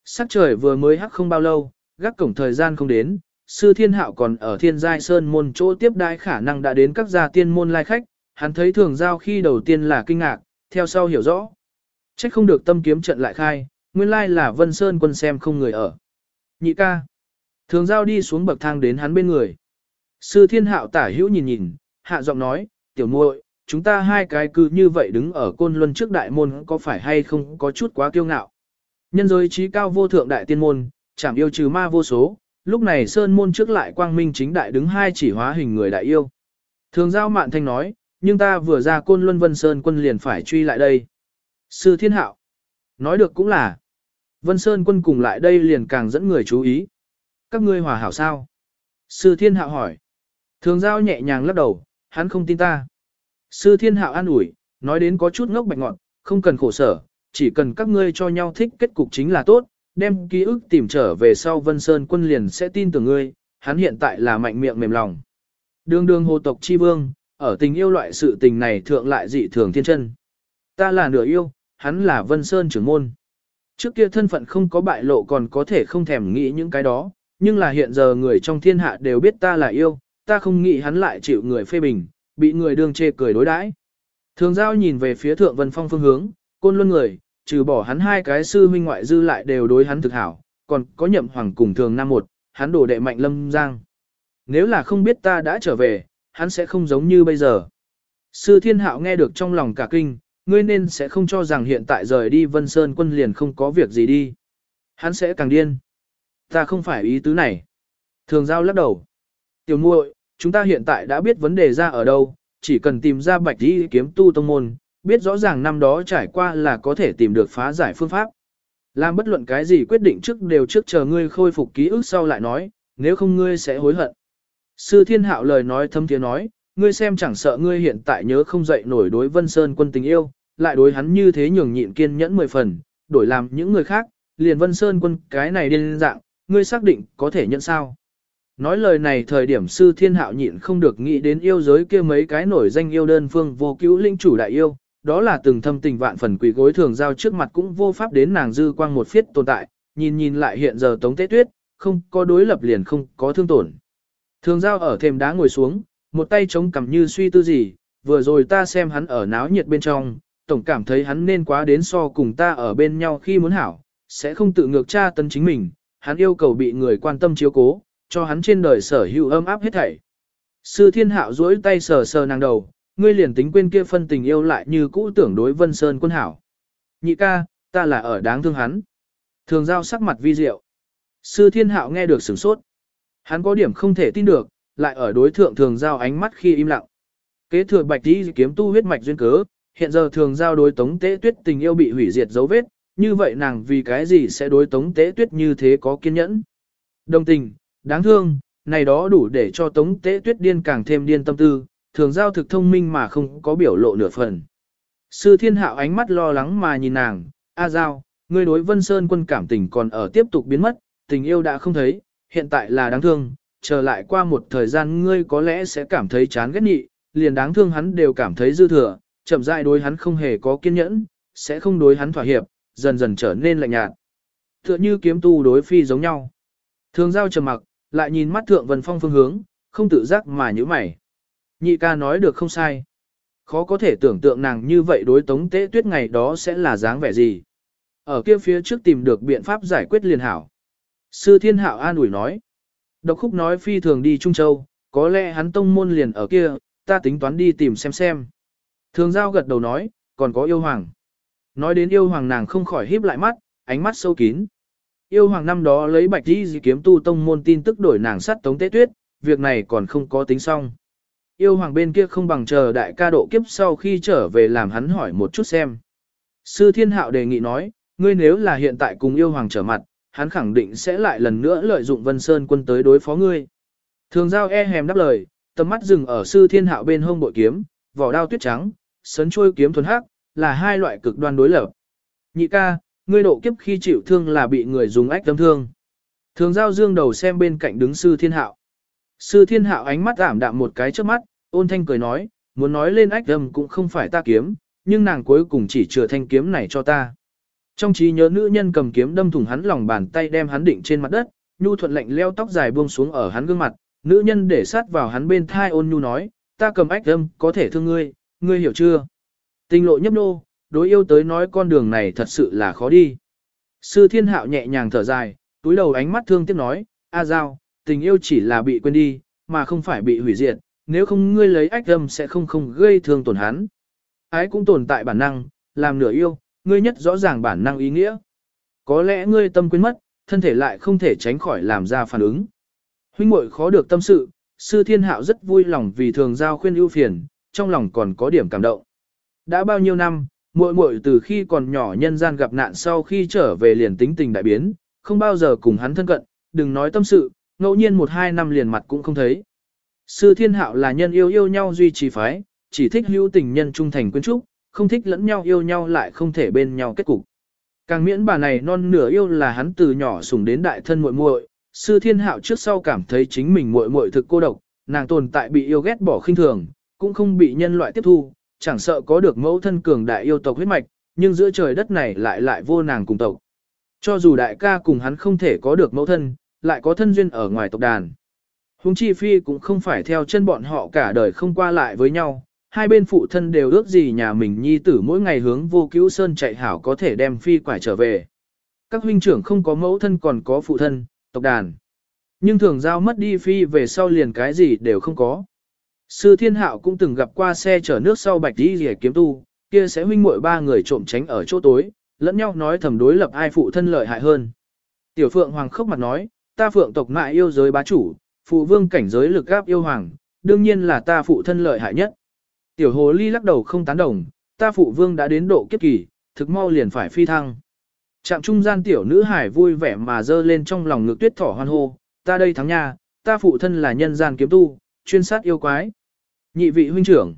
S1: Sắc trời vừa mới hắc không bao lâu, gác cổng thời gian không đến, sư thiên hạo còn ở thiên giai sơn môn chỗ tiếp đai khả năng đã đến các gia tiên môn lai khách, hắn thấy thường giao khi đầu tiên là kinh ngạc, theo sau hiểu rõ. Trách không được tâm kiếm trận lại khai, nguyên lai là Vân Sơn quân xem không người ở. Nhị ca. Thường giao đi xuống bậc thang đến hắn bên người. Sư thiên hạo tả hữu nhìn nhìn, hạ giọng nói, tiểu muội, chúng ta hai cái cứ như vậy đứng ở côn luân trước đại môn có phải hay không có chút quá kiêu ngạo. Nhân giới trí cao vô thượng đại tiên môn, chẳng yêu trừ ma vô số, lúc này sơn môn trước lại quang minh chính đại đứng hai chỉ hóa hình người đại yêu. Thường giao mạn thanh nói, nhưng ta vừa ra côn luân vân sơn quân liền phải truy lại đây. Sư thiên hạo. Nói được cũng là. Vân Sơn quân cùng lại đây liền càng dẫn người chú ý. Các ngươi hòa hảo sao? Sư thiên hạo hỏi. Thường giao nhẹ nhàng lắc đầu, hắn không tin ta. Sư thiên hạo an ủi, nói đến có chút ngốc bạch ngọn, không cần khổ sở, chỉ cần các ngươi cho nhau thích kết cục chính là tốt, đem ký ức tìm trở về sau Vân Sơn quân liền sẽ tin tưởng ngươi, hắn hiện tại là mạnh miệng mềm lòng. Đường đường hồ tộc chi vương, ở tình yêu loại sự tình này thượng lại dị thường thiên chân. Ta là nửa yêu, hắn là Vân Sơn trưởng môn. Trước kia thân phận không có bại lộ còn có thể không thèm nghĩ những cái đó, nhưng là hiện giờ người trong thiên hạ đều biết ta là yêu, ta không nghĩ hắn lại chịu người phê bình, bị người đương chê cười đối đãi. Thường giao nhìn về phía thượng vân phong phương hướng, côn luân người, trừ bỏ hắn hai cái sư huynh ngoại dư lại đều đối hắn thực hảo, còn có nhậm hoàng cùng thường năm một, hắn đổ đệ mạnh lâm giang. Nếu là không biết ta đã trở về, hắn sẽ không giống như bây giờ. Sư thiên hạo nghe được trong lòng cả kinh, ngươi nên sẽ không cho rằng hiện tại rời đi Vân Sơn quân liền không có việc gì đi. Hắn sẽ càng điên. Ta không phải ý tứ này. Thường giao lắc đầu. Tiểu muội, chúng ta hiện tại đã biết vấn đề ra ở đâu, chỉ cần tìm ra bạch đi kiếm tu tông môn, biết rõ ràng năm đó trải qua là có thể tìm được phá giải phương pháp. Làm bất luận cái gì quyết định trước đều trước chờ ngươi khôi phục ký ức sau lại nói, nếu không ngươi sẽ hối hận. Sư thiên hạo lời nói thâm tiếng nói, ngươi xem chẳng sợ ngươi hiện tại nhớ không dậy nổi đối Vân Sơn quân tình yêu, lại đối hắn như thế nhường nhịn kiên nhẫn mười phần, đổi làm những người khác, liền Vân Sơn quân cái này điên dạng, ngươi xác định có thể nhận sao. Nói lời này thời điểm sư thiên hạo nhịn không được nghĩ đến yêu giới kia mấy cái nổi danh yêu đơn phương vô cứu linh chủ đại yêu, đó là từng thâm tình vạn phần quỷ gối thường giao trước mặt cũng vô pháp đến nàng dư quang một phiết tồn tại, nhìn nhìn lại hiện giờ tống tế tuyết, không có đối lập liền không có thương tổn. Thường giao ở thềm đá ngồi xuống, một tay chống cằm như suy tư gì, vừa rồi ta xem hắn ở náo nhiệt bên trong, tổng cảm thấy hắn nên quá đến so cùng ta ở bên nhau khi muốn hảo, sẽ không tự ngược tra tấn chính mình, hắn yêu cầu bị người quan tâm chiếu cố, cho hắn trên đời sở hữu ấm áp hết thảy. Sư thiên hạo duỗi tay sờ sờ nàng đầu, ngươi liền tính quên kia phân tình yêu lại như cũ tưởng đối vân sơn quân hảo. Nhị ca, ta là ở đáng thương hắn. Thường giao sắc mặt vi diệu. Sư thiên hạo nghe được sửng sốt. Hắn có điểm không thể tin được, lại ở đối thượng thường giao ánh mắt khi im lặng. Kế thừa bạch đi kiếm tu huyết mạch duyên cớ, hiện giờ thường giao đối tống tế tuyết tình yêu bị hủy diệt dấu vết, như vậy nàng vì cái gì sẽ đối tống tế tuyết như thế có kiên nhẫn. Đồng tình, đáng thương, này đó đủ để cho tống tế tuyết điên càng thêm điên tâm tư, thường giao thực thông minh mà không có biểu lộ nửa phần. Sư thiên hạo ánh mắt lo lắng mà nhìn nàng, A Giao, ngươi đối Vân Sơn quân cảm tình còn ở tiếp tục biến mất, tình yêu đã không thấy, hiện tại là đáng thương, trở lại qua một thời gian ngươi có lẽ sẽ cảm thấy chán ghét nhị, liền đáng thương hắn đều cảm thấy dư thừa, chậm rãi đối hắn không hề có kiên nhẫn, sẽ không đối hắn thỏa hiệp, dần dần trở nên lạnh nhạt. Tựa như kiếm tu đối phi giống nhau. Thường giao trầm mặc, lại nhìn mắt thượng vân phong phương hướng, không tự giác mà nhíu mày. Nhị ca nói được không sai. Khó có thể tưởng tượng nàng như vậy đối tống tế tuyết ngày đó sẽ là dáng vẻ gì. Ở kia phía trước tìm được biện pháp giải quyết liền hảo. Sư thiên hạo an ủi nói. Độc khúc nói phi thường đi Trung Châu, có lẽ hắn tông môn liền ở kia, ta tính toán đi tìm xem xem. Thường giao gật đầu nói, còn có yêu hoàng. Nói đến yêu hoàng nàng không khỏi híp lại mắt, ánh mắt sâu kín. Yêu hoàng năm đó lấy bạch đi dị kiếm tu tông môn tin tức đổi nàng sắt tống tế tuyết, việc này còn không có tính xong. Yêu hoàng bên kia không bằng chờ đại ca độ kiếp sau khi trở về làm hắn hỏi một chút xem. Sư thiên hạo đề nghị nói, ngươi nếu là hiện tại cùng yêu hoàng trở mặt, hắn khẳng định sẽ lại lần nữa lợi dụng Vân Sơn quân tới đối phó ngươi. Thường giao e hèm đáp lời, tầm mắt dừng ở sư thiên hạo bên hông bội kiếm, vỏ đao tuyết trắng, sấn trôi kiếm thuần hắc, là hai loại cực đoan đối lập. Nhị ca, ngươi độ kiếp khi chịu thương là bị người dùng ách đâm thương. Thường giao dương đầu xem bên cạnh đứng sư thiên hạo. Sư thiên hạo ánh mắt ảm đạm một cái trước mắt, ôn thanh cười nói, muốn nói lên ách đâm cũng không phải ta kiếm, nhưng nàng cuối cùng chỉ chừa thanh kiếm này cho ta. Trong trí nhớ nữ nhân cầm kiếm đâm thủng hắn lòng bàn tay đem hắn định trên mặt đất, nhu thuận lạnh leo tóc dài buông xuống ở hắn gương mặt, nữ nhân để sát vào hắn bên thai ôn nhu nói, ta cầm ách đâm, có thể thương ngươi, ngươi hiểu chưa? Tình lộ nhấp nô, đối yêu tới nói con đường này thật sự là khó đi. Sư thiên hạo nhẹ nhàng thở dài, túi đầu ánh mắt thương tiếc nói, A Giao, tình yêu chỉ là bị quên đi, mà không phải bị hủy diệt, nếu không ngươi lấy ách âm sẽ không không gây thương tổn hắn. Ái cũng tồn tại bản năng, làm nửa yêu, ngươi nhất rõ ràng bản năng ý nghĩa. Có lẽ ngươi tâm quên mất, thân thể lại không thể tránh khỏi làm ra phản ứng. Huynh muội khó được tâm sự, sư thiên hạo rất vui lòng vì thường giao khuyên ưu phiền, trong lòng còn có điểm cảm động. Đã bao nhiêu năm, muội muội từ khi còn nhỏ nhân gian gặp nạn sau khi trở về liền tính tình đại biến, không bao giờ cùng hắn thân cận, đừng nói tâm sự, ngẫu nhiên một hai năm liền mặt cũng không thấy. Sư thiên hạo là nhân yêu yêu nhau duy trì phái, chỉ thích hữu tình nhân trung thành quyến trúc, không thích lẫn nhau yêu nhau lại không thể bên nhau kết cục. Càng miễn bà này non nửa yêu là hắn từ nhỏ sủng đến đại thân muội muội, sư thiên hạo trước sau cảm thấy chính mình muội muội thực cô độc, nàng tồn tại bị yêu ghét bỏ khinh thường, cũng không bị nhân loại tiếp thu, chẳng sợ có được mẫu thân cường đại yêu tộc huyết mạch, nhưng giữa trời đất này lại lại vô nàng cùng tộc. Cho dù đại ca cùng hắn không thể có được mẫu thân, lại có thân duyên ở ngoài tộc đàn. Hùng chi phi cũng không phải theo chân bọn họ cả đời không qua lại với nhau, hai bên phụ thân đều ước gì nhà mình nhi tử mỗi ngày hướng vô cứu sơn chạy hảo có thể đem phi quải trở về. Các huynh trưởng không có mẫu thân còn có phụ thân, tộc đàn. Nhưng thường giao mất đi phi về sau liền cái gì đều không có. Sư thiên hạo cũng từng gặp qua xe chở nước sau bạch đi Liễu kiếm tu, kia sẽ huynh muội ba người trộm tránh ở chỗ tối, lẫn nhau nói thầm đối lập ai phụ thân lợi hại hơn. Tiểu phượng hoàng khóc mặt nói, ta phượng tộc mại yêu giới bá chủ, phụ vương cảnh giới lực gáp yêu hoàng, đương nhiên là ta phụ thân lợi hại nhất. Tiểu hồ ly lắc đầu không tán đồng, ta phụ vương đã đến độ kiếp kỳ, thực mau liền phải phi thăng. Trạm trung gian tiểu nữ hải vui vẻ mà dơ lên trong lòng ngực tuyết thỏ hoan hô, ta đây thắng nha, ta phụ thân là nhân gian kiếm tu, chuyên sát yêu quái. Nhị vị huynh trưởng.